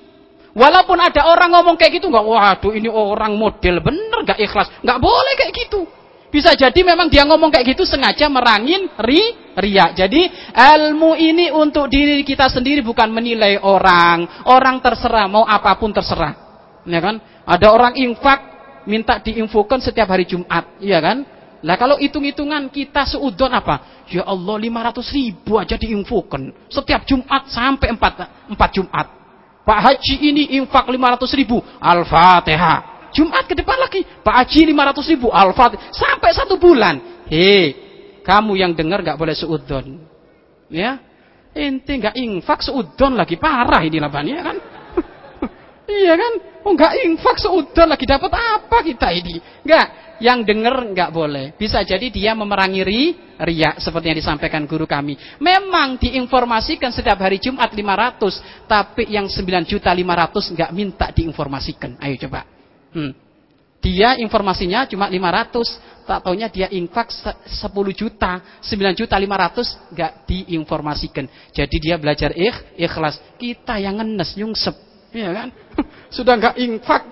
Walaupun ada orang ngomong kayak gitu, nggak, waduh ini orang model bener, nggak ikhlas, nggak boleh kayak gitu. Bisa jadi memang dia ngomong kayak gitu sengaja merangin ri, ria. Jadi ilmu ini untuk diri kita sendiri bukan menilai orang. Orang terserah mau apa pun terserah. Ya kan? Ada orang infak minta diinfokan setiap hari Jumat, iya kan? Lah kalau hitung-hitungan kita seudon apa? Ya Allah 500 ribu aja diinfokan. Setiap Jumat sampai 4, 4 Jumat. Pak Haji ini infak 500 ribu. Al-Fatihah. Jumat ke depan lagi. Pak Haji 500 ribu. Alfat. Sampai satu bulan. Hei. Kamu yang dengar gak boleh seudon. Ya. Ente gak infak seudon lagi. Parah ini labannya kan. Iya kan. Oh gak infak seudon lagi. Dapat apa kita ini. Gak. Yang dengar gak boleh. Bisa jadi dia memerangi ri, riak. Seperti yang disampaikan guru kami. Memang diinformasikan setiap hari Jumat 500. Tapi yang 9 juta 500 gak minta diinformasikan. Ayo coba. Hmm. Dia informasinya cuma 500, tak taunya dia infak 10 juta, 9 juta 500 nggak diinformasikan. Jadi dia belajar ikh, ikhlas. Kita yang ngenes nyungsep, ya kan? Sudah nggak infak,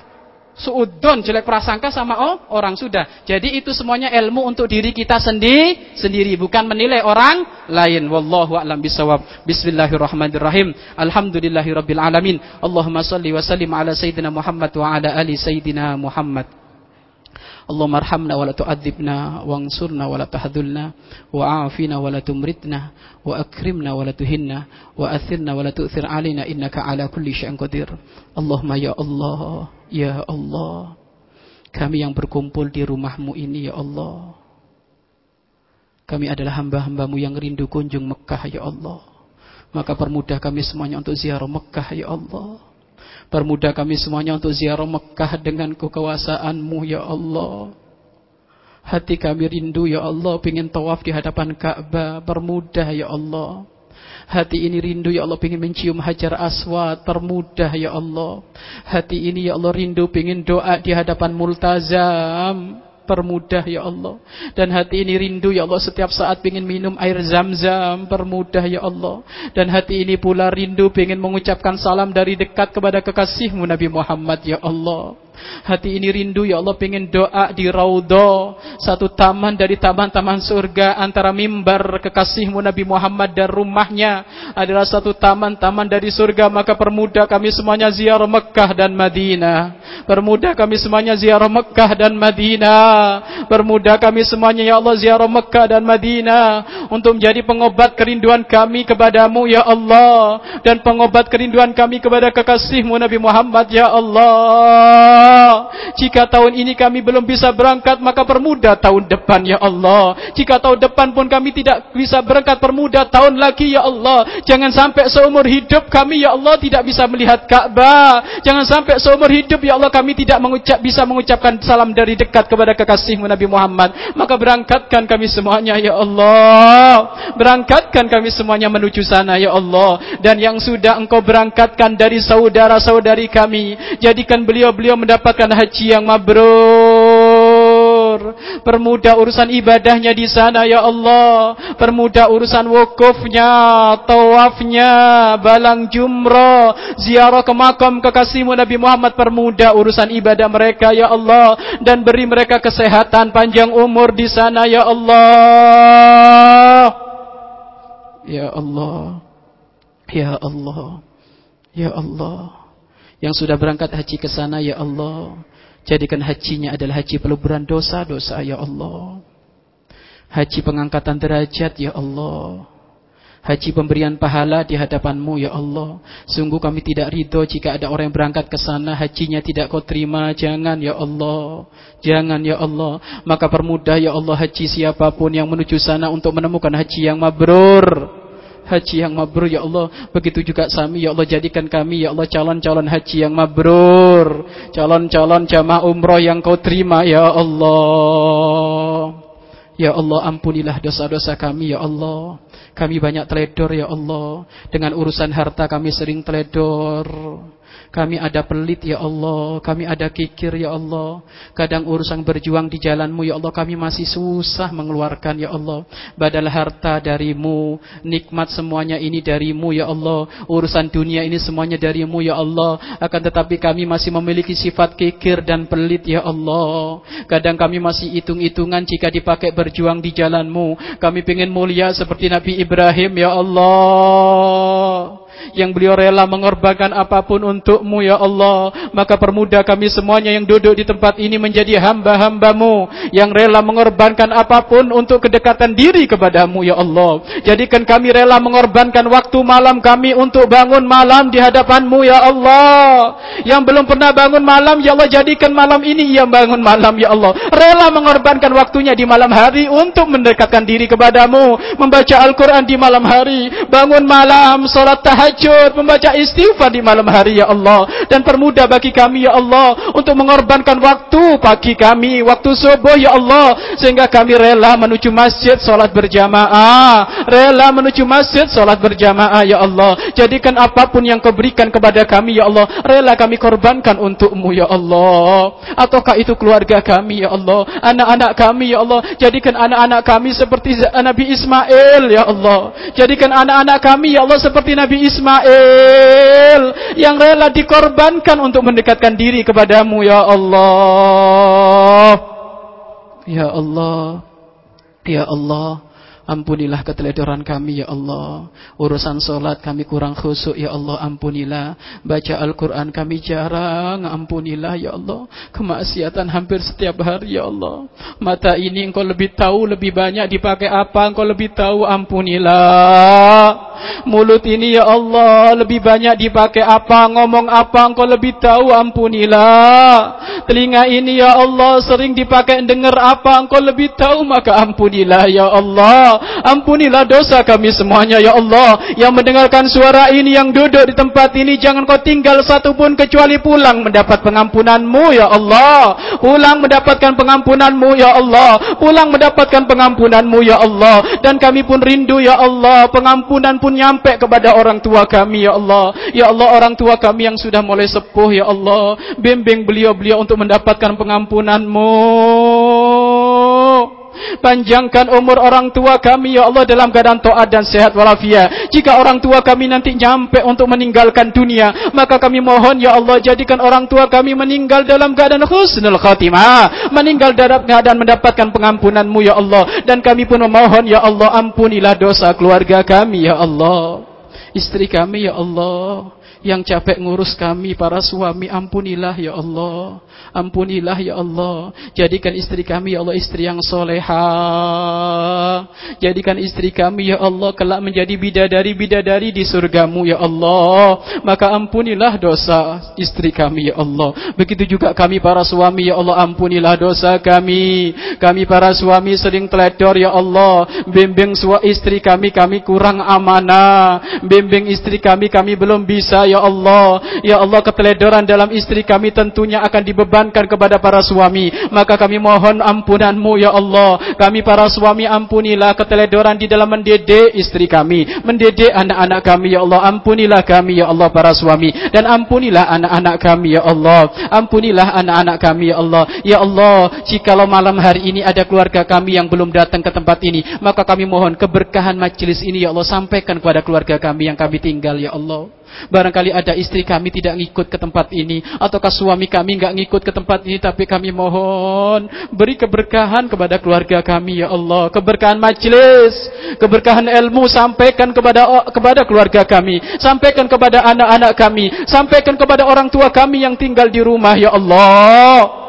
suudon jelek prasangka sama oh, orang sudah. Jadi itu semuanya ilmu untuk diri kita sendiri, sendiri bukan menilai orang lain. Wallahu a'lam bisawab. Bismillahirrahmanirrahim. Alhamdulillahirabbil alamin. Allahumma shalli wa sallim ala sayyidina Muhammad wa ala ali sayyidina Muhammad. اللهم ارحمنا ولا تؤذبنا وانصرنا ولا تحذلنا وعافنا ولا تمرتنا وأكرمنا ولا تهنا وأثرنا ولا تؤثر علينا إنك على كل شيء قدير اللهم يا الله يا الله kami yang berkumpul di rumahmu ini ya Allah kami adalah hamba-hambamu yang rindu kunjung Mekah ya Allah maka permudah kami semuanya untuk ziarah Mekah ya Allah Permudah kami semuanya untuk ziarah Mekah dengan kekuasaanmu ya Allah. Hati kami rindu ya Allah, ingin tawaf di hadapan Ka'bah. Permudah ya Allah. Hati ini rindu ya Allah ingin mencium hajar aswad. Permudah ya Allah. Hati ini ya Allah rindu ingin doa di hadapan multazam permudah ya Allah. Dan hati ini rindu ya Allah setiap saat ingin minum air zam-zam, permudah ya Allah. Dan hati ini pula rindu ingin mengucapkan salam dari dekat kepada kekasihmu Nabi Muhammad ya Allah. Hati ini rindu ya Allah pengen doa di raudhah, satu taman dari taman-taman surga antara mimbar kekasihmu Nabi Muhammad dan rumahnya adalah satu taman-taman dari surga maka permudah kami semuanya ziarah Mekah dan Madinah. Permudah kami semuanya ziarah Mekah dan Madinah. Permudah kami semuanya ya Allah ziarah Mekah dan Madinah untuk menjadi pengobat kerinduan kami kepadamu ya Allah dan pengobat kerinduan kami kepada kekasihmu Nabi Muhammad ya Allah. Jika tahun ini kami belum bisa berangkat maka permudah tahun depan ya Allah. Jika tahun depan pun kami tidak bisa berangkat permudah tahun lagi ya Allah. Jangan sampai seumur hidup kami ya Allah tidak bisa melihat Ka'bah. Jangan sampai seumur hidup ya Allah kami tidak mengucap bisa mengucapkan salam dari dekat kepada kekasihmu Nabi Muhammad. Maka berangkatkan kami semuanya ya Allah. Berangkatkan kami semuanya menuju sana ya Allah. Dan yang sudah engkau berangkatkan dari saudara-saudari kami. Jadikan beliau-beliau mendapatkan haji yang mabrur. Permudah urusan ibadahnya di sana ya Allah. Permudah urusan wukufnya, tawafnya, balang jumrah, ziarah ke makam kekasihmu Nabi Muhammad. Permudah urusan ibadah mereka ya Allah. Dan beri mereka kesehatan panjang umur di sana ya Allah. Ya Allah. Ya Allah. Ya Allah. Yang sudah berangkat haji ke sana ya Allah. Jadikan hajinya adalah haji peluburan dosa-dosa ya Allah. Haji pengangkatan derajat ya Allah. Haji pemberian pahala di hadapanmu ya Allah. Sungguh kami tidak ridho jika ada orang yang berangkat ke sana hajinya tidak kau terima. Jangan ya Allah. Jangan ya Allah. Maka permudah ya Allah haji siapa pun yang menuju sana untuk menemukan haji yang mabrur haji yang mabrur ya Allah. Begitu juga kami ya Allah jadikan kami ya Allah calon-calon haji yang mabrur, calon-calon jamaah umroh yang kau terima ya Allah. Ya Allah ampunilah dosa-dosa kami ya Allah. Kami banyak teledor ya Allah. Dengan urusan harta kami sering teledor. Kami ada pelit ya Allah, kami ada kikir ya Allah. Kadang urusan berjuang di jalanmu ya Allah, kami masih susah mengeluarkan ya Allah. Badal harta darimu, nikmat semuanya ini darimu ya Allah. Urusan dunia ini semuanya darimu ya Allah. Akan tetapi kami masih memiliki sifat kikir dan pelit ya Allah. Kadang kami masih hitung-hitungan jika dipakai berjuang di jalanmu. Kami ingin mulia seperti Nabi Ibrahim ya Allah yang beliau rela mengorbankan apa pun untukmu ya Allah. Maka permudah kami semuanya yang duduk di tempat ini menjadi hamba-hambamu yang rela mengorbankan apa pun untuk kedekatan diri kepadamu ya Allah. Jadikan kami rela mengorbankan waktu malam kami untuk bangun malam di hadapanmu ya Allah. Yang belum pernah bangun malam ya Allah jadikan malam ini yang bangun malam ya Allah. Rela mengorbankan waktunya di malam hari untuk mendekatkan diri kepadamu. Membaca Al-Quran di malam hari. Bangun malam, sholat tahajud tahajud, membaca istighfar di malam hari ya Allah dan permudah bagi kami ya Allah untuk mengorbankan waktu pagi kami, waktu subuh ya Allah sehingga kami rela menuju masjid salat berjamaah, rela menuju masjid salat berjamaah ya Allah. Jadikan apapun yang kau berikan kepada kami ya Allah, rela kami korbankan untukmu ya Allah. Ataukah itu keluarga kami ya Allah, anak-anak kami ya Allah, jadikan anak-anak kami seperti Nabi Ismail ya Allah. Jadikan anak-anak kami ya Allah seperti Nabi Ismail Ismail yang rela dikorbankan untuk mendekatkan diri kepadamu ya Allah. Ya Allah. Ya Allah. Ampunilah keteledoran kami ya Allah. Urusan solat kami kurang khusuk ya Allah Ampunilah. Baca Al-Quran kami jarang Ampunilah ya Allah. Kemaksiatan hampir setiap hari ya Allah. Mata ini engkau lebih tahu Lebih banyak dipakai apa Engkau lebih tahu Ampunilah. Mulut ini ya Allah Lebih banyak dipakai apa Ngomong apa engkau lebih tahu Ampunilah. Telinga ini ya Allah Sering dipakai dengar apa Engkau lebih tahu Maka ampunilah ya Allah Ampunilah dosa kami semuanya ya Allah. Yang mendengarkan suara ini Yang duduk di tempat ini Jangan kau tinggal satu pun Kecuali pulang mendapat pengampunanmu ya Allah. Pulang mendapatkan pengampunanmu ya Allah. Pulang mendapatkan pengampunanmu ya Allah. Dan kami pun rindu ya Allah. Pengampunan pun nyampe kepada orang tua kami ya Allah. Ya Allah orang tua kami yang sudah mulai sepuh ya Allah. Bimbing beliau-beliau untuk mendapatkan pengampunanmu Panjangkan umur orang tua kami ya Allah dalam keadaan taat dan sehat walafiat. Jika orang tua kami nanti nyampe untuk meninggalkan dunia, maka kami mohon ya Allah jadikan orang tua kami meninggal dalam keadaan husnul khatimah. Meninggal dalam keadaan mendapatkan pengampunanmu ya Allah. Dan kami pun memohon ya Allah ampunilah dosa keluarga kami ya Allah. Istri kami ya Allah yang capek ngurus kami para suami ampunilah ya Allah. Ampunilah ya Allah. Jadikan istri kami ya Allah istri yang soleha. Jadikan istri kami ya Allah kelak menjadi bidadari-bidadari di surgamu ya Allah. Maka ampunilah dosa istri kami ya Allah. Begitu juga kami para suami ya Allah ampunilah dosa kami. Kami para suami sering teledor ya Allah. Bimbing suami istri kami kami kurang amanah. Bimbing istri kami kami belum bisa ya Allah ya Allah keteledoran dalam istri kami tentunya akan dibebankan kepada para suami. Maka kami mohon ampunanmu ya Allah. Kami para suami ampunilah keteledoran di dalam mendidik istri kami mendidik anak-anak kami ya Allah. Ampunilah kami ya Allah para suami. Dan ampunilah anak-anak kami ya Allah. Ampunilah anak-anak kami ya Allah. Ya Allah jikalau malam hari ini ada keluarga kami yang belum datang ke tempat ini maka kami mohon keberkahan majelis ini ya Allah. Sampaikan kepada keluarga kami yang kami tinggal ya Allah Barangkali ada istri kami tidak ngikut ke tempat ini ataukah suami kami nggak ngikut ke tempat ini tapi kami mohon beri keberkahan kepada keluarga kami ya Allah, keberkahan majelis, keberkahan ilmu sampaikan kepada kepada keluarga kami, sampaikan kepada anak-anak kami, sampaikan kepada orang tua kami yang tinggal di rumah ya Allah.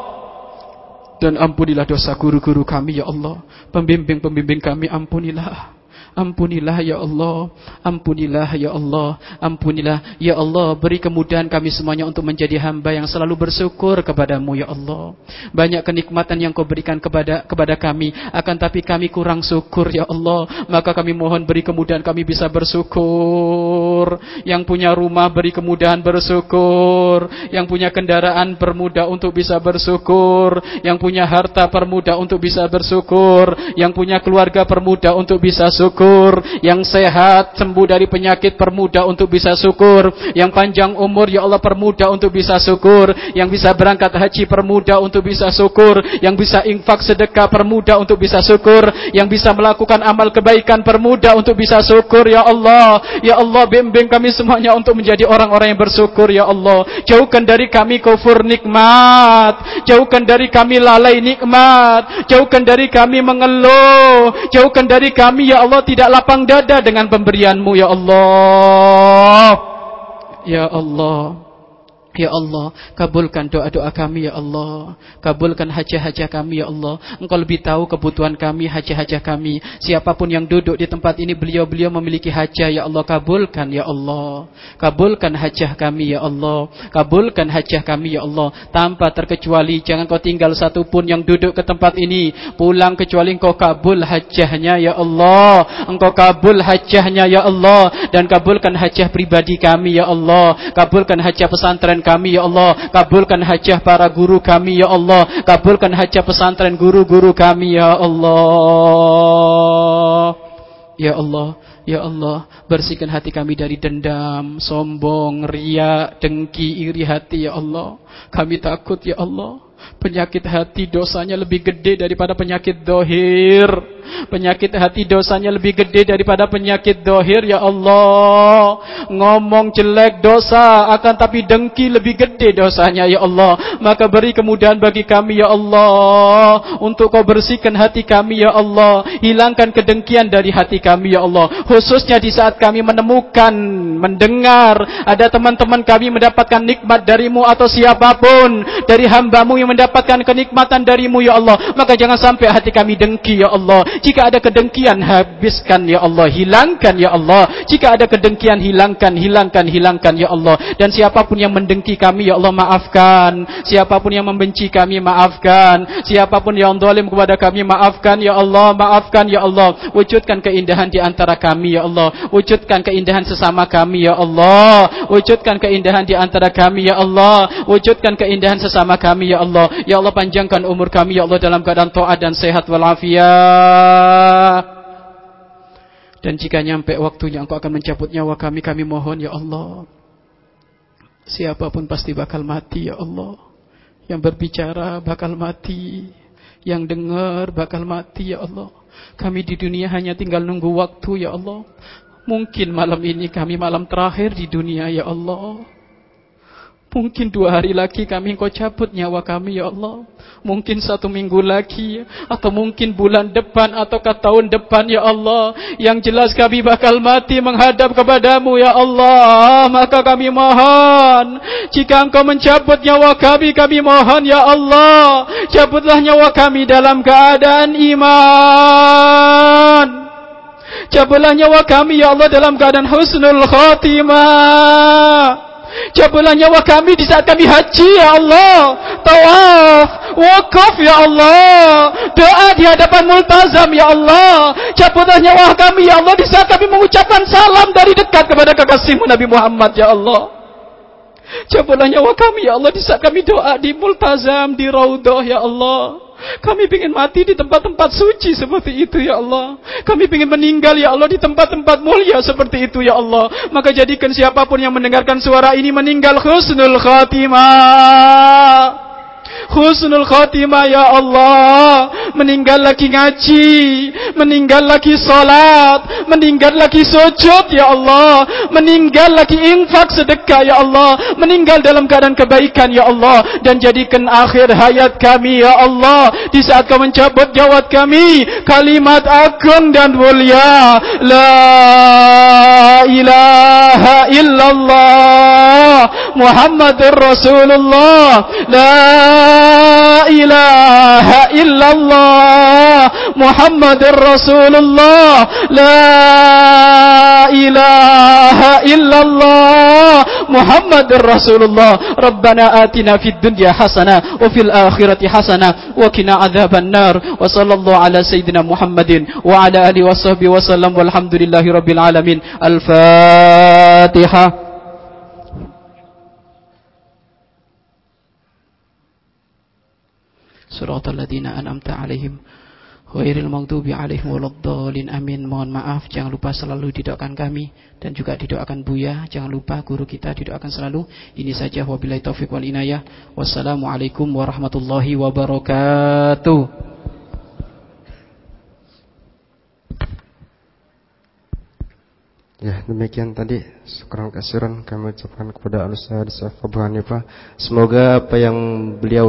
Dan ampunilah dosa guru-guru kami ya Allah, pembimbing-pembimbing kami ampunilah. Ampunilah ya Allah, ampunilah ya Allah, ampunilah ya Allah, beri kemudahan kami semuanya untuk menjadi hamba yang selalu bersyukur kepadamu ya Allah. Banyak kenikmatan yang kau berikan kepada kepada kami, akan tapi kami kurang syukur ya Allah. Maka kami mohon beri kemudahan kami bisa bersyukur. Yang punya rumah beri kemudahan bersyukur. Yang punya kendaraan permudah untuk bisa bersyukur. Yang punya harta permudah untuk bisa bersyukur. Yang punya keluarga permudah untuk bisa syukur syukur, yang sehat sembuh dari penyakit permudah untuk bisa syukur, yang panjang umur ya Allah permudah untuk bisa syukur, yang bisa berangkat haji permudah untuk bisa syukur, yang bisa infak sedekah permudah untuk bisa syukur, yang bisa melakukan amal kebaikan permudah untuk bisa syukur ya Allah. Ya Allah bimbing kami semuanya untuk menjadi orang-orang yang bersyukur ya Allah. Jauhkan dari kami kufur nikmat, jauhkan dari kami lalai nikmat, jauhkan dari kami mengeluh, jauhkan dari kami ya Allah tidak lapang dada dengan pemberianmu ya Allah. Ya Allah. Ya Allah, kabulkan doa-doa kami ya Allah. Kabulkan hajah-hajah kami ya Allah. Engkau lebih tahu kebutuhan kami, hajah-hajah kami. Siapa pun yang duduk di tempat ini, beliau-beliau memiliki hajah ya Allah. Kabulkan ya Allah. Kabulkan hajah kami ya Allah. Kabulkan hajah kami ya Allah. Tanpa terkecuali, jangan kau tinggal satu pun yang duduk ke tempat ini. Pulang kecuali engkau kabul hajahnya ya Allah. Engkau kabul hajahnya ya Allah. Dan kabulkan hajah pribadi kami ya Allah. Kabulkan hajah pesantren kami ya Allah kabulkan hajah para guru kami ya Allah kabulkan hajah pesantren guru-guru kami ya Allah ya Allah Ya Allah, bersihkan hati kami dari dendam, sombong, ria, dengki, iri hati ya Allah. Kami takut ya Allah. Penyakit hati dosanya lebih gede daripada penyakit dohir. Penyakit hati dosanya lebih gede daripada penyakit dohir ya Allah. Ngomong jelek dosa akan tapi dengki lebih gede dosanya ya Allah. Maka beri kemudahan bagi kami ya Allah. Untuk kau bersihkan hati kami ya Allah. Hilangkan kedengkian dari hati kami ya Allah. Khususnya di saat kami menemukan, mendengar. Ada teman-teman kami mendapatkan nikmat darimu atau siapa pun. Dari hambamu yang mendapatkan kenikmatan darimu ya Allah. Maka jangan sampai hati kami dengki ya Allah. Jika ada kedengkian habiskan ya Allah, hilangkan ya Allah. Jika ada kedengkian hilangkan, hilangkan, hilangkan ya Allah. Dan siapa pun yang mendengki kami ya Allah maafkan. Siapa pun yang membenci kami maafkan. Siapa pun yang dolim kepada kami maafkan ya Allah, maafkan ya Allah. Wujudkan keindahan di antara kami ya Allah. Wujudkan keindahan sesama kami ya Allah. Wujudkan keindahan di antara kami ya Allah. Wujudkan keindahan sesama kami ya Allah. Ya Allah panjangkan umur kami ya Allah dalam keadaan taat dan sehat walafiat. Dan jika nyampe waktunya engkau akan mencabut nyawa kami, kami mohon ya Allah. Siapa pun pasti bakal mati ya Allah. Yang berbicara bakal mati. Yang dengar bakal mati ya Allah. Kami di dunia hanya tinggal nunggu waktu ya Allah. Mungkin malam ini kami malam terakhir di dunia ya Allah. Mungkin dua hari lagi kami engkau cabut nyawa kami ya Allah. Mungkin satu minggu lagi. Atau mungkin bulan depan ataukah tahun depan ya Allah. Yang jelas kami bakal mati menghadap kepadamu ya Allah. Maka kami mohon. Jika engkau mencabut nyawa kami, kami mohon ya Allah. Cabutlah nyawa kami dalam keadaan iman. Cabutlah nyawa kami ya Allah dalam keadaan husnul khatimah. Cabutlah nyawa kami di saat kami haji ya Allah. Tawaf, wakaf ya Allah. Doa di hadapan multazam ya Allah. Cabutlah nyawa kami ya Allah di saat kami mengucapkan salam dari dekat kepada kekasihmu Nabi Muhammad ya Allah. Cabutlah nyawa kami ya Allah di saat kami doa di multazam, di raudhah ya Allah. Kami ingin mati di tempat-tempat suci seperti itu ya Allah. Kami ingin meninggal ya Allah di tempat-tempat mulia seperti itu ya Allah. Maka jadikan siapa pun yang mendengarkan suara ini meninggal khusnul khatimah. Husnul khatimah ya Allah. Meninggal lagi ngaji. Meninggal lagi salat. Meninggal lagi sujud ya Allah. Meninggal lagi infak sedekah ya Allah. Meninggal dalam keadaan kebaikan ya Allah. Dan jadikan akhir hayat kami ya Allah. Di saat kau mencabut jawab kami Kalimat agung dan mulia. La ilaha illallah Muhammadur Rasulullah. La إله إلا الله محمد رسول الله لا إله إلا الله محمد رسول الله ربنا آتنا في الدنيا حسنة وفي الآخرة حسنة وكنا عذاب النار. وصلى الله على سيدنا محمد وعلى آله وصحبه وسلم والحمد لله رب العالمين. الفاتحة. siratal ladzina an'amta 'alaihim Wairil maghdubi alaihim waladdallin amin. Mohon maaf, jangan lupa selalu didoakan kami dan juga didoakan Buya. Jangan lupa guru kita didoakan selalu. Ini saja wabillahi taufik wal inayah. Wassalamualaikum warahmatullahi wabarakatuh. Ya, demikian tadi sekarang kasiran kami ucapkan kepada Al-Ustaz Semoga apa yang beliau